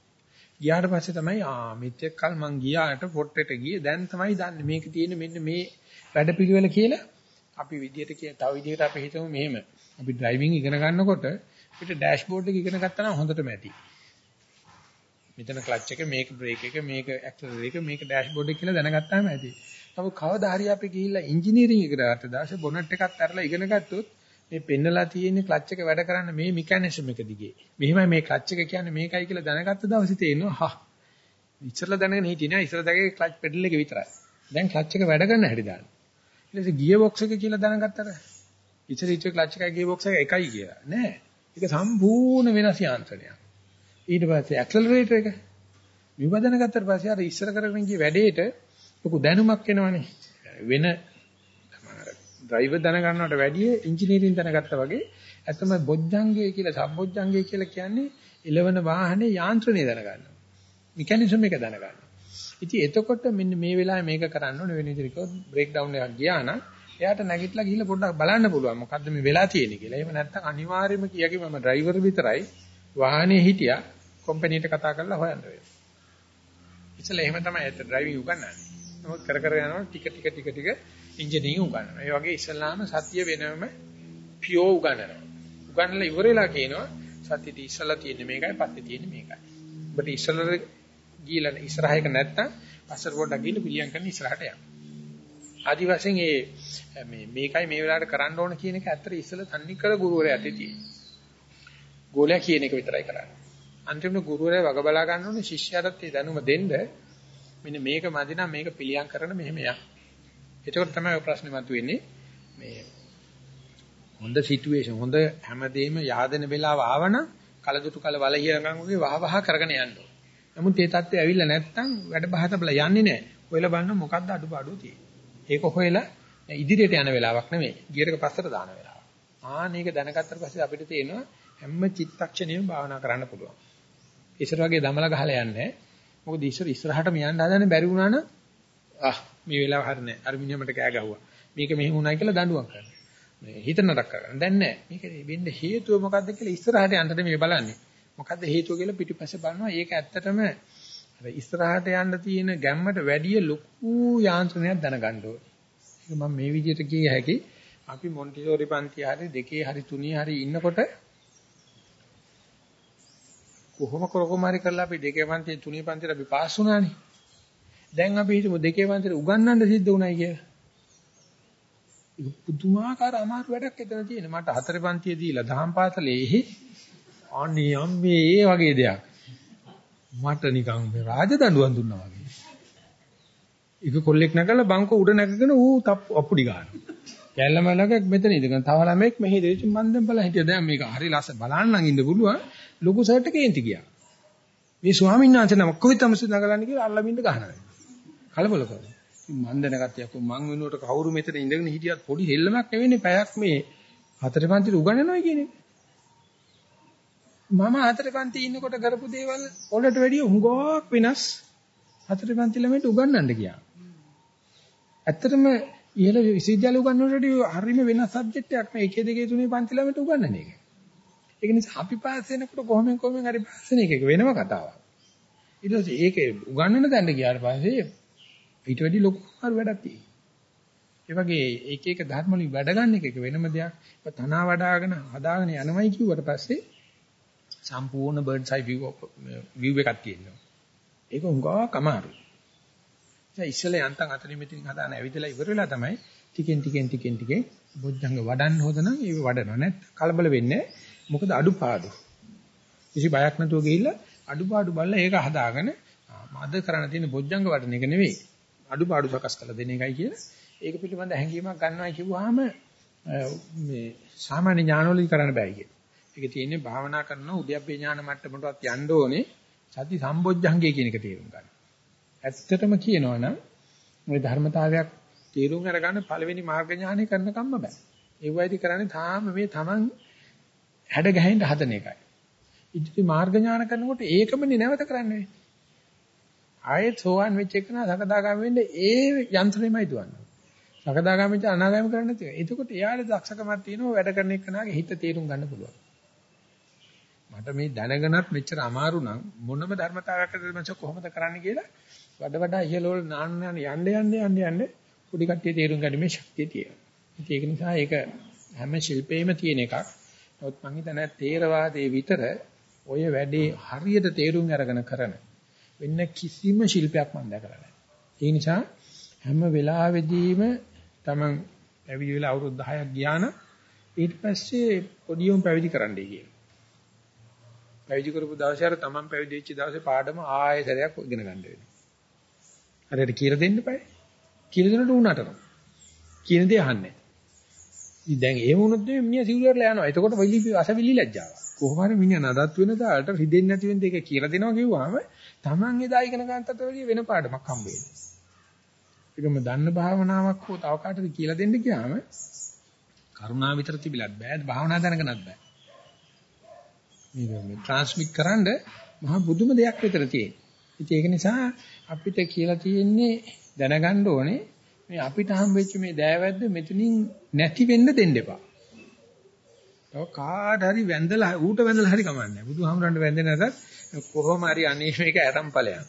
ගියාට පස්සේ තමයි ආ මෙච්චර කල් මං ගියාට පොට්ටෙට ගියේ. දැන් තමයි දන්නේ මේක තියෙන මෙන්න මේ වැඩපිළිවෙල කියලා. අපි විදියට කිය තව විදියට අපි හිතමු මෙහෙම. අපි ඩ්‍රයිවිං ඉගෙන ගන්නකොට අපිට ඩෑෂ්බෝඩ් එක ඉගෙන ගත්තා නම් හොඳටම ඇති. මෙතන ක්ලච් එක මේක බ්‍රේක් එක මේක ඇක්සලරේටර් එක මේක ඩෑෂ්බෝඩ් එක කියලා දැනගත්තාම ඇති. නමුත් කවදා හරි අපි ගිහිල්ලා ඉංජිනේරිං එකට ගත්ත දාසේ බොනට් එකත් අරලා ඉගෙන ගත්තොත් මේ පෙන්නලා තියෙන ක්ලච් එක වැඩ කරන්න මේ මෙකැනිසම් එක දිගේ. මෙහිමයි මේ ක්ලච් එක කියන්නේ මේකයි කියලා දැනගත්ත දවසේ තේරෙනවා හා. ඉස්සරලා දැනගෙන හිටියේ නෑ ඉස්සර දැකේ ක්ලච් පෙඩල් එක විතරයි. දැන් ක්ලච් එක වැඩ කරන්න හැටි දාන්න. ඊට පස්සේ ගියර් බොක්ස් එක කියලා දැනගත්තට ඉස්සර ඉච්ච ක්ලච් එකයි ගියර් බොක්ස් එක එකයි කියලා. නෑ. ඒක සම්පූර්ණ වෙනස් යාන්ත්‍රණයක්. ඊට පස්සේ ඇක්සලරේටර් එක විවදන ගත්තට පස්සේ අර ඉස්සර කරගෙන ගිය වැඩේට ලොකු දැනුමක් එනවනේ. වෙන ඩ්‍රයිවර් දැනගන්නවට වැඩිය ඉංජිනේරින් දැනගත්තා වගේ ඇත්තම බොජ්ජංගය කියලා සම්බොජ්ජංගය කියලා කියන්නේ ඉලවන වාහනේ යාන්ත්‍රණය දැනගන්නවා. මෙකැනිසම් එක දැනගන්නවා. ඉතින් එතකොට මෙන්න මේ වෙලාවේ මේක කරන්න ඕනේ වෙන විදිහට කිව්වොත් බ්‍රේක් ඩවුන් එකක් ගියා නම් එයාට නැගිටලා ගිහිල්ලා පොඩ්ඩක් බලන්න පුළුවන් මොකද්ද මේ වෙලා තියෙන්නේ කියලා. එහෙම නැත්නම් අනිවාර්යයෙන්ම කියකි මම ඩ්‍රයිවර් විතරයි වාහනේ හිටියා කම්පැනිට කතා කරලා හොයන්න වෙනවා. ඉතල එහෙම තමයි ඇත්ත ඩ්‍රයිවිං උගන්වන්නේ. නමුත් කර කර යනවා ටික ටික ටික ටික ඉංජිනේරින් උගන්වනවා. ඒ වගේ ඉස්ලාම සත්‍ය වෙනම පියෝ උගන්වනවා. උගන්වලා ඉවරලා කියනවා සත්‍යෙට ඉස්සලා තියෙන්නේ මේකයි පස්සේ තියෙන්නේ මේකයි. ඔබට ඉස්සලා ගිහලා ඉස්සරහයක නැත්තම් පස්සට පොඩ්ඩක් ගිහින් පිළියම් කරන ඉස්සරහට යන්න. ආදි වශයෙන් මේ මේකයි මේ වෙලාවට කරන්න ඕන කියන එක ඇත්තට ඉස්සලා තන්නේ කර ගුරුවරයා ඇත්තේ තියෙන්නේ. ගෝලයා කියන එක විතරයි කරන්නේ. අන්තිමට ගුරුවරයා වග බලා ගන්න ඕනේ ශිෂ්‍යයාට ඒ දැනුම දෙන්න. මෙන්න මේක මදි නම් මේක පිළියම් කරන මෙහෙම යන්න. එතකොට තමයි ඔය ප්‍රශ්නේ මතුවෙන්නේ මේ හොඳ සිටුේෂන් හොඳ හැමදේම yaadena වෙලාව ආවනම් කලදුටු කල වල හිරගම් වගේ වහ වහ කරගෙන යන්න ඕනේ. නමුත් ඒ தත්ත්වය ඇවිල්ලා නැත්තම් වැඩ බහතබල යන්නේ නැහැ. ඔයලා බලන්න මොකද්ද අඩුපාඩුව තියෙන්නේ. ඒක හොයලා ඉදිරියට යන වෙලාවක් නෙමෙයි. ගියරක පස්සට දාන වෙලාවක්. ආන මේක දැනගත්තට පස්සේ අපිට තේරෙනවා හැම චිත්තක්ෂණයෙම භාවනා කරන්න පුළුවන්. ඉස්සර වගේ දමලා ගහලා යන්නේ මොකද ඉස්සර ඉස්සරහටම යන්න හදන්නේ බැරි වුණා නම් ආ මේ වෙලාව හරිනේ අල්ුමිනියමට කෑ ගැහුවා. මේක මෙහෙම වුණා කියලා දඬුවම් කරනවා. මේ හිත නරක කරගන්න. දැන් නෑ. මේක වෙන්න හේතුව මොකද්ද කියලා ඉස්සරහට යන්නට මේ බලන්නේ. මොකද්ද හේතුව කියලා පිටිපස්සේ බලනවා. ඒක ඇත්තටම අර ඉස්සරහට යන්න තියෙන ගැම්මට වැඩිය ලොකු යාන්ත්‍රණයක් දැනගන්න ඕනේ. ඒක මම මේ විදිහට කිය හැකි. අපි මොන්ටිසෝරි පන්ති හරි දෙකේ හරි තුනේ හරි ඉන්නකොට කොහොම කරකොමාරි කරලා අපි දෙකේ පන්ති තුනේ පන්තිට අපි පාස් වුණානේ. දැන් අපි හිතමු දෙකේ පන්තිට උගන්වන්න සිද්ධ වුණයි කියලා. ඒක පුදුමාකාර අමාරු වැඩක් එතන තියෙන. මට හතරේ පන්තියේ දීලා දහම් පාසලේ එහි අනේ අම්මේ ඒ වගේ දෙයක්. මට නිකන් මේ රාජදඬුවම් දුන්නා වගේ. ඒක කොල්ලෙක් නැගලා බංකෝ උඩ නැගගෙන ඌ අප්පුඩි ගන්නවා. කැල්ලමලක මෙතන ඉඳගෙන තව ළමෙක් මෙහි දෙවිච මන් දැන් බලලා හිටියා දැන් මේක හරි ලස්ස බලන්න නම් ඉන්න පුළුවන් ලොකු සර්ට් එකේ ඉඳි ගියා. මේ ස්වාමීන් වහන්සේ නම කොහෙද තමසු නගලන්නේ කියලා අල්ලමින්ද ගහනවා. කලබල කරනවා. මන් දැනගත්තා යකෝ මං වෙනුවට කවුරු මෙතන ඉඳගෙන හිටියත් පොඩි හෙල්ලමක් නෙවෙන්නේ පැයක් මේ හතරේ පන්තිට උගන්වනවා කියන එක. මම හතරේ පන්ති ඉන්නකොට කරපු දේවල් වලට වැඩිය හුඟක් වෙනස් හතරේ පන්ති ළමයිට උගන්වන්න ගියා. ඇත්තටම ඉහළ විශ්වවිද්‍යාල උගන්වනකොට හරිම වෙනස් සබ්ජෙක්ට් එකක් මේ 1 2 3 පන්ති ළමයිට උගන්වන එක. ඒක නිසා අපි පාස් වෙනකොට කොහොමද කොහොමද හරි පාස් වෙන එක වෙනම කතාවක්. ඊට පස්සේ ඒක උගන්වන තැනට ගියාට පස්සේ ඊට වැඩි ලොකු මාරු වැඩක් තියෙනවා. ඒ වගේ එක එක ධර්ම වලින් වැඩ ගන්න එක එක වෙනම දෙයක්. ඒක තනවා වඩාගෙන හදාගෙන යනවයි කිව්වට පස්සේ සම්පූර්ණ බර්ඩ්ස් අයි view view එකක් තියෙනවා. ඒක හුඟක් අමාරුයි. ඒ ඉස්සෙල්ලා යන්තම් අතනින් මෙතනින් හදාන ඇවිදලා ඉවර වෙලා තමයි ටිකෙන් ටිකෙන් ටිකෙන් ටිකෙන් බොජ්ජංග වඩන්න හොද නම් ඒක වඩනවා නැත් කලබල වෙන්නේ මොකද අඩුපාඩු. කිසි බයක් නැතුව ගිහිල්ලා අඩුපාඩු බලලා ඒක හදාගෙන මද කරන්න තියෙන බොජ්ජංග වඩන එක නෙවෙයි. අඩුපාඩු සකස් කරලා දෙන එකයි කියලා ඒක පිළිබඳ හැඟීමක් ගන්නවා කිව්වහම මේ සාමාන්‍ය ඥානවලදී කරන්න බෑ කියලා. ඒක තියෙන්නේ භාවනා කරන උද්‍යප්පේ ඥාන මට්ටමටවත් යන්න ඕනේ සති සම්බොජ්ජංගය කියන එක තේරුම් ගන්න. ඇත්තටම කියනවනම් මේ ධර්මතාවයක් තේරුම් අරගන්න පළවෙනි මාර්ග ඥානය කරන කම්ම බෑ. ඒ වයිදී කරන්නේ තාම මේ Taman හැඩ ගැහෙන්න හදන එකයි. ඉතින් මාර්ග ඥාන කරනකොට ඒකමනේ නැවත කරන්නේ. ආයෙත් සෝවන් වෙච්ච එක නා සකදාගාම වෙන්නේ ඒ යන්ත්‍රෙමයි දුවන්නේ. සකදාගාම වෙච්ච අනාගාම කරන්නේ නැතිව. එතකොට එයාට දක්ෂකමක් තියෙනවා වැඩ කරන එකනාගේ හිත තේරුම් ගන්න පුළුවන්. මට මේ දැනගනත් මෙච්චර අමාරු නම් මොනම ධර්මතාවයක්ද මම කොහොමද කරන්නේ කියලා වඩ වඩා ඉහළවල නාන්න යන්න යන්න යන්න යන්න පොඩි කට්ටිය තේරුම් ගන්න මේ ශක්තිය තියෙනවා. ඒක නිසා ඒක හැම ශිල්පේම තියෙන එකක්. නමුත් මම හිතන්නේ තේරවාදයේ විතර ඔය වැඩේ හරියට තේරුම් අරගෙන කරන වෙන කිසිම ශිල්පයක් මම දැකලා නැහැ. ඒ නිසා හැම වෙලාවෙදීම තමන් පැවිදි වෙලා අවුරුදු 10ක් ගියා නම් ඊට පස්සේ පොඩියොම් පැවිදි කරන්නයි කියන්නේ. පැවිදි කරපු දවසේ අර තමන් පැවිදි වෙච්ච දවසේ පාඩම ආයෙසරයක් ඉගෙන ගන්න වෙනවා. හරියට කියලා දෙන්න බෑ. කියලා දෙනට උනාටම. කියන දේ අහන්නේ. ඉතින් දැන් එහෙම වුණොත් මේ මිනිහා සිවුරට යනවා. එතකොට වෙලි අසවිලි ලැජ්ජාව. කොහොම හරි මිනිහා නදත් වෙන දාට රිදෙන්නේ නැති වෙන දෙක කියලා දෙනවා කිව්වම Taman එදා ඉගෙන ගන්නතට වැඩිය වෙන පාඩමක් හම්බ වෙනවා. ඒකම දන්න භාවනාවක් හෝ තව කාටද කියලා දෙන්න ගියාම කරුණා විතර තිබිලත් බෑ භාවනා දැනගනත් බෑ. මේක මේ ට්‍රාන්ස්මිට් කරන්න මහ බුදුම දෙයක් විතර තියෙන. ඉතින් ඒක නිසා අපිට කියලා තියෙන්නේ දැනගන්න ඕනේ මේ අපිට හම්බෙච්ච මේ දෑවැද්ද මෙතනින් නැති වෙන්න දෙන්න එපා. තව කාට හරි වැඳලා ඌට වැඳලා හරි කමන්නේ. බුදුහාමරන්ට වැඳෙන්නේ නැතත් කොහොම හරි අනේ මේක ඇතම් ඵලයක්.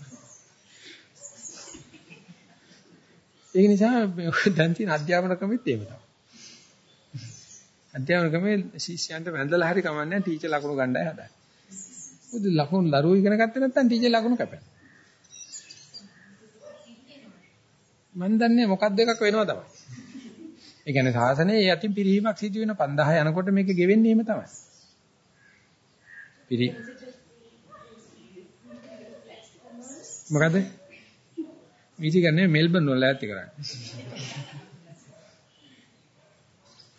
ඒ නිසා දැන් තියෙන අධ්‍යාපන ක්‍රමෙත් එහෙම තමයි. අධ්‍යාපන ක්‍රමේ ශිෂ්‍යයන්ට වැඳලා හරි කමන්නේ ටීචර් ලකුණු ගන්නයි හදන්නේ. මොකද ලකුණු දරුවෝ ඉගෙන ගත්තේ නැත්නම් ටීචර් ලකුණු කැපෙනවා. මම දන්නේ මොකක්ද එකක් වෙනවා තමයි. ඒ කියන්නේ සාසනයේ යටින් පිරිහීමක් සිදු වෙන 5000 යනකොට මේක ගෙවෙන්නේ එහෙම තමයි. පිරි මොකද? වීදි ගන්නේ මෙල්බන් වල ඇත්ති කරන්නේ.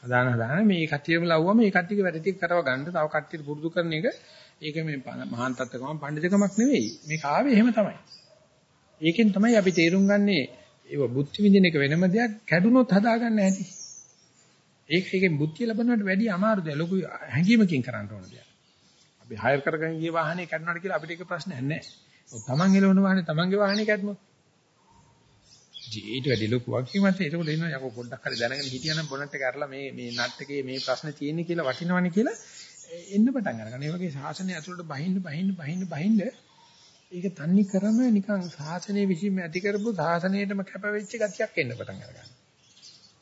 අදාන අදාන මේ කට්ටියම ලව්වම මේ කට්ටියගේ වැඩ ටික කරව ගන්න තව කට්ටියට පුරුදු කරන එක ඒක මේ මහාන් තත්ත්වකම පඬිතුකමක් නෙවෙයි. මේක ආවේ එහෙම තමයි. ඒකෙන් තමයි අපි තේරුම් ගන්නේ ඒව බුද්ධ විඳින එක වෙනම දෙයක් කැඩුනොත් හදාගන්න ඇති. ඒක ඒකෙන් බුද්ධිය ලැබනවට වැඩිය අමාරු දෙයක්. ලොකු හැඟීමකින් කරන්න ඕන දෙයක්. අපි හයර් කරගෙන ගිය වාහනේ කැඩුනාට කියලා අපිට ඒක ප්‍රශ්නයක් නැහැ. තමන් එලවන වාහනේ තමන්ගේ වාහනේ කැඩුනොත්. ඊට වැඩි ලොකු වගකීමක් ඒක උඩ ඉන්න යකෝ පොඩ්ඩක් හරි දැනගෙන හිටියනම් බොනට් එක අරලා මේ මේ නට් එකේ මේ ප්‍රශ්නේ තියෙන්නේ කියලා වටිනවනේ කියලා එන්න පටන් අරගන්න. ඒ වගේ ශාසනය ඇතුළට බහින්න බහින්න බහින්න බහින්න ඒක තන්නේ කරම නිකන් ශාසනය විසින්ම ඇති කරපු ශාසනයටම කැපවෙච්ච ගතියක් එන්න පටන් අරගන්නවා.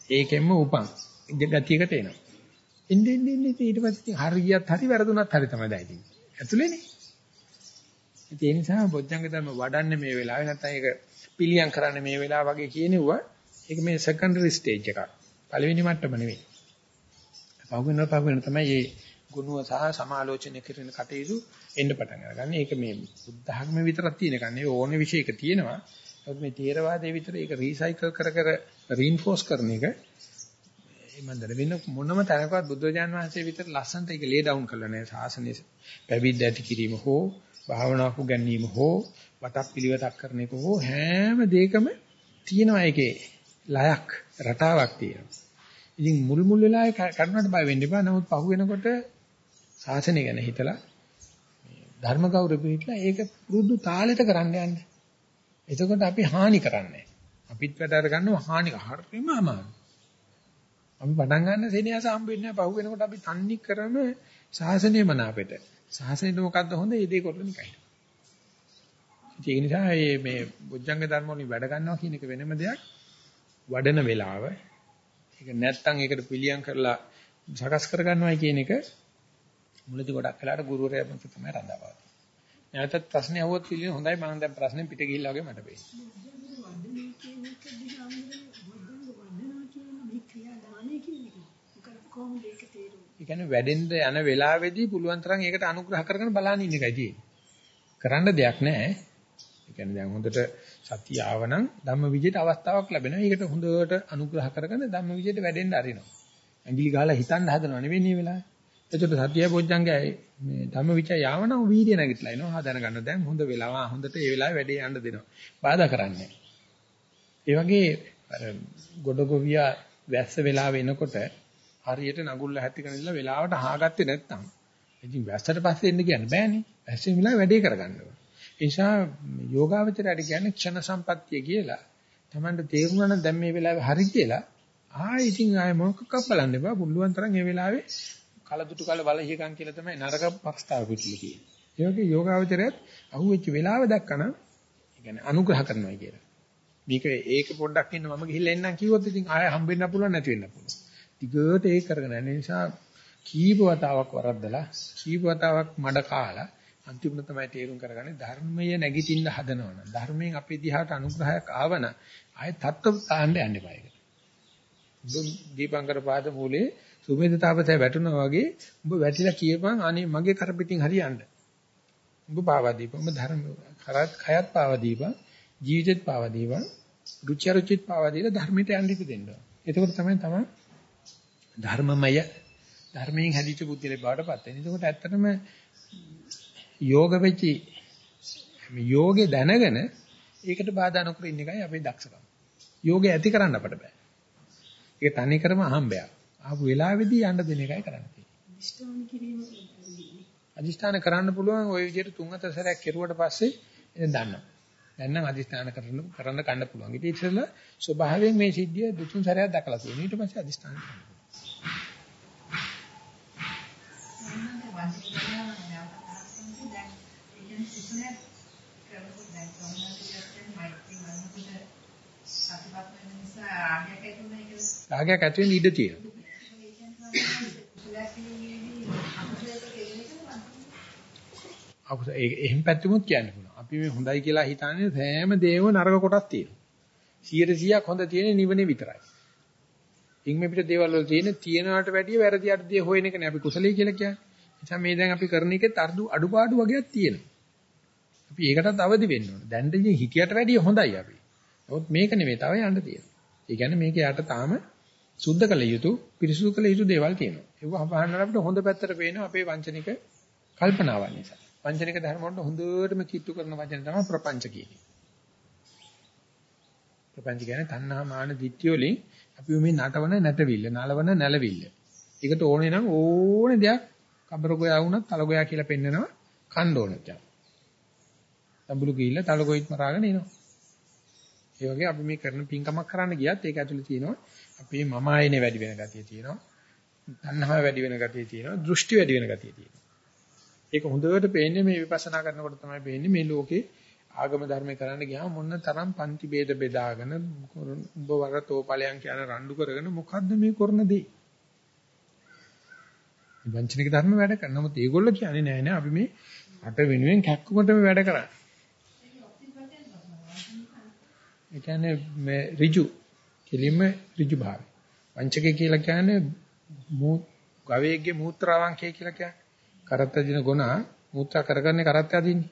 ඒකෙන්ම උපන් ගතියකට එනවා. ඉන්නේ ඉන්නේ ඊට පස්සේ හරියට හරි වැරදුනත් හරි තමයි දැයි තියෙන්නේ. ඇතුලේනේ. ඒ නිසා බොජ්ජංග ධර්ම වඩන්නේ මේ වෙලාවේ නැත්නම් ඒක පිළියම් කරන්නේ මේ වෙලාව වගේ කියනෙවුවා ඒක මේ සෙකන්ඩරි ස්ටේජ් එකක්. පළවෙනි මට්ටම නෙවෙයි. පහුවෙන පහුවෙන තමයි මේ ගුණව සහ සමාලෝචනය කරන කටයුතු එන්න පටන් අරගන්නේ. ඒක මේ බුද්ධ ධර්ම විතරක් තියෙන එකක් නෙවෙයි ඕනෙ විශේෂයක තියෙනවා. ඒත් මේ තේරවාදයේ විතර ඒක රීසයිකල් කර කර රීන්ෆෝස් කරන එක මම දර වෙන මොනම තැනකවත් බුදුරජාන් වහන්සේ විතර ලස්සනට ඒක ලේ ඩවුන් කරලා නැහැ. ශාසනයේ පැවිද්ද ඇති කිරීම හෝ භාවනාවක ගැනීම හෝ වතක් පිළිවෙතක් කරන එක හෝ හැම දෙයකම තියෙනවා ඒකේ ලයක් රටාවක් තියෙනවා. ඉතින් මුල් මුල් වෙලාවේ කරුණාට බය වෙන්න එපා. නමුත් පහු වෙනකොට ශාසනය ගැන හිතලා ධර්ම ගෞරව පිළිట్లా ඒක පුරුදු තාලෙට කරන්න යන්න. එතකොට අපි හානි කරන්නේ. අපිත් වැඩ අර ගන්නවා හානි හරිම අමාරුයි. අපි පටන් ගන්න සෙනෙහස හම්බ වෙන්නේ නැහැ. පහු වෙනකොට අපි තන්නේ කරම ශාසනය මනාපෙට. ශාසනයට මොකද්ද හොඳ? ඒ දේ කරලා නිකයි. ඒ නිසා මේ මේ බොජ්ජංග ධර්ම වලින් වැඩ ගන්නවා කියන එක වෙනම දෙයක්. වඩන වෙලාව ඒක නැත්තම් ඒකට පිළියම් කරලා සකස් කර ගන්නවයි කියන එක මුලදී ගොඩක් වෙලාට ගුරුවරයා මත තමයි රඳාපවතින්නේ. නැවතත් ප්‍රශ්නේ අහුවොත් පිළියම් හොඳයි මම දැන් ප්‍රශ්නේ පිට ගිහිල්ලා වගේ මට පේනවා. ඒ කියන්නේ වැඩෙන්න යන වෙලාවේදී පුළුවන් තරම් ඒකට අනුග්‍රහ කරගෙන බලන්න ඉන්න එකයි තියෙන්නේ. කරන්න දෙයක් නැහැ. ඒක කියන්නේ දැන් හොඳට සතිය ආවනම් ධම්මවිජයට අවස්ථාවක් ලැබෙනවා. ඒකට හොඳට අනුග්‍රහ කරගෙන ධම්මවිජයට වැඩෙන්න අරිනවා. ඇඟිලි ගහලා හිතන්න හදනව නෙවෙයි මේ වෙලාවේ. එතකොට සතිය බොජ්ජංගය මේ ධම්මවිචය යාවනම් වීර්ය නැගිටලා එනවා. හදන ගන්න දැන් හොඳ වෙලාව හොඳට ඒ වෙලාවේ වැඩේ යන්න දෙනවා. බාධා කරන්නේ. ඒ වගේ අර ගොඩගොවියා වැස්ස වෙලාව එනකොට හරියට නගුල්ල හැතිකන ඉඳලා වෙලාවට හාගත්තේ නැත්නම් ඉතින් වැස්සට පස්සේ එන්න කියන්න බෑනේ. වැස්සෙන් වෙලාව වැඩේ කරගන්න ඕනේ. ඒ නිසා යෝගාවචරයට කියන්නේ ක්ෂණ සම්පත්තිය කියලා. Tamanට තේරුණා නම් දැන් මේ වෙලාවේ හරි කියලා ආයෙ ඉතින් ආයෙ මොකක්ක බලන්න එපා. පුළුවන් තරම් මේ වෙලාවේ කලදුටු කල බලහිකම් කියලා තමයි නරක ප්‍රස්තාව පිටිලි කියන්නේ. ඒ වගේ යෝගාවචරයත් අහුවෙච්ච වෙලාව දැක්කනම් ඒ කියන්නේ අනුග්‍රහ කරනවා කියලා. මේක ඒක පොඩ්ඩක් ඉන්න මම ගිහිල්ලා එන්නම් කිව්වොත් ඉතින් ආයෙ හම්බෙන්න පුළුවන් නැති වෙන්න පුළුවන්. ටිකට ඒක කරගෙන යන නිසා කීප වතාවක් වරද්දලා කීප වතාවක් මඩ කාලා අන්තිමට තමයි තේරුම් කරගන්නේ ධර්මයේ නැගිටින්න හදනවනම් ධර්මයෙන් අපේ දිහාට අනුග්‍රහයක් ආවන ආයෙ තත්ත්ව තාන්න යන්න එපා ඒක. උඹ දීපංකර පාද මූලේ සුමේද තාපසය වැටුණා වගේ උඹ වැටිලා කියපන් අනේ මගේ කර පිටින් හරියන්න. උඹ පාවා දීපන් උඹ ධර්ම කරත් khයත් පාවා දීපන් ජීවිතෙත් පාවා දීපන් රුචි අරුචිත් පාවා දීලා ධර්මයට යන්න ඉපදෙන්න. එතකොට තමයි තමයි ධර්මමය ධර්මයෙන් හැදිච්ච බුද්ධිලේ බාටපත් වෙන. එතකොට ඇත්තටම යෝග වෙච්චි මේ යෝගේ දැනගෙන ඒකට බාධා නොකර ඉන්න එකයි අපේ දක්ෂකම. යෝගය ඇති කරන්න අපට බෑ. ඒක තනි කරම අහම්බයක්. ආපු වෙලාවේදී යන්න දෙන එකයි කරන්න තියෙන්නේ. අදිෂ්ඨාන කරන්න පුළුවන් ওই විදිහට තුන් හතර සැරයක් කෙරුවට පස්සේ එතන දන්නවා. දැන් නම් අදිෂ්ඨාන කරන්න කරන්න ගන්න පුළුවන්. ඉතින් ඉතින්ලා ස්වභාවයෙන් මේ සිද්ධිය දුතුන් සැරයක් දැකලා තියෙනවා. ඊට පස්සේ අදිෂ්ඨාන කරනවා. රාගයක් ඇති වෙන්න ඉඩ තියෙනවා. අපුස එහෙම පැත්තෙමුත් කියන්න පුළුවන්. අපි මේ හොඳයි කියලා හිතන්නේ සෑම දේම නරක කොටක් තියෙනවා. 100%ක් හොඳ තියෙන්නේ නිවනේ විතරයි. ඉන් මේ පිට දේවල් වල තියෙන තියනකට වැඩිය වැරදි අර්ධය හොයන එකනේ අපි කුසලයේ කියලා කියන්නේ. නිසා මේ දැන් අපි කරන එකෙත් අඩු අඩුපාඩු වගේක් තියෙනවා. අපි ඒකටත් අවදි වෙන්න ඕනේ. දැන් ඉතින් හිතියට වැඩිය හොඳයි අපි. නමුත් මේක නෙමෙයි තව යන්න තියෙනවා. ඒ කියන්නේ මේක යට තාම සුද්ධ කළ යුතු පිරිසුදු කළ යුතු දේවල් තියෙනවා. ඒක අහන්න අපිට හොඳ පැත්තට පේනවා අපේ වංචනික කල්පනාවන් නිසා. වංචනික ධර්ම වලට හොඳටම කිට්ටු කරන වචන තමයි ප්‍රපංච කියන්නේ. ප්‍රපංච කියන්නේ තණ්හා මාන දිට්ඨිය වලින් අපි මේ නටවන නැටවිල්ල, නලවන නැලවිල්ල. ඒකට ඕනේ නම් ඕනේ දෙයක් කබර ගෝයා වුණත් තල ගෝයා කියලා පෙන්නනවා කණ්ඩ ඕනේ දැන්. තඹුළු ගිහිල්ලා තල ගොයිත් මරාගෙන එනවා. ඒ වගේ අපි මේ කරන පින්කමක් කරන්න ගියත් ඒක ඇතුලේ තියෙනවා අපේ මම ආයනේ වැඩි වෙන ගතිය තියෙනවා. තණ්හාව වැඩි වෙන ගතිය තියෙනවා. දෘෂ්ටි වැඩි වෙන ගතිය තියෙනවා. ඒක හොඳට පේන්නේ මේ විපස්සනා කරනකොට තමයි පේන්නේ මේ ලෝකේ ආගම ධර්ම කරන්න ගියාම මොන තරම් පන්ති ભેද බෙදාගෙන උඹ වරතෝ ඵලයන් කියන රණ්ඩු කරගෙන මොකද්ද මේ කරන දේ? වංචනික ධර්ම වැඩ කරන නමුත් ඒගොල්ලෝ කියන්නේ නෑ නෑ අපි මේ අට වෙනුවෙන් කැක්කුමටම වැඩ කරන්නේ. ඒ කියන්නේ මේ ඍජු කෙලින්ම ඍජු භාවය. වංචකය කියලා කියන්නේ මූ ගවයේගේ මූත්‍රාවංකය කියලා කියන්නේ. කරත්ත දින ගුණ මූත්‍රා කරගන්නේ කරත්ත අදින්නේ.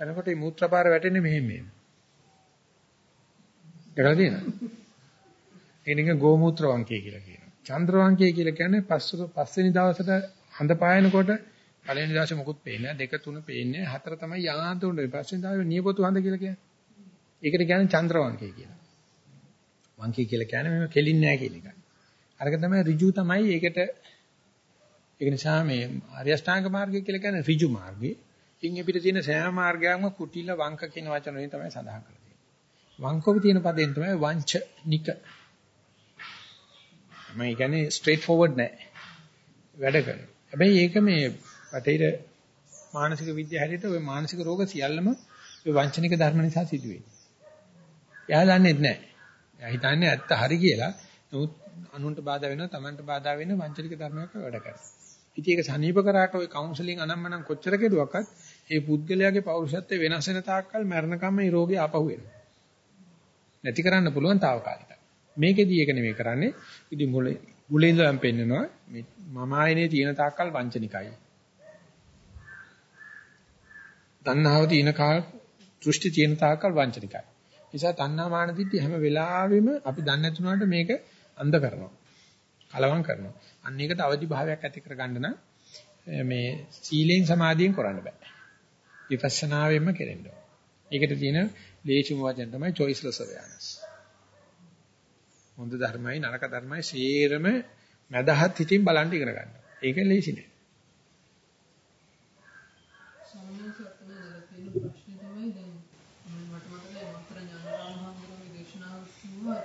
එනකොට මේ මූත්‍රාපාර වැටෙන්නේ මෙහෙම මෙහෙම. දැකලා තියෙනවද? ඒ නිකන් ගෝමූත්‍රාවංකය කියලා කියනවා. චන්ද්‍රවංකය කියලා කියන්නේ පස්ව පස්වෙනි දවසට හඳ පායනකොට පළවෙනි දවසේ මොකුත් පේන්නේ නැහැ. දෙක තුන පේන්නේ. හතර තමයි යාන්ත උනේ. පස්වෙනි දවසේ නියපොතු හඳ කියලා කියන්නේ. ඒකට කියන්නේ චන්ද්‍රවංකය කියලා. වංකය කියලා කියන්නේ මේව කෙලින්නේ නැහැ කියන එකයි. අරක තමයි ඍජු තමයි ඒකට ඒක නිසා මේ ආර්ය අෂ්ටාංග මාර්ගය කියලා කියන්නේ ඍජු මාර්ගය. ඉන් එපිට තියෙන සෑම මාර්ගයක්ම කුටිල වංක කියන වචන වලින් තමයි සඳහන් කරලා තියෙන්නේ. වංකව තියෙන පදයෙන් තමයි වංචනික. මම කියන්නේ ස්ට්‍රේට් ෆෝවර්ඩ් නෑ. වැඩ කරනවා. හැබැයි ඒක මේ රටේ මානසික විද්‍යාව හැටියට ওই මානසික රෝග සියල්ලම ওই වංචනික ධර්ම නිසා සිදුවෙන්නේ. එයා දන්නේ නැහැ. එයා හිතන්නේ ඇත්ත හරි කියලා. නමුත් අනුන්ට බාධා වෙනවා, Tamanට බාධා වෙන වංචනික ධර්මයක් වැඩ කරනවා. ඉතින් ඒක සනീപ කරාට ওই කවුන්සලින් අනම්මනම් කොච්චර කෙරුවක්වත් ඒ පුද්ගලයාගේ පෞරුෂත්වය වෙනස් වෙන තාක්කල් මරණකම මේ රෝගේ ආපහු එනවා. නැති කරන්න පුළුවන් తాවකාලිකව. මේකෙදි ඒක නෙමෙයි කරන්නේ. ඉතින් මුලේ මුලින් ඉඳන් පෙන්නනවා මේ මම ආයනේ තියෙන තාක්කල් වංචනිකයි. තණ්හාව තියෙන කාල දෘෂ්ටි තියෙන තාක්කල් වංචනිකයි. නිසා තණ්හා මාන දිට්ඨි හැම වෙලාවෙම අපි දන්නේ නැතුණාට මේක අන්ධ කරනවා. කලවම් කරනවා. අන්න ඒකට අවදි භාවයක් ඇති කරගන්න නම් මේ සීලෙන් සමාධියෙන් කරන්න බෑ. විපස්සනාවෙන්ම කෙරෙන්න ඕන. ඒකට තියෙන ලේසිම වචන තමයි choiceless awareness. හොඳ ධර්මයි නරක ධර්මයි සේරම මදහත් හිතින් බලන් ඉගෙන ගන්න. ඒක ලේසි නෑ.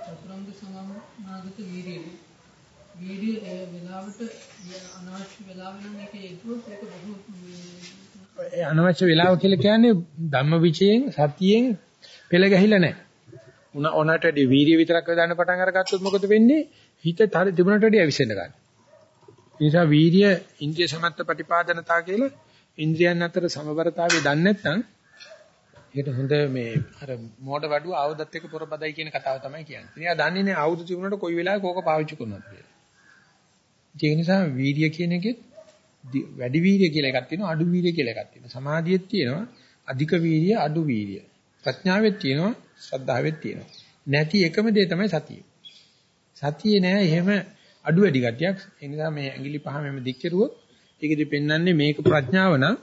චතුරංග සමානාගත වීර්යය. වීර්යය ඒ වෙලාවට අනවශ්‍ය වෙලාවෙ නම් ඒක හේතුවත් ඒක බොහෝ ඒ අනවශ්‍ය වෙලාව කියලා කියන්නේ ධම්මවිචයෙන් සතියෙන් පෙළ ගැහිලා නැහැ. උන ඔනට වැඩි වීර්ය විතරක් දාන්න පටන් අරගත්තොත් මොකද වෙන්නේ? හිත තිබුණට වැඩි අවිසෙන්න ගන්න. ඒ නිසා වීර්ය ඉන්ද්‍රිය සමත්ත ප්‍රතිපාදනතා කියලා ඉන්ද්‍රියන් අතර සමබරතාවය දන්නේ නැත්නම් ඒකට හොඳ මේ අර මෝඩ වඩුව ආයුධත් එක්ක පොරබදයි කියන කතාව තමයි කියන්නේ. ඉතින් එයා දන්නේ නැහැ ආයුධ තිබුණාට කොයි වෙලාවක කෝක පාවිච්චි කරනවද කියලා. ඒක නිසා වීර්ය කියන එකෙත් වැඩි වීර්ය කියලා එකක් තියෙනවා අඩු වීර්ය කියලා එකක් තියෙනවා. සමාධියෙත් තියෙනවා අධික වීර්ය අඩු වීර්ය. ප්‍රඥාවෙත් තියෙනවා ශ්‍රද්ධාවෙත් තියෙනවා. නැති එකම දේ තමයි සතිය. සතියේ නෑ එහෙම අඩු වැඩි ගතියක්. ඒ නිසා මේ ඇඟිලි පහ මෙම දික් කෙරුවොත් ඒකෙදි පෙන්වන්නේ මේක ප්‍රඥාව නම්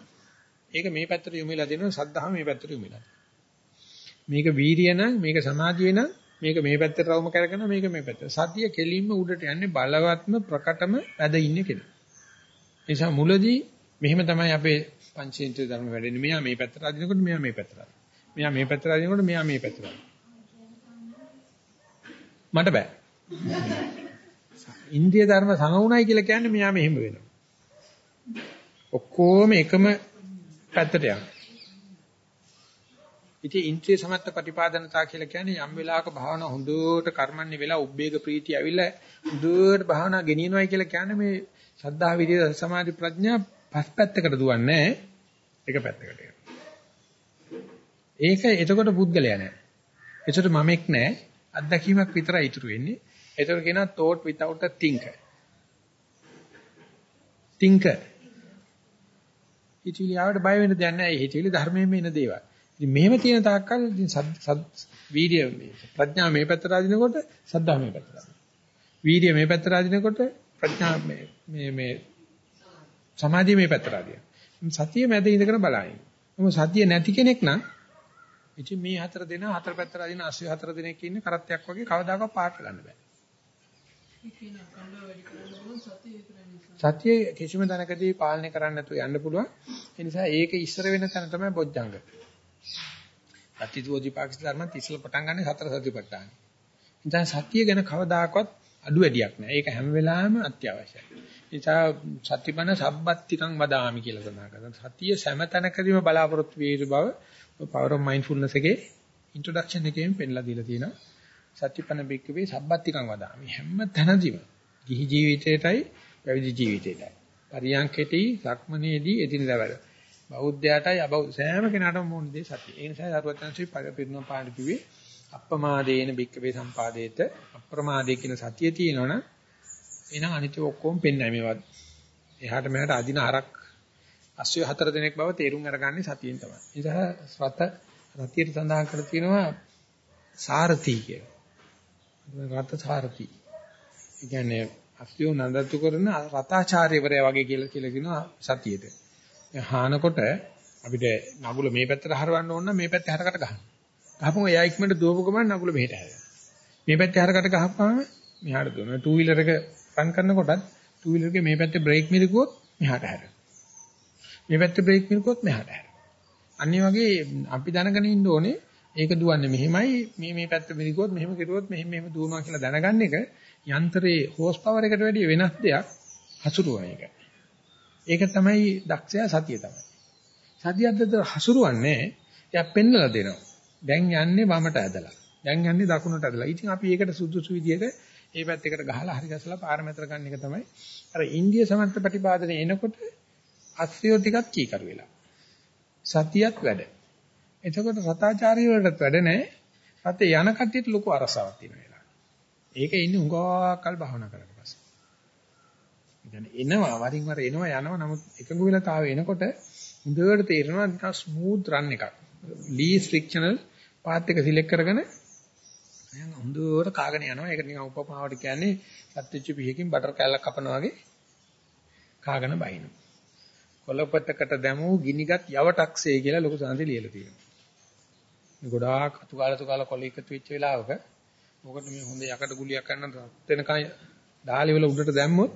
ඒක මේ පැත්තට යොමු වෙලා දෙනවා සද්ධාව මේ පැත්තට යොමු වෙලා. මේක වීරිය නම් මේක සමාධිය නම් මේක මේ පැත්තට රවුම කරගෙන මේක මේ පැත්තට. සතිය කෙලින්ම උඩට යන්නේ බලවත්ම ප්‍රකටම වැඩ ඉන්නේ කෙනා. ඒ නිසා මුලදී මෙහෙම තමයි අපේ පංචේන්ද්‍රිය ධර්ම වැඩෙන්නේ. මෙයා මේ පැත්තට අදිනකොට මෙයා මේ පැත්තට අදිනවා. මෙයා මේ පැත්තට අදිනකොට මෙයා මේ පැත්තට අදිනවා. මට බෑ. ඉන්දිය ධර්ම සංගුණයි කියලා කියන්නේ මෙයා මෙහෙම වෙනවා. ඔක්කොම එකම පැත්තට යනවා. ඉතින් ඉන්ද්‍රිය සමත්ත ප්‍රතිපාදනතා කියලා කියන්නේ යම් වෙලාවක භාවනා හොඳට කර්මන්නේ වෙලා උබ්බේග ප්‍රීතිය ඇවිල්ලා හොඳට භාවනා ගෙනියනවායි කියලා කියන්නේ මේ සද්ධා විරිය සමාධි ප්‍රඥා පස් පැත්තකට දුවන්නේ එක පැත්තකට ඒක එතකොට පුද්ගලයා නෑ. එතකොට මමෙක් නෑ. අත්දැකීමක් විතරයි ඉතුරු වෙන්නේ. එතකොට කියනවා thought without a thinker. thinker. හිතවිලි ආවට බය වෙන්න දෙයක් නෑ. හිතවිලි ධර්මයෙන්ම එන දේවල්. ඉතින් මෙහෙම තියෙන තාක්කල් ඉතින් වීර්ය ප්‍රඥා මේ පැත්තට ආදිනකොට සද්ධා මේ පැත්තට ආදිනවා. වීර්ය මේ පැත්තට ආදිනකොට ප්‍රඥා මේ මේ මේ සමාධිය මේ පැත්තට ආදිනවා. සතිය මැද ඉඳගෙන බලائیں. මොකද සතිය නැති කෙනෙක් නම් ඉතින් මේ හතර දෙනා හතර පැත්තට ආදින 84 දෙනෙක් ඉන්නේ කරත්තයක් වගේ කවදාකවත් පාට ගන්න බෑ. සතිය කිසිම තැනකදී පාලනය කරන්න නැතුව යන්න පුළුවන්. ඒ නිසා ඒක ඉස්සර වෙන තැන තමයි බොජ්ජංග. අතිදෝධිපාක්ෂ ධර්ම තිස්සල පටන් ගන්න සතර සතිපට්ඨාන. ඉතින් සතිය ගැන කවදාකවත් අඩු වැඩියක් නැහැ. ඒක හැම වෙලාවෙම අත්‍යවශ්‍යයි. ඒ නිසා සතිපන සබ්බත්තිකං වදාමි කියලා සඳහන් කරනවා. සතිය සෑම තැනකදීම බලාපොරොත්තු වී බව power of mindfulness එකේ introduction එකේම පෙන්නලා දීලා තියෙනවා. සත්‍යපන බික්කවේ සබ්බත්තිකං වදාමි. හැම තැනදීම ගිහි ජීවිතේටයි පැවිදි ජීවිතේටයි. පරියන්කෙටි සක්මනේදී එදිනදා වැඩ. බෞද්ධයාටයි අබෞද්ධ සෑම කෙනාටම මොන දේ සතිය. ඒ නිසා සරුවත්ංශي පිරුණම් පාඩ කිව්වේ අප්‍රමාදේන බික්කවේ සම්පාදේත අප්‍රමාදේ කියන සතිය තියෙනවනම් එහෙනම් අනිත් ඔක්කොම පෙන්නයි මේවත්. එහාට මෙහාට අදින හරක් අස්සය හතර දිනක් බව තේරුම් අරගන්නේ සතියෙන් තමයි. ඒ නිසා රත රතියට සඳහන් කර තියෙනවා සාරති කියලා. රත සාරති. ඒ කියන්නේ අස්සය නන්දතු කරන රතාචාර්යවරයා වගේ කියලා කියලා කියනවා සතියේට. හානකොට අපිට නගුල මේ පැත්තට හරවන්න ඕන නම් මේ පැත්තේ හරකට ගහන්න. ගහපුවම එයා ඉක්මනට දුවපු ගමන් නගුල මෙහෙට හැරෙනවා. මේ පැත්තේ හරකට ගහපුවම මෙහාට දුවනවා. ටූ වීලර් එක රන් කරනකොටත් ටූ වීලර් එකේ මේ පැත්තේ බ්‍රේක් මිරිකුවොත් මෙහාට හැරෙනවා. මේ පැත්තේ බ්‍රේක් මිරිකුවොත් මෙහාට හැරෙනවා. අනිත් වගේ අපි දැනගෙන ඉන්න ඕනේ ඒක දුවන්නේ මෙහෙමයි මේ මේ පැත්ත මිරිකුවොත් මෙහෙම කෙරුවොත් මෙහෙම මෙහෙම දුවනවා කියලා දැනගන්න එක යන්ත්‍රයේ හෝස් පවර් එකට වැඩිය වෙනස් දෙයක් හසුරුවන එක. ඒක තමයි දක්ෂයා සතිය තමයි. සතියද්ද හසුරුවන්නේ එයා පෙන්නලා දෙනවා. දැන් යන්නේ වමට ඇදලා. දැන් යන්නේ දකුණට ඇදලා. ඉතින් අපි ඒකට සුදුසු විදියට ඒ පැත්තකට ගහලා හරි ගසලා පාරමෙතර ගන්න එක තමයි අර ඉන්දිය සමර්ථ ප්‍රතිපාදනයේ එනකොට අස්සියෝ ටිකක් කීකරු වෙලා. සතියත් වැඩ. එතකොට සතාචාරී වලටත් වැඩ නැහැ. රතේ යන කට්ටියට ලොකු අරසාවක් තියෙනවා. ඒක ඉන්නේ උඟාකල් භාවනා කරලා. කියන්නේ එනවා වරින් වර එනවා යනවා නමුත් එකඟ වෙලා තාම එනකොට හොඳට තේරෙනවා නිකන් ස්මූත් රන් එකක්. least frictional path එක select කරගෙන දැන් හොඳට කාගෙන යනවා. ඒක නිකන් උපමාවට කියන්නේ සත්‍විච්ච පිහකින් බටර් කෑල්ලක් කපනවා වගේ කාගෙන බහිනවා. කොළපතකට දැමූ ගිනිගත් යවටක්සේ කියලා ලොකු සංසි ලියලා තියෙනවා. මේ ගොඩාක් අතු කාලා තු කාලා කොළ එකතු වෙච්ච වෙලාවක මොකද මේ හොඳ යකඩ ගුලියක් ගන්න වෙනකන් දාලි වල උඩට දැම්මොත්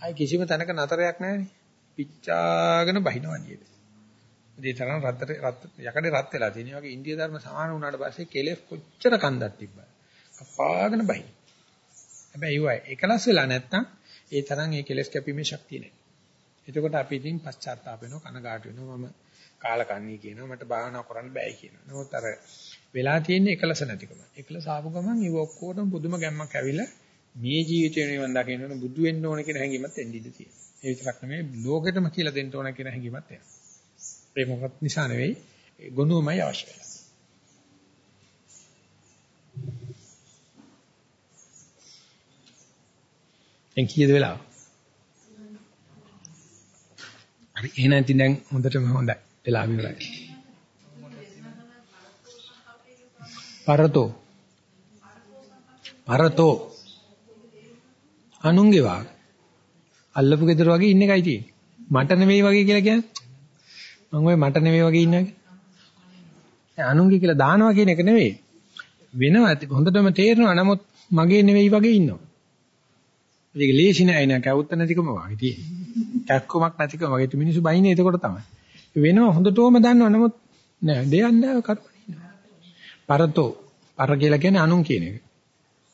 ආයි කිසිම තැනක නතරයක් නැහැනේ. පිච්චාගෙන බහිනවා නේද? ඒ තරම් රත් යකඩේ රත් වෙලා තියෙන. වගේ ඉන්දිය ධර්ම සමාන වුණාට පස්සේ කෙලෙස් කොච්චර කන්දක් තිබ්බද? කපාගෙන බහින. හැබැයි ඒවයි එකලස් වෙලා නැත්නම් ඒ තරම් ඒ කෙලෙස් කැපීමේ ශක්තිය නැහැ. එතකොට අපි ඉතින් පශ්චාත්තාප වෙනවා කනගාටු වෙනවා මම කාලකන්ණී කියනවා මට භාවනා කරන්න බෑ කියනවා. නමුත් අර වෙලා තියෙන එකලස නැතිකම. එකලස ආපු ගමන් ඒ ඔක්කොටම පුදුම ගැම්මක් ඇවිල්ලා මේ ජීවිතේ නිවන් දකින්න ඕන බුදු වෙන්න ඕන කියන හැඟීමත් එන්න ඉඩ තියෙනවා. ඒ විතරක් නෙමෙයි ලෝකෙටම කියලා දෙන්න ඕන කියන හැඟීමත් එනවා. ඒ මොකක් නිසා නෙවෙයි ගුණුමයි අවශ්‍ය වෙලා. දැන් කීයද වෙලාව? හරි එහෙනම් ඉතින් දැන් හොඳටම හොඳයි. වෙලාව ඉවරයි. පරතෝ පරතෝ අනුන්ගේ වාග අල්ලපු ගෙදර වගේ ඉන්න එකයි තියෙන්නේ. මට නෙවෙයි වගේ කියලා කියන්නේ. මම ඔය මට නෙවෙයි වගේ ඉන්නගේ. අනුන්ගේ කියලා දානවා කියන එක නෙවෙයි. වෙනවා හොඳටම තේරෙනවා නමුත් මගේ නෙවෙයි වගේ ඉන්නවා. ඒක ලේසි නෑ නෑ කවුත් නැතිකම වගේ තියෙන්නේ. කැක්කමක් නැතිකම වගේ මිනිස්සු බයිනේ එතකොට තමයි. වෙනව හොඳටම දන්නව නමුත් නෑ දෙයක් නෑ කර්මණී. පරතෝ පර කියලා කියන්නේ අනුන් කියන එක.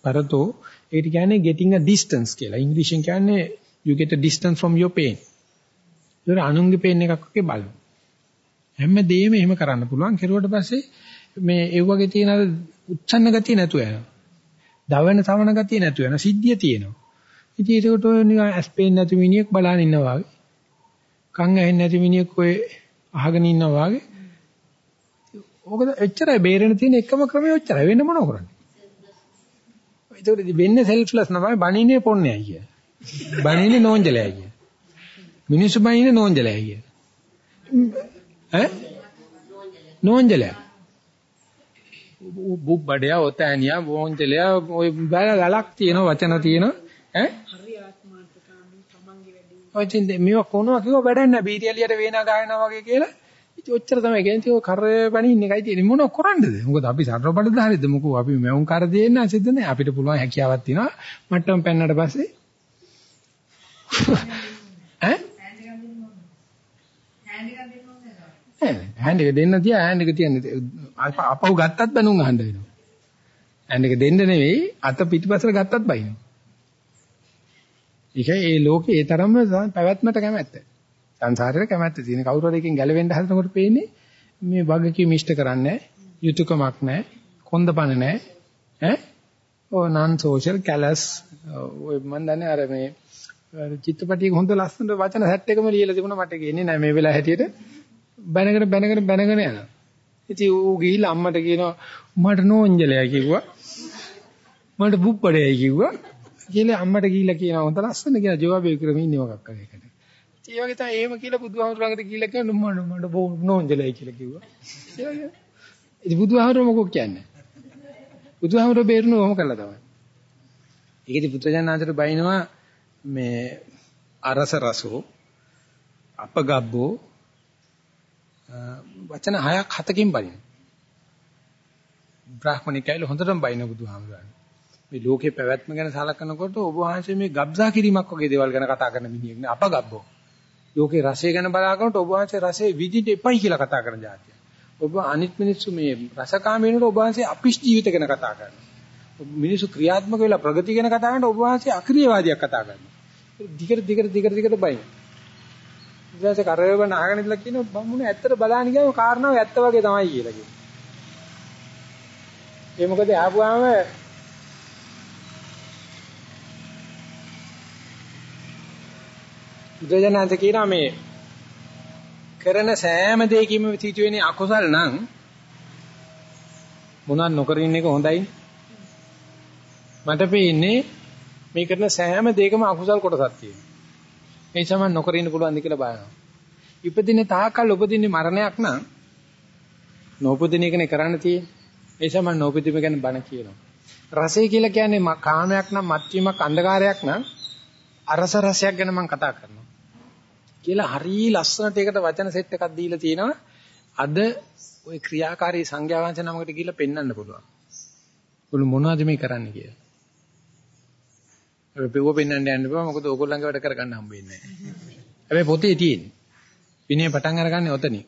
පරතෝ ඒකට කියන්නේ getting a distance කියලා. ඉංග්‍රීසියෙන් කියන්නේ you get a distance from your pain. ඒක අනුන්ගේ pain එකක් වගේ බලන්න. හැමදේම එහෙම කරන්න පුළුවන්. කෙරුවට පස්සේ මේ ඒ වගේ තියෙන අර උච්චන්න ගතිය නැතුව යනවා. දවන තවන ගතිය නැතුව යනවා. සිද්ධිය තියෙනවා. ඉතින් ඒකට ඔය නිකන් ඇස්පේන් නැති මිනිහෙක් බලන් ඉන්නවා වගේ. කන් ඇහෙන්නේ නැති මිනිහෙක් ඔය අහගෙන ඉන්නවා වගේ. ඕක එච්චරයි බේරෙන්න තියෙන එකම ක්‍රමය ඔච්චරයි. වෙන මොනව කරන්නේ? ඒකට වෙන්නේ සෙල්ෆ්ලස් නමයි බණින්නේ පොන්නේයි කිය. බණින්නේ නෝන්ජලයි කිය. මිනිස්සු බණින්නේ නෝන්ජලයි කිය. ඈ? නෝන්ජලයි. බුබ්බඩය ඔතෑනියා වෝන්ජලය ඔය බල ගලක් තියෙන වචන තියෙන ඈ හරි ආත්මාර්ථකාමී තමන්ගේ වැඩේ. ඔය ඉතින් මේවා කොනවා කිව්ව වැඩක් නැහැ බීරියලියට වේනා ගායනා වගේ කියලා. ඉතින් ඔච්චර තමයි කියන්නේ ඔය කරේ පණින්න එකයි තියෙන්නේ මොනව කරන්නද? මොකද අපි සතරබඩ හරිද මොකෝ අපි මෙවුන් කර දෙන්න සිද්ධ නැහැ. අපිට පුළුවන් හැකියාවක් තියෙනවා. මට්ටම් පෙන්නට පස්සේ ඈ හෑන්ඩ් එක දෙන්න තියා හෑන්ඩ් එක තියන්නේ අපහු ගත්තත් බැනුම් අහන්න වෙනවා. හෑන්ඩ් එක දෙන්න නෙවෙයි අත පිටිපස්සට ගත්තත් බයිනවා. ඒක ඒ ලෝකේ ඒ තරම්ම පැවැත්මට කැමැත්ත. සංසාරේට කැමැත්ත තියෙන කවුරු හරි එකෙන් ගැලවෙන්න හදනකොට පේන්නේ මේ වගකීම් ඉෂ්ට කරන්නේ යුතුයකමක් නැහැ, කොන්දපණ නැහැ. ඈ? ඔය non social callous ඔය මන් දන්නේ අර මේ චිත්‍රපටියක හොඳ ලස්සන වචන සෙට් එකම ලියලා තිබුණා මට ගේන්නේ නැහැ මේ වෙලාව හැටියට බැනගෙන බැනගෙන බැනගෙන යනවා. ඉතින් ඌ ගිහිල්ලා අම්මට කියනවා මට නෝන්ජලයි කිව්වා. මට බුප්පඩේයි කිව්වා. කියලා අම්මට ගිහිල්ලා කියනවා හොඳ ලස්සන කියලා ජවාබ් වික්‍රම ඉන්නේ මොකක් කරේ ඒකට. ඒ වගේ තමයි එහෙම කියලා බුදුහාමුදුරන්ට ගිහිල්ලා කියනවා මට මට නෝන්ජලයි කියලා කිව්වා. ඒ වගේ. ඉතින් බුදුහාමුදුර මොකක් කියන්නේ? බුදුහාමුදුර බේරුණා ඔහොම කළා තමයි. ඒකෙදි පුත්‍රජානනාතර බයිනවා මේ අරස රසෝ අපගබ්බෝ වචන හයක් හතකින් බලින. බ්‍රාහ්මණිකයිල හොඳටම බයින බුදුහාමුදුරන්. මේ ලෝකේ පැවැත්ම ගැන සලකනකොට ඔබ වහන්සේ මේ ගබ්සා කිරීමක් වගේ දේවල් ගැන කතා කරන මිනිහෙක් නේ අපගබ්බෝ. ලෝකේ රසය ගැන බලාගෙනට ඔබ වහන්සේ රසයේ විඳින්න එපයි කියලා කතා කරන જાතිය. ඔබ අනිත් මිනිස්සු මේ රසකාමීනට ඔබ වහන්සේ අපිස් ජීවිත ගැන කතා කරනවා. මිනිස්සු ක්‍රියාත්මක වෙලා ප්‍රගති ගැන කතා කරනකොට ඔබ වහන්සේ අක්‍රීයවාදියක් කතා කරනවා. දිගට දිගට දිගට දිගට බයින. ඊට කරේව නහගෙන ඉඳලා කියන බම්මුණ ඇත්තට බලන්න ගියාම කාරණාව ඇත්ත වගේ තමයි කියලා කියනවා. ඒ මොකද ආපුවාම බුදුජානන්ත කියනවා මේ කරන සෑම දෙයකින්ම සිදුවෙන අකුසල් නම් මොනවත් නොකර ඉන්න එක හොඳයි. මට පේන්නේ මේ කරන සෑම දෙයකම අකුසල් කොටසක් තියෙනවා. ඒ නිසා මම නොකර ඉන්න පුළුවන්ද කියලා බලනවා. ඉපදින තාකල් උපදින්නේ මරණයක් නම් නෝපදින එකනේ කරන්න තියෙන්නේ. ඒ නිසා මම නෝපදිම ගැන බණ කියනවා. රසය කියලා කියන්නේ කාමයක් නම් මත්වීමක් අන්ධකාරයක් නම් අරස රසයක් ගැන මම කතා කරනවා. කියලා හරි ලස්සනට ඒකට වචන සෙට් එකක් දීලා තියෙනවා. අද ওই ක්‍රියාකාරී සංඥා වංශ නමකට ගිහිල්ලා පෙන්වන්න පුළුවන්. උළු මොනවද මේ කරන්නේ කියලා. අපි පෙව්ව පෙන්වන්න යන්න බෑ මොකද ඕගොල්ලන්ගේ වැඩ කරගන්න හම්බ වෙන්නේ නැහැ. හැබැයි පොතේ තියෙන්නේ. විනය පටන් අරගන්නේ ඔතනින්.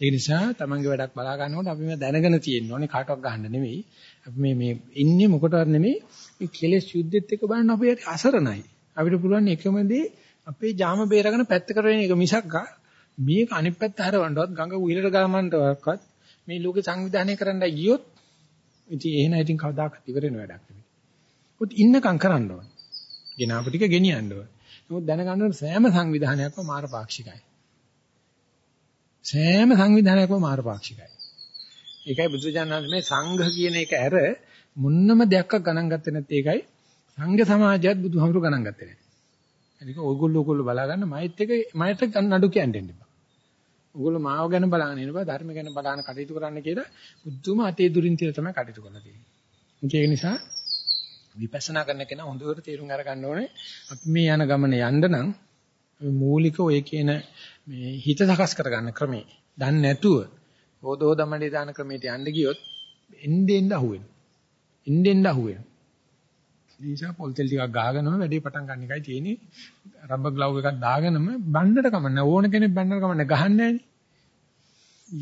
ඒ නිසා තමන්ගේ වැඩක් බලා ගන්නකොට අපි මේ දැනගෙන තියෙන්න ඕනේ කාටවත් ගහන්න නෙමෙයි. අපි මේ මේ ඉන්නේ මොකටවත් නෙමෙයි. මේ කෙලෙස් යුද්ධෙත් එක්ක බලන්න අපි අසරණයි. අපිට පුළුවන් එකම දේ අපේ ජාම බේරගෙන පැත්තකට වෙන එක මිසක් මේක අනිත් පැත්ත හරවන්නවත් ගඟ උහිලට ගමන්නවක්වත් මේ ලෝකේ සංවිධානය කරන්න ගියොත් ඉතින් එහෙනම් ඉතින් කවදාකවත් ඉවර වෙන වැඩක් නෙමෙයි. උත් ඉන්නකම් කරන්න ඕනේ. ගෙනාපු ටික ගෙනියන්න ඕනේ. නමුත් දැනගන්න සෑම සංවිධානයක්ම මාරපාක්ෂිකයි. සෑම සංවිධානයක්ම මාරපාක්ෂිකයි. ඒකයි බුදුජානනාථ මේ සංඝ කියන එක ඇර මුන්නම දෙයක් ගණන් ගත්තේ නැත්te ඒකයි සංඝ සමාජයත් බුදුහමරු ගණන් ගත්තේ නැහැ. ඒක ඕගොල්ලෝ ඕගොල්ලෝ බලා ගන්න මයිත් එක මයිත් නඩු කියන්න දෙන්න එපා. ඕගොල්ලෝ මාව ගැන බලාගෙන ඉන්නවා ධර්ම ගැන බලාන කටයුතු කරන්න කියලා බුද්ධුම අතේ දුරින් තියලා තමයි කටයුතු කරලා තියෙන්නේ. ඒක නිසා විපස්සනා කරන කෙනා හොඳට තේරුම් අරගන්න ඕනේ අපි මේ යන ගමන යන්න නම් මූලික ඔය කියන මේ හිත සකස් කරගන්න ක්‍රමේ දන්නේ නැතුව හොදෝ දමඩේ දාන ක්‍රමයට යන්න ගියොත් එන්නේ එන්න අහුවෙනවා. එන්නේ එන්න අහුවෙනවා. ඒ නිසා පොල් තෙල් ටිකක් ගහගෙනම වැඩේ පටන් ගන්න එකයි තියෙන්නේ. රබර් ග්ලව් එකක් දාගෙනම බණ්ඩට කමන්න ඕන කෙනෙක් බණ්ඩට කමන්න ගහන්නේ නැහැ නේ.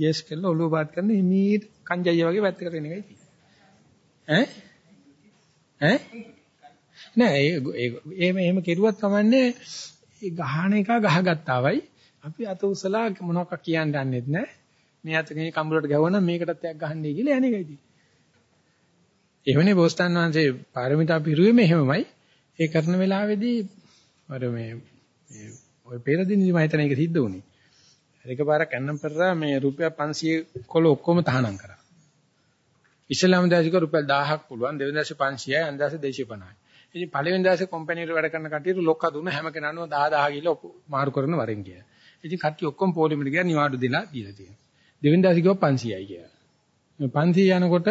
යස් කියලා ඔළුව පාත් කරන හිමීට කංජය වගේ පැත්තකට එන එකයි තියෙන්නේ. ඈ? ඈ? නෑ ඒ එහෙම එහෙම කෙරුවත් කමන්නේ ඒ ගහන එක ගහගත්තාවයි අපි අත උසලා මොනවක් කියන්න දන්නෙත් නෑ. මේ අත කෙනෙක් කම්බුලට ගැහුවනම් මේකටත් එකක් ගහන්නේ කියලා යන්නේ එකයි තියෙන්නේ. එහෙමනේ බෝසතාන් වහන්සේ පාරමිතා පිරුවේ මෙහෙමමයි. ඒ කරන වෙලාවේදී අර මේ ඔය පෙරදිනේදී මම හිතන එක සිද්ධ වුණේ. එකපාරක් ඇන්නම් පෙරලා මේ රුපියල් 500 කොළ ඔක්කොම තහනම් කරා. ඉස්ලාම් දාසික රුපියල් 1000ක් පුළුවන් දෙවෙනි දාසේ 500යි අනිත් දාසේ 250යි. ඉතින් පළවෙනි දාසේ කම්පැනිට වැඩ කරන කට්ටියට ලොක්ක දුන්න හැම කෙනාම 10 10 ගිහලා මාරු කරන වරෙන් කියලා. ඉතින් කට්ටිය ඔක්කොම පොලිමෙට ගියා නිවාඩු දෙලා දීලා තියෙනවා. දෙවෙනි දාසේ කිව්වා 500යි කියලා. 500 යනකොට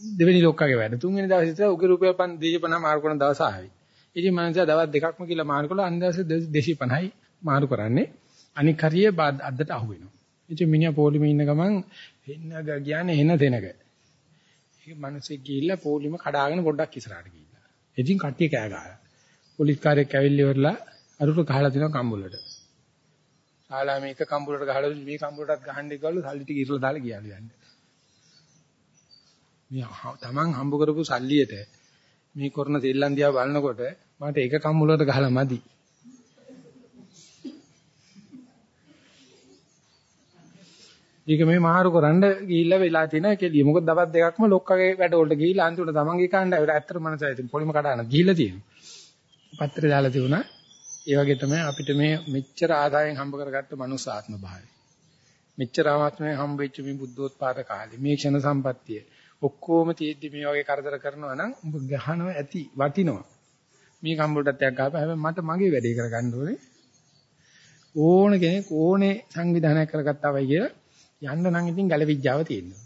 දෙවෙනි ලොක්කගේ වැඩ. තුන්වෙනි දවසේ ඉතල උගේ රුපියල් 250 මාරු කරන දවස් ආවයි. ඉතින් මම හිතා දවස් දෙකක්ම කියලා මාරු කළා අනිත් දවසේ 250යි මාරු කරන්නේ. අනික හරිය අද්දට අහු වෙනවා. ඉතින් මිනිහා පොලිමේ ඉන්න ගමන් එන්න ගියානේ එන දෙනක. ඒක මිනිස්සෙක් ගිහිල්ලා පොලිම කඩාගෙන පොඩ්ඩක් ඉස්සරහට ගිහිල්ලා. ඉතින් කට්ටිය කෑ ගහලා. පොලිස් කාර්යයක් ඇවිල්ලා ඉවරලා අරුට ගහලා දෙනවා කම්බුලට. ශාලා මේක කම්බුලට ගහලා මේ කම්බුලටත් ගහන්න ගිහලා සල්ලි ටික ඉරලා දාලා ගියාලු යන්නේ. මේ තමන් හම්බ කරපු සල්ලියට මේ කරන දෙල්ලන් දිහා බලනකොට මට එක කම්මුලකට ගහලා මදි. ඒක මේ මාරු කරන්න ගිහිල්ලා වෙලා තියෙන කෙලිය. මොකද දවස් දෙකක්ම ලොක්කගේ වැඩ වලට ගිහිල්ලා අන්තිමට තමන්ගේ කාණ්ඩ ඇවිල්ලා ඇත්තට මනසයි ඉතින් පොලිම කඩාන ගිහිල්ලා තියෙනවා. පත්‍රය දාලා තිබුණා. ඒ වගේ තමයි අපිට මේ මෙච්චර ආදායෙන් හම්බ කරගත්ත මනුස්ස ආත්ම භාවය. මෙච්චර ආත්මයෙන් හම්බ වෙච්ච මේ බුද්ධෝත්පාද කාලේ මේ ක්ෂණ සම්පත්තිය ඔක්කොම තියෙද්දි මේ වගේ කරදර කරනවා නම් උඹ ගහනවා ඇති වටිනවා. මේ කම්බුලටත් එකක් ගහපුවා හැබැයි මට මගේ වැඩේ කරගන්න ඕනේ. ඕන කෙනෙක් ඕනේ සංවිධානයක් කරගත්තා වයි කියලා යන්න නම් ඉතින් ගැලවිජ්ජාව තියෙනවා.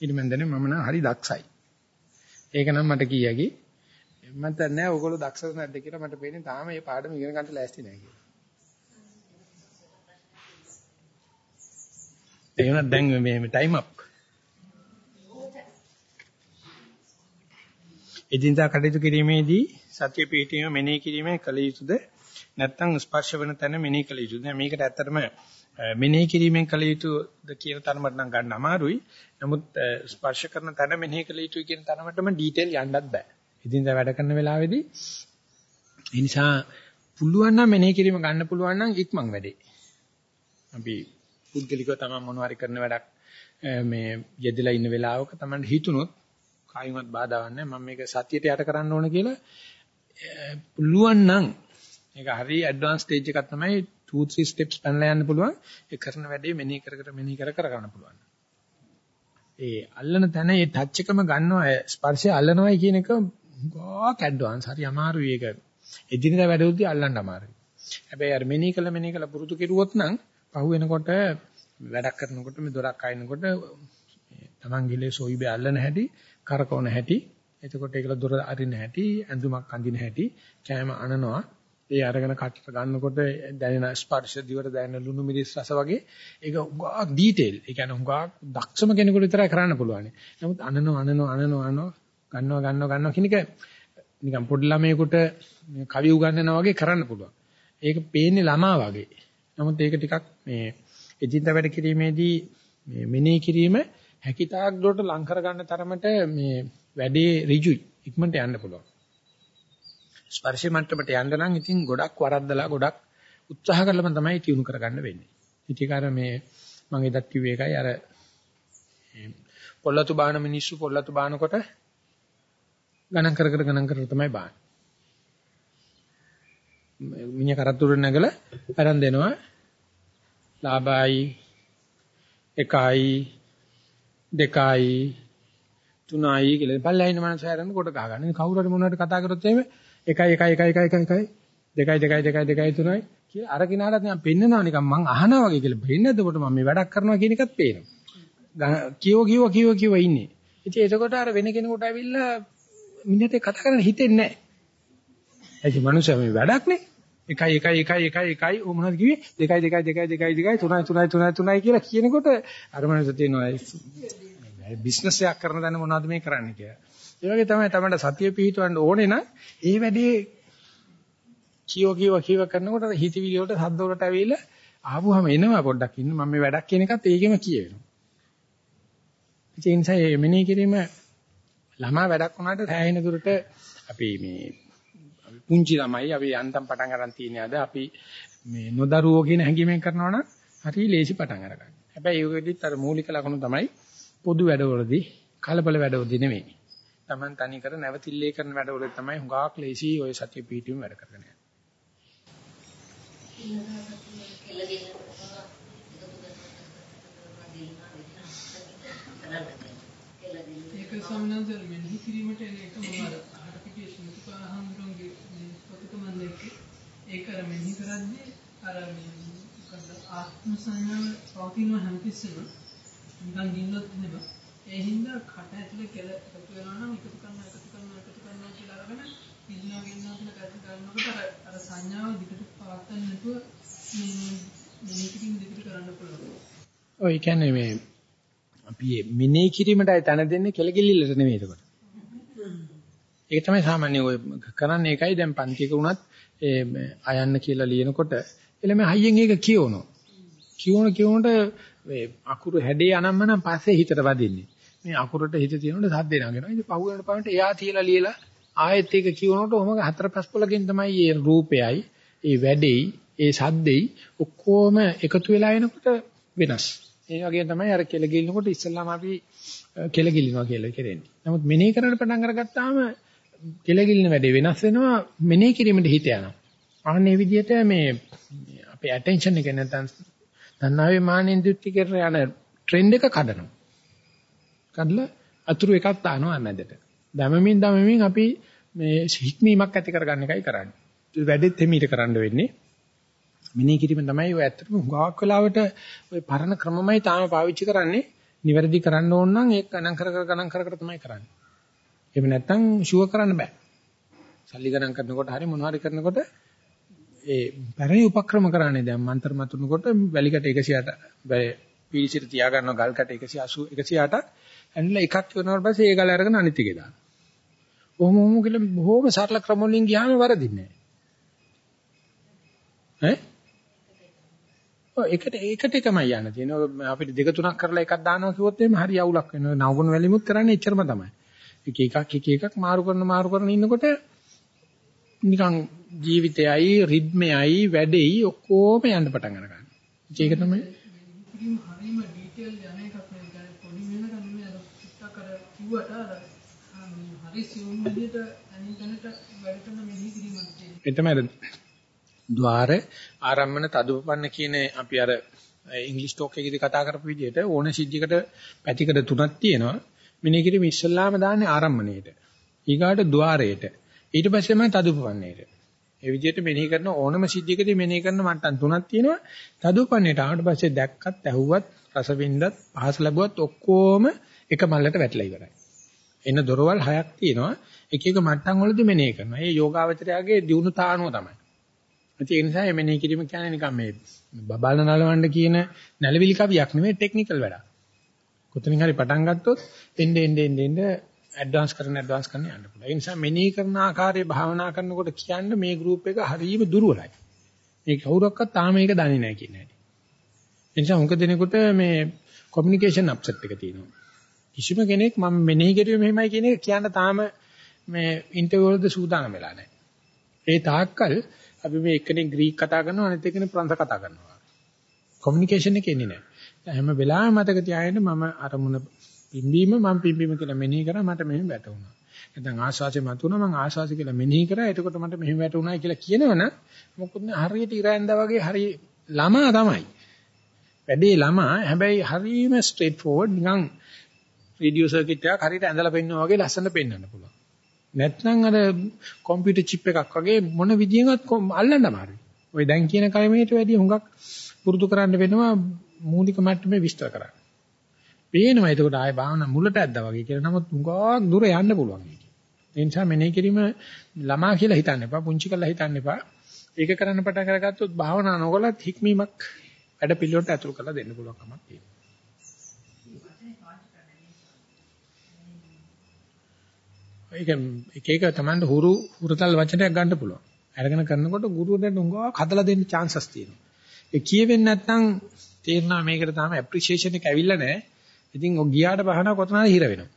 ඊට මම දන්නේ මම නම් හරි දක්ෂයි. ඒක නම් මට කියකි. මම දන්නේ ඔයගොල්ලෝ දක්ෂද නැද්ද කියලා මට පේන්නේ තාම මේ පාඩම ඉගෙන ගන්න ලෑස්ති නැහැ කියලා. එහෙනම් දැන් මේ ටයිම් අප් එදිනදා කටයුතු කිරීමේදී සතිය පිහිටීම මෙනෙහි කිරීමේ කල යුතුද? නැත්නම් ස්පර්ශ වෙන තැන මෙනෙහි කළ යුතුද? මේකට ඇත්තටම මෙනෙහි කිරීමෙන් කළ යුතුද කියන තරමට නම් ගන්න අමාරුයි. නමුත් ස්පර්ශ කරන තැන මෙනෙහි කළ යුතුයි කියන තරමටම ඩීටේල් යන්නත් බෑ. එදිනදා වැඩ කරන වෙලාවේදී ඒ නිසා පුළුවන් නම් මෙනෙහි කිරීම ගන්න පුළුවන් නම් ඉක්මන් වැඩේ. අපි පුද්ගලිකව තමයි මොනවාරි කරන වැඩක් මේ යෙදලා ඉන්න වෙලාවක තමයි හිතුනොත් කායිමත් බාධාවක් නැහැ. මම මේක සතියට යට කරන්න ඕන කියලා. පුළුවන් නම් මේක හරි ඇඩ්වාන්ස් ස්ටේජ් එකක් තමයි 2 3 steps පැනලා යන්න පුළුවන්. ඒ කරන වැඩේ මෙනෙහි කර කර මෙනෙහි කර කර ගන්න පුළුවන්. ඒ අල්ලන තැන ඒ ටච් එකම ගන්නවා ස්පර්ශය අල්ලනවයි කියන එක ගොඩක් ඇඩ්වාන්ස් හරි අමාරුයි ඒක. එදිනෙදා වැඩවලදී අල්ලන්න අමාරුයි. හැබැයි අර මෙනෙහි කළ මෙනෙහි කළ පුරුදු කෙරුවොත් නම් පහු වෙනකොට වැඩක් කරනකොට මේ දොරක් අයින්නකොට තමන් ගිලේ සොයිබේ අල්ලන හැටි කරකවන හැටි එතකොට ඒකල දොර අරින්න හැටි ඇඳුමක් අඳින හැටි කෑම අනනවා ඒ අරගෙන කටට ගන්නකොට දැනෙන ස්පර්ශ දිවට දැනෙන ලුණු මිරිස් රස වගේ ඒක උගා ඩීටේල් ඒ කියන්නේ උගා දක්ෂම කෙනෙකුට විතරයි කරන්න පුළුවන්. නමුත් අනනෝ අනනෝ අනනෝ අනෝ ගන්නවා ගන්නවා ගන්නවා කියන එක නිකන් පොඩි ළමයෙකුට කවි උගන්වනවා වගේ කරන්න පුළුවන්. ඒක පේන්නේ ළමා වගේ. නමුත් ඒක ටිකක් මේ එදින්දා වැඩ කිරීමේදී මේ මෙනෙහි කිරීම හැකිතාක් දුරට ලං කර ගන්න තරමට මේ වැඩේ ඍජුයි. ඉක්මනට යන්න පුළුවන්. ස්පර්ශ මට්ටමට යන්න නම් ඉතින් ගොඩක් වරද්දලා ගොඩක් උත්සාහ කරලම තමයි තියුණු කරගන්න වෙන්නේ. ඉතින් අර මේ මම එදත් කිව්වේ එකයි අර පොල්ලතු බාන මිනිස්සු පොල්ලතු බානකොට ගණන් කර කර ගණන් කර තමයි බාන්නේ. මිනිහ කරත්තුර නැගලා අරන් දෙනවා ලාභයි එකයි දෙකයි තුනයි කියලා පල්ලෙහින මනස හැරෙන්න කොට ගහ ගන්න. කවුරු හරි මොනවාට කතා කරොත් එහෙම එකයි එකයි එකයි එකයි එකයි එකයි දෙකයි දෙකයි දෙකයි දෙකයි තුනයි කියලා අර කිනාලත් මම පෙන්නනවා නිකන් මං අහනවා වගේ කියලා පෙන්නේ නැද්ද මම මේ වැඩක් කරනවා කියන එකත් පේනවා. කියෝ කියෝ කියෝ කියෝ ඉන්නේ. ඉතින් එතකොට අර වෙන කෙනෙකුට ඇවිල්ලා මිනිහට කතා කරන්න හිතෙන්නේ නැහැ. ඇයි මනුස්සයා මේ වැඩක් නේ? එකයි එකයි එකයි එකයි එකයි ඔය මොනවද කිව්වේ? දෙකයි දෙකයි දෙකයි දෙකයි දෙකයි තුනයි තුනයි තුනයි තුනයි කියලා කියනකොට අර මනුස්සයා තියෙනවා බිස්නස් එකක් කරන දන්න මොනවද මේ කරන්නේ කියලා. ඒ වගේ තමයි තමයි සතිය පිහිටවන්න ඕනේ නම් ඒ වැඩේ කියෝ කියව කියව කරනකොට හිතවිලි වලට සද්ද වලට ඇවිල්ලා ආවුවම එනවා පොඩ්ඩක් ඉන්න මම මේ වැඩක් කියන එකත් ඒකෙම කියවෙනවා. ඒ නිසා මේ මෙනෙහි කිරීම ළමා වැඩක් වුණාට සෑහෙන දුරට අපි මේ පුංචි ළමයි අපි යන්තම් පටන් ගන්න තියෙන අද අපි මේ නොදරුවෝ කියන හැඟීමෙන් කරනවා නම් හරි ලේසි පටන් අරගන්න. හැබැයි ඒකෙදිත් අර මූලික ලක්ෂණ තමයි පොදු වැඩවලදී කලබල වැඩවලදී නෙමෙයි. Taman තනි කර නැවතිල්ලේ කරන වැඩවල තමයි හුඟක් ලේසි ඔය සතිය පිටින් වැඩ කරගෙන යන්නේ. ඒක සම්බන්ධව මෙනෙහි කිරීමට එන එක මොනවාද? අහකට පිටියේ ස්මෘතිපාහඳුන්ගේ පොතකම දෙකේ ඒක අර මෙනෙහි කරද්දී අර මොකද ආත්ම සංඥාව පවතින හැමතිස්සෙම නිකන් ගින්නොත් නෙමෙයි ඒ හින්දා කට ඇතුලේ කෙල එකතු වෙනවා නම් එකතු කරනවා එකතු කරනවා එකතු කරනවා කියලා අරගෙන ඉන්නවා ගෙන්නවා කියලා කැටි කරනකොට අර අර සංඥාව දිගට පවත්වන්න නැතුව මේ මෙනෙහිකින් දිගට කරන්න පුළුවන්. ඔය කියන්නේ මේ අපි මෙනෙහි කිරීමටයි තන දෙන්නේ කෙලගිල්ලට නෙමෙයි ඒකට. ඒක තමයි සාමාන්‍ය ඔය කරන්නේ ඒකයි දැන් පන්තික වුණත් ඒ අයන්න කියලා ලියනකොට එළම හයියෙන් ඒක කියවනවා. කියවන කියවනට මේ අකුරු හැඩේ අනම්මනම් පස්සේ හිතට වදින්නේ. මේ අකුරට හිත තියෙනකොට සද්දේ නගනවා. ඉතින් පහු වෙනකොට පමණට එයා තියලා ලියලා ආයෙත් ඒක කියවනකොට ඔහම හතර පහ පොලකින් තමයි මේ රූපයයි, ඒ වැඩේයි, ඒ සද්දෙයි ඔක්කොම එකතු වෙලා එනකොට වෙනස්. ඒ වගේ තමයි අර කෙල ගිලිනකොට ඉස්සල්ලාම අපි කෙල ගිලිනවා කියලා කරන්නේ. නමුත් මෙනෙහි කරන්න පටන් අරගත්තාම කෙල ගිලින වැඩේ වෙනස් වෙනවා මෙනෙහි කිරීමට හිත යනවා. අනේ විදිහට මේ අපේ ඇටෙන්ෂන් එක නැත්නම් තණ්හාවේ මානෙන් දිට්ටි කරන යන ට්‍රෙන්ඩ් එක කඩනවා. කඩලා අතුරු එකක් දානවා මැදට. දමමින් දමමින් අපි මේ හික්මීමක් ඇති කරගන්න එකයි කරන්නේ. වැඩෙත් එමීට කරන්න වෙන්නේ. මිනී කිරීම තමයි ඔය ඇත්තටම හුඟක් වෙලාවට ඔය පරණ ක්‍රමමයි තාම පාවිච්චි කරන්නේ. නිවැරදි කරන්න ඕන නම් ඒක ගණන් කර කර ගණන් කර කර තමයි කරන්නේ. එහෙම නැත්නම් ෂුවර් කරන්න බෑ. සල්ලි ගණන් කරනකොට හරි මොනවා හරි කරනකොට ඒ පැරණි උපක්‍රම කරන්නේ දැන් මන්තර මතුනකොට වැලිකට 108 පීලිසිට තියා ගන්නවා ගල්කට 180 108ක් ඇනිලා එකක් වෙනවට පස්සේ ඒ ගල අරගෙන අනිත් එකේ දානවා. ඔහොම ඔහොම කියලා බොහොම සරල ක්‍රම වලින් ගියාම වරදින්නේ නැහැ. ඈ? ඔය එකට ඒකට එකමයි යන්න තියෙනවා. අපිට දෙක තුනක් කරලා එකක් දානවා කිව්වොත් එහෙම හරි අවුලක් වෙනවා. නවගුණ වැලිමුත් කරන්නේ එච්චරම තමයි. එක එකක් එක එකක් මාරු කරන මාරු කරන ඉන්නකොට නිකන් ජීවිතයයි රිද්මයයි වැඩෙයි ඔක්කොම යන්න පටන් අර ගන්නවා. ඒක තමයි හරිම ඩීටේල් යන එකක් මේ කියන්නේ පොඩි වෙනකන් නෙමෙයි අර ටිකක් අර කිව්වට අර හරි සියුම් විදිහට අනිතනට වැඩටම මෙහි කිරීමක් තියෙනවා. ඒ තමයි ద్వාර ආරම්මන තදුපපන්න කියන අපි අර ඉංග්‍රීසි ටෝක් එකේදී කතා කරපු විදිහට ඕන සිද්ධියකට පැතිකඩ තුනක් තියෙනවා. මිනේ කිරීම ඉස්සල්ලාම දාන්නේ ආරම්මණයට. ඊගාට ద్వාරයට. ඊට පස්සේම තදුපපන්නේට. ඒ විදිහට මෙනෙහි කරන ඕනම සිද්ධියකදී මෙනෙහි කරන මට්ටම් තුනක් තියෙනවා. තදුපන්නේට ආවට පස්සේ දැක්කත්, ඇහුවත්, රස වින්දත්, පහස ලැබුවත් ඔක්කොම එක මල්ලට වැටලා ඉවරයි. එන දොරවල් හයක් තියෙනවා. එක එක මට්ටම් වලදී මෙනෙහි කරනවා. ඒ යෝගාවචරයාගේ දියුණු තානුව තමයි. ඒ නිසා මේ මෙනෙහි කිරීම කියන්නේ නිකන් මේ බබාල නලවන්න කියන නැලවිලි කවියක් නෙමෙයි ටෙක්නිකල් වැඩක්. කොතනින් හරි පටන් ගත්තොත් එන්න එන්න එන්න එන්න ඇඩ්වාන්ස් කරන ඇඩ්වාන්ස් කරන යන්න පුළුවන්. ඒ නිසා මෙනෙහි කරන ආකාරයේ භාවනා කරනකොට කියන්නේ මේ ගෲප් එක හරියම දුර්වලයි. මේ කවුරක්වත් තාම මේක දන්නේ නැහැ කියන හැටි. ඒ නිසා උන්ක දෙනෙකුට මේ කොමියුනිකේෂන් අප්සෙට් එක තියෙනවා. කිසිම කෙනෙක් මම මෙනෙහි කරුවේ මෙහෙමයි කියන එක කියන්න තාම මේ ඉන්ටර්විව් වලද සූදානම් වෙලා නැහැ. ඒ තාක්කල් අපි මේ එක්කෙනෙක් ග්‍රීක කතා කරනවා අනිත් එක්කෙනෙක් ප්‍රංශ කතා කරනවා. කොමියුනිකේෂන් එක එන්නේ නැහැ. හැම වෙලාවෙම මතක තියාගන්න මම අරමුණ පිම්බීම මම පිම්බීම කියලා මෙනෙහි කරා මට මෙහෙම වැටුණා. නැත්නම් ආශාසෙ මතුණා මම ආශාසෙ කියලා මෙනෙහි කරා එතකොට මට මෙහෙම වැටුණා කියලා කියනවනම් මොකද හරියට ඉරැන්දා වගේ හරි ළමා තමයි. වැඩේ ළමා හැබැයි හරිම ස්ට්‍රේට් ෆෝවර්ඩ් නිකන් රේඩියෝ සර්කිට් එකක් හරියට ඇඳලා පෙන්නනවා වගේ ලස්සනට පෙන්වන්න පුළුවන්. නැත්නම් අර කම්පියුටර් චිප් එකක් වගේ මොන විදියෙන්වත් අල්ලන්න අමාරුයි. ඔය දැන් කියන කර්මයට වැඩිය හුඟක් පුරුදු කරන්න වෙනවා මූලික මට්ටමේ විස්තර කරන්න. පේනවා එතකොට ආයේ භාවනා මුලට ඇද්දා වගේ කියලා. නමුත් හුඟක් දුර යන්න පුළුවන් ඒක. ඒ නිසා මෙනෙහි කිරීම ළමා කියලා හිතන්න එපා, පුංචි කරලා හිතන්න එපා. ඒක කරන්න පටන් අරගත්තොත් භාවනා නොකලත් හික්මීමක් වැඩ පිළිවෙලට ඇතුළු කරලා දෙන්න පුළුවන් කමක් තියෙනවා. ඒක එක එක Tamanට හුරු හුරතල් වචනයක් ගන්න පුළුවන්. අරගෙන කරනකොට ගුරුවරයාට උංගාවක් හදලා දෙන්න chances තියෙනවා. ඒ කියවෙන්නේ නැත්නම් තේරෙනවා මේකට තාම ඇප්‍රීෂিয়েෂන් එක ඇවිල්ලා නැහැ. ඉතින් ඔය ගියාට බහනා කොතනද හිර වෙනවා.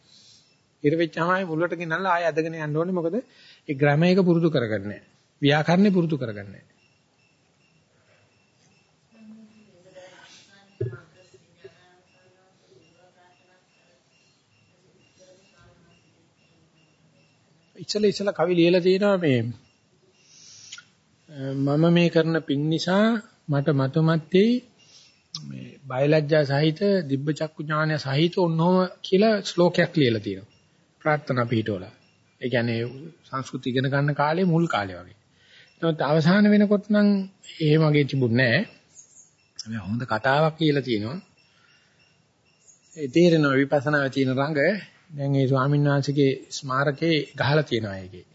හිර වෙච්චාම ආයේ මුලට ගෙනල්ලා ආයේ අදගෙන යන්න ඕනේ මොකද ඒ ග්‍රැමර් එක පුරුදු කරගන්නේ නැහැ. ව්‍යාකරණේ පුරුදු කරගන්නේ නැහැ. ඉස්සෙල්ලා ඉස්සෙල්ලා කවි ලියලා තියෙනවා මේ මම මේ කරන පින් නිසා මට මතුමැත්තේ මේ බයලජ්ජා සහිත දිබ්බ චක්කු ඥානය සහිත ඔන්නෝම කියලා ශ්ලෝකයක් ලියලා තියෙනවා. ප්‍රාර්ථනා පිටවල. ඒ කියන්නේ සංස්කෘති ඉගෙන ගන්න කාලේ මුල් කාලේ වගේ. නමුත් අවසාන වෙනකොට නම් එහෙම වගේ තිබුණේ නැහැ. හොඳ කතාවක් කියලා තියෙනවා. ඒ තේරෙනවා විපස්සනාවේ තියෙන රඟ දැන් ඒ ස්වාමීන් වහන්සේගේ ස්මාරකේ ගහලා තියෙනවා ඒකේ.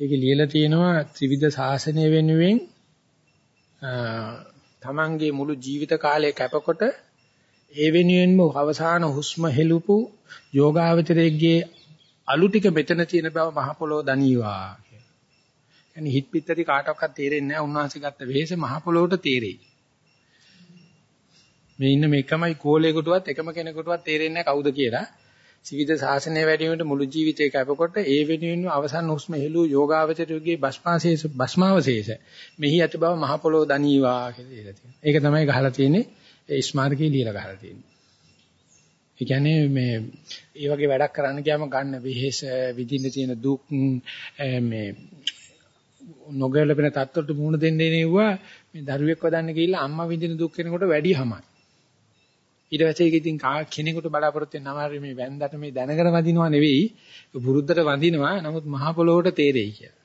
ඒකේ ලියලා තියෙනවා ත්‍රිවිධ ශාසනය වෙනුවෙන් තමන්ගේ මුළු ජීවිත කාලය කැපකොට ඒ වෙනුවෙන්ම අවසාන හුස්ම හෙළුපු යෝගාවචරයේගේ අලු ටික මෙතන තියෙන බව මහ පොළොව දනීවා කියලා. يعني හිත පිටරි කාටවත් තේරෙන්නේ නැහැ උන්වහන්සේ ගත්ත වෙහෙස මහ පොළොවට තේරෙයි. මේ ඉන්න මේකමයි කෝලයකටවත් එකම කෙනෙකුටවත් තේරෙන්නේ නැහැ කවුද කියලා. සිවිද ශාසනය වැඩි වීමට මුළු ජීවිතේ කැපකොට ඒ වෙනුවෙන් අවසන් හුස්ම හෙළු යෝගාවචරයේ භස්මාශේෂ භස්මාවශේෂ මෙහි ඇති බව මහ පොළොව දනීවා කියලා ඉලා තියෙනවා. ඒක තමයි ගහලා තියෙන්නේ ඒ ස්මාරකේ ලියලා ගහලා තියෙන්නේ. ඒ කියන්නේ මේ ඒ වගේ වැඩක් කරන්න ගියාම ගන්න වෙහෙස විඳින්න තියෙන දුක් මේ නොගැලපෙන තත්ත්වයට මුහුණ දෙන්නේ නෙවුවා මේ දරුවෙක් වදන්න ගිහිල්ලා අම්මා විඳින දුක් කෙනකොට වැඩි හමයි. ඊට පස්සේ ඒක ඉතින් කෙනෙකුට බලාපොරොත්තු වෙන අමාරු මේ වැන්දට මේ දැනගෙන වදිනවා නෙවෙයි පුරුද්දට වදිනවා නමුත් මහ පොළොවට තේරෙයි කියලා.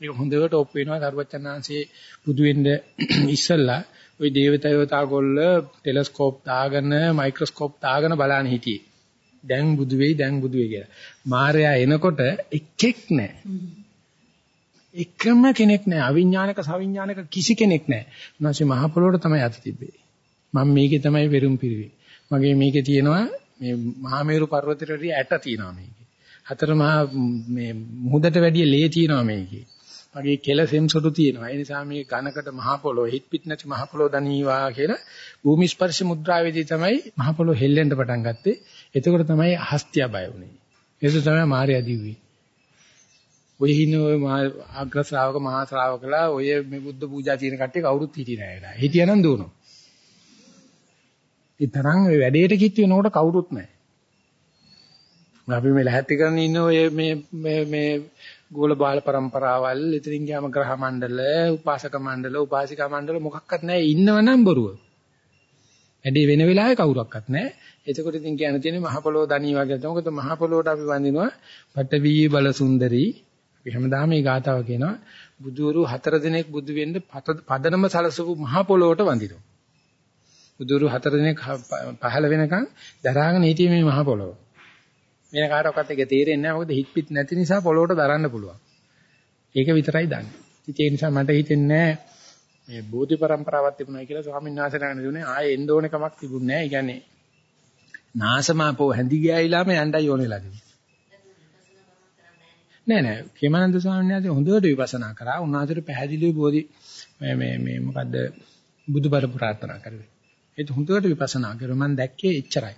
මේක හොඳට ඔප් වෙනවා සර්වචන්නාංශයේ බුදු වෙන්න ඉස්සල්ලා ওই දේවතාවතා ගොල්ල ටෙලස්කෝප් දාගෙන මයික්‍රොස්කෝප් දාගෙන බලන්න හිටියේ. දැන් බුදු වෙයි දැන් බුදු වෙයි කියලා. මාර්යා එනකොට එකෙක් නැහැ. එකම කෙනෙක් නැහැ. අවිඥානික සවිඥානික කිසි කෙනෙක් නැහැ. උන්වහන්සේ මහ පොළොවට තමයි අත තිබ්බේ. මම මේකේ තමයි වෙරුම් පිරුවේ. මගේ මේකේ තියෙනවා මේ මහා මේරු පර්වතයට ඇට තියෙනවා මේකේ. හතර මහා මේ මුහුදට වැඩිය ලේ තියෙනවා මේකේ. මගේ කෙල සෙම්සොටු තියෙනවා. ඒ නිසා මේ ඝනකට මහා පොළොව හිට පිට නැති මහා පොළොව දනීවා කියලා භූමි ස්පර්ශ මුද්‍රාවේදී තමයි මහා පොළොව හෙල්ලෙන්න පටන් ගත්තේ. එතකොට තමයි හස්තිය බය වුනේ. ඒක තමයි මාර්යා දිව්වේ. ඔය හින ඔය ආග්‍ර ශ්‍රාවක මහා ශ්‍රාවකලා ඔය මේ බුද්ධ පූජා තියෙන කට්ටිය කවුරුත් හිටියේ නෑ. හිටියනම් දුවනවා. ඒ තරම් ඔය වැඩේට කිට්ටු වෙනකොට කවුරුත් නැහැ. අපි මේ ලැහැත්ති කරන ඉන්න ඔය මේ මේ මේ ගෝල බාල પરම්පරාවල් ඉතින් ගියාම ග්‍රහ මණ්ඩල, උපාසක මණ්ඩල, උපාසිකා මණ්ඩල මොකක්වත් නැහැ ඉන්නවනම් බොරුව. වැඩේ වෙන වෙලාවේ කවුරක්වත් නැහැ. එතකොට ඉතින් කියන්න තියෙන්නේ මහ පොළොව දණී වගේ තමයි. මොකද මහ පොළොවට අපි වඳිනවා පටවි බල සුන්දරි අපි හැමදාම මේ ගාතාව කියනවා බුදුවරු හතර දිනක් බුදු වෙන්න පදනම සලසපු මහ පොළොවට වඳිනවා. බුදුවරු හතර දිනක් පහළ වෙනකන් දරාගෙන හිටියේ මේ මහ පොළොව. වෙන කාටවත් ඒක තේරෙන්නේ නැහැ මොකද හිට පිට නැති නිසා පොළොවට දරන්න පුළුවන්. ඒක විතරයි දන්නේ. ඉතින් ඒ නිසා මට හිතෙන්නේ මේ බෝධි પરම්පරාවක් තිබුණා කියලා ස්වාමීන් වහන්සේ ළඟ නෙදුනේ ආයේ එන්න ඕන කමක් තිබුණේ නැහැ. ඒ කියන්නේ නාසමාපෝ හැඳි ගෑයිලාම යණ්ඩයි ඕනෙලා තිබුණා. නෑ නෑ කේමානන්ද ස්වාමීන් වහන්සේ හොඳට විපස්සනා කරා. උන්වහන්සේට පැහැදිලිව බෝධි මේ මේ මේ මොකද්ද බුදුබර ප්‍රාර්ථනා කරුවේ. ඒක හොඳට විපස්සනා කරුවා. මම දැක්කේ එච්චරයි.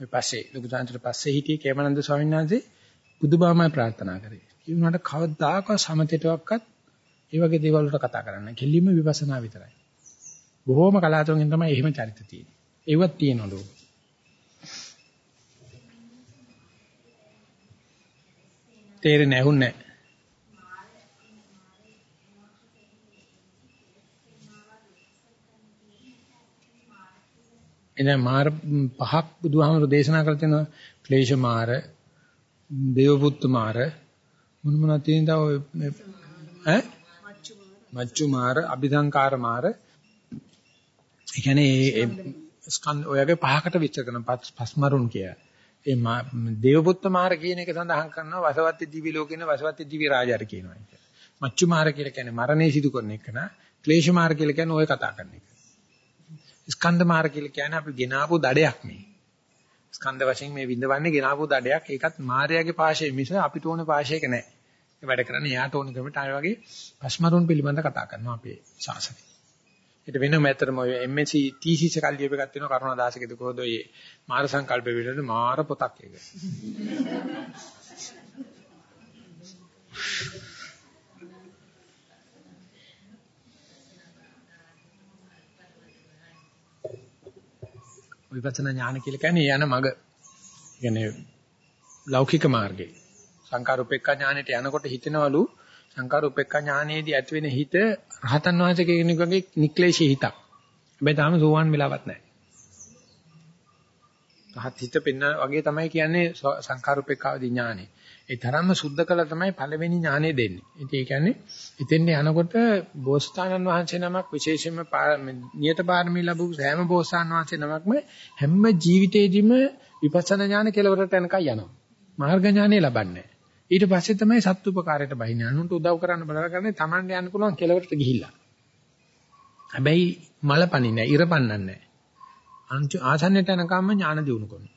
ඔය පස්සේ ලොකු දාන්තර පස්සේ හිටියේ කේමානන්ද ස්වාමීන් වහන්සේ බුදුබාමයි ප්‍රාර්ථනා කරේ. ඒ වුණාට කවදාකවත් සමතේටවත් ඒ වගේ දේවල් වලට කතා කරන්නේ. කෙලින්ම විපස්සනා විතරයි. බොහෝම කලාතුරකින් තමයි එහෙම චරිත තියෙන්නේ. ඒවත් තියෙනවලු. තේරෙන්නේ නැහුන්නේ නැහැ. එනම් මාර පහක් බුදුහාමර දේශනා කරලා තියෙනවා ක්ලේශ මාර, දේවපුත්ත මාර මොන මොනවද තියෙනද ඔය ඈ මච්චු මාර, අபிධංකාර මාර. ඒ කියන්නේ ඒ ස්කන්ධ ඔයගේ පහකට විස්තර කරන පස්මරුන් කිය. ඒ දේවපුත්ත මාර කියන එක සඳහන් කරනවා වසවත්ති දිවි ලෝකේන වසවත්ති දිවි රාජාර කියනවා. මච්චු මාර කියලා කියන්නේ මරණය සිදු කරන එක නා. ක්ලේශ මාර කියලා කියන්නේ ඔය කතා කරන එක. ස්කන්ධ මාර කියලා කියන්නේ අපි ගෙනාවු දඩයක් මේ. ස්කන්ධ වශයෙන් මේ විඳවන්නේ ගෙනාවු දඩයක්. ඒකත් මායාවේ පාෂයේ මිස අපිට ඕනේ පාෂයක නැහැ. ඒ වැඩ කරන්නේ යාට ඕන ක්‍රමයට ආය වගේ පස්මරුන් පිළිබඳ කතා කරනවා අපේ ශාසනය. ඊට වෙනම ඇත්තටම ඔය MSc thesis එකක් ලියප එකක් තියෙනවා කරුණාදාසකේද කොහොද ඔය මාර සංකල්ප විදිහට මාර පොතක් එක. විපස්සනා ඥාන කියලා කියන්නේ යන මග. කියන්නේ ලෞකික මාර්ගේ. සංකාර උපේක්ඛා ඥානෙට යනකොට හිතෙනවලු සංකාර උපේක්ඛා ඥානයේදී ඇති වෙන හිත රහතන් වහන්සේ කෙනෙකුගේ නික්ලේශී හිතක්. හැබැයි තාම සෝවාන් වෙලාවක් නැහැ. රහත් හිත පෙන්න වගේ තමයි කියන්නේ සංකාර උපේක්ඛාවදී ඥානෙ. ඒ තරම්ම සුද්ධ කළා තමයි පළවෙනි ඥානෙ දෙන්නේ. ඉතින් ඒ කියන්නේ ඉතින් යනකොට බෝසතාණන් වහන්සේ නමක් විශේෂයෙන්ම නියත පාරමී ලැබු සෑම බෝසතාණන් වහන්සේ නමක්ම හැම ජීවිතේදීම විපස්සනා ඥාන කෙලවරට යනකම් යනවා. මාර්ග ඥානෙ ලබන්නේ ඊට පස්සේ තමයි සත්තුපකාරයට බහින්නේ. අනුන්ට උදව් කරන්න බලා කරන්නේ Tamanne යන්න පුළුවන් කෙලවරට ගිහිල්ලා. හැබැයි මල පනින්නේ ඉර පන්නන්නේ නැහැ. අන්ති ආසන්නයට යනකම්ම ඥාන දිනු කරනවා.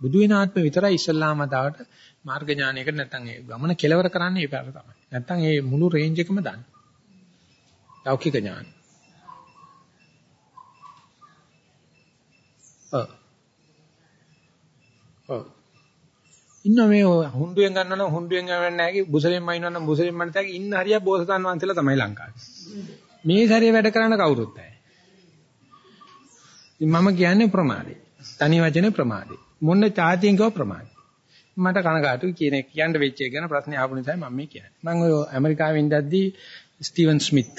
බුදු වෙන ආත්ම විතරයි ඉස්සල්ලාම දාවට මාර්ග ඥානයකට නැත්තම් ඒ ගමන කෙලවර කරන්නේ ඒ පැර තමයි. නැත්තම් ඒ මුළු රේන්ජ් එකම දාන්න. ලෞකික ඥාන. ඔව්. ඔව්. ඉන්න මේ හුඬුවෙන් ගන්නවා නම් හුඬුවෙන් ගන්නව නැහැ බුසලෙන් මයින්නවා නම් බුසලෙන් මනිට නැහැ ඉන්න හරියක් බෝසතාන් වහන්සේලා තමයි ලංකාවේ. මේ සැරේ වැඩ කරන්න කවුරුත් නැහැ. මම කියන්නේ ප්‍රමාදේ. තනි වචනේ ප්‍රමාදේ. මොන තාතියෙන් කිව්ව ප්‍රමාදේ. මට කනගාටුයි කියන එක කියන්න වෙච්ච එක ගැන ප්‍රශ්නේ ආපු නිසා මම මේ කියන්නේ. මම ඔය ඇමරිකාවේ ඉඳද්දී ස්ටිවන් ස්මිත්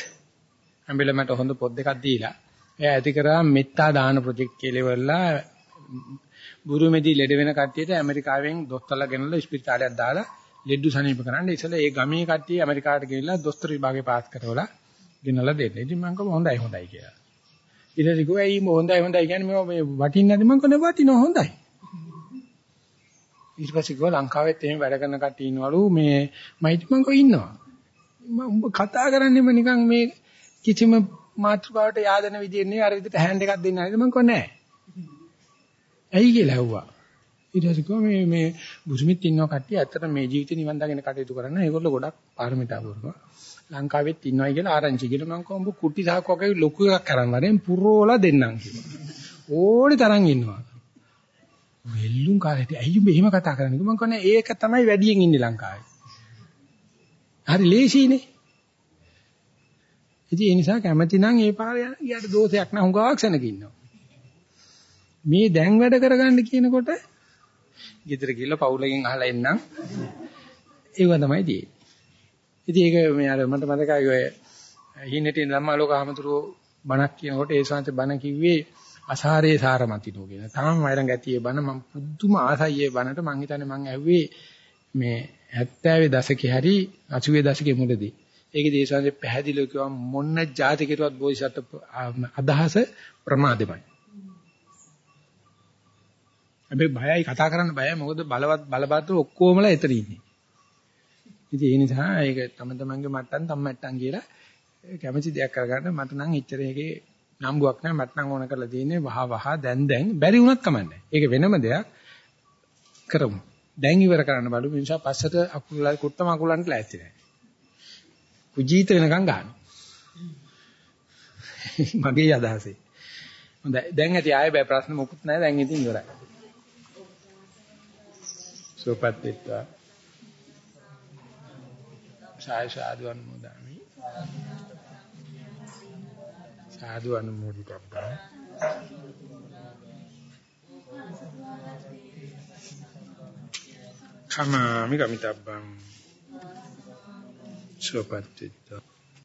ඇම්බිලමට හොඳ පොත් දෙකක් දීලා එයා ඇති කරා මෙත්තා දාන ප්‍රොජෙක්ට් කියලා ඉවරලා බුරුමේදී ලෙඩ වෙන කට්ටියට ඇමරිකාවෙන් දොස්තරලා ගෙනල්ලා ස්පිරිතාලයක් දාලා ලෙඩු සනීප කරන්න ඉතල ඒ ගමේ කට්ටිය ඇමරිකාවට ගිහිල්ලා දොස්තර විභාගේ පාස් කරවලා ගෙනල්ලා දෙන්න. ඉතින් මම කිව්වා හොඳයි හොඳයි කියලා. ඊට පස්සේ කිව්වා ඇයි හොඳයි හොඳයි කියන්නේ මේ වටින්නේ නැති මම කිව්වා වටිනවා හොඳයි. ඊට පස්සේ කිව්වා ලංකාවෙත් එහෙම වැඩ කරන කට්ටිය ඉන්නවලු මේ මම මම කිව්වා ඉන්නවා. මම උඹ කතා කරන්නේම නිකන් මේ කිසිම මාතෘකාවට yaadena විදිහේ නේ අර විදිහට හෑන්ඩ් එකක් දෙන්න හරිද මම කිව්වා නෑ. ඇයි කියලා ඇහුවා. ඊට පස්සේ කිව්වා මේ මේ බුසුමිත් ඉන්නව කට්ටිය ඇත්තට මේ ජීවිතේ නිවන් දකින්න කටයුතු කරන ඒගොල්ලෝ ගොඩක් පාරමිතා පුරනවා. ලංකාවෙත් ඉන්නවයි කියලා ආරංචි කියලා මම කිව්වා උඹ කුටි සහක් වගේ ලොකු එකක් කරන් වරෙන් පුරෝලා දෙන්නම් කිව්වා. ඕනි තරම් ඉන්නවා. වෙල්ලුම් කාලේට ඇයි උඹ එහෙම කතා කරන්නේ? මම කියන්නේ ඒක තමයි වැඩියෙන් ඉන්නේ ලංකාවේ. හරි ලේසියිනේ. ඉතින් ඒ නිසා කැමති නම් ඒ පාරේ යාට දෝෂයක් නැහැ හුඟාවක් සැනක ඉන්නවා. මේ දැන් වැඩ කරගන්න කියනකොට ගෙදර ගිහලා පවුලකින් අහලා එන්නම් ඒව තමයි තියෙන්නේ. ඉතින් ඒක මේ අර මට මතකයි ඔය හින්නේටින් ධම්මාලෝක ආමතුරු බණක් කියනකොට ඒ ශාන්ත බණ කිව්වේ අසාරේ සාරමතිනෝ කියන. තාම මයිලඟ ඇති ඒ බණ මම පුදුම ආසයි ඒ බණට මං හිතන්නේ මං ඇහුවේ මේ 70 දශකේ හරි 80 දශකේ මුලදී. ඒකේ දේශාංශේ පැහැදිලිව කිව්වා මොන්න જાති කෙරුවත් බෝධිසත්ව අදහස ප්‍රමාදමයි. හැබැයි බයයි කතා කරන්න බයයි මොකද බලවත් බලපත්‍ර ඔක්කොමලා එතන ඉන්නේ. ඉතින් ඒ නිසා ඒක තම තමන්ගේ මට්ටම් තම මට්ටම් කියලා කැමැති දෙයක් කරගන්න මට නම් ඉච්චර එකේ නම්බුවක් නැහැ මට නම් ඕන කරලා තියෙන්නේ වහ වහ දැන් දැන් බැරි වුණත් කමන්නේ. ඒක වෙනම දෙයක් කරමු. දැන් ඉවර කරන්න බලමු. ඒ නිසා පස්සට අකුලයි කුට්ටම අකුලන්ට ලෑස්ති නැහැ. කුජීත වෙනකන් ගන්න. මගේ අදහසේ. හොඳයි. දැන් ඇති ආයෙ බෑ ප්‍රශ්න මොකුත් නැහැ. දැන් ඉතින් ඉවරයි. සුවපත් වෙත්වා. සාය සාදු අනුමෝදාමි. සාදු අනුමෝදිතබ්බා. කමාමි කමිතබ්බං සුවපත් වෙත්වා.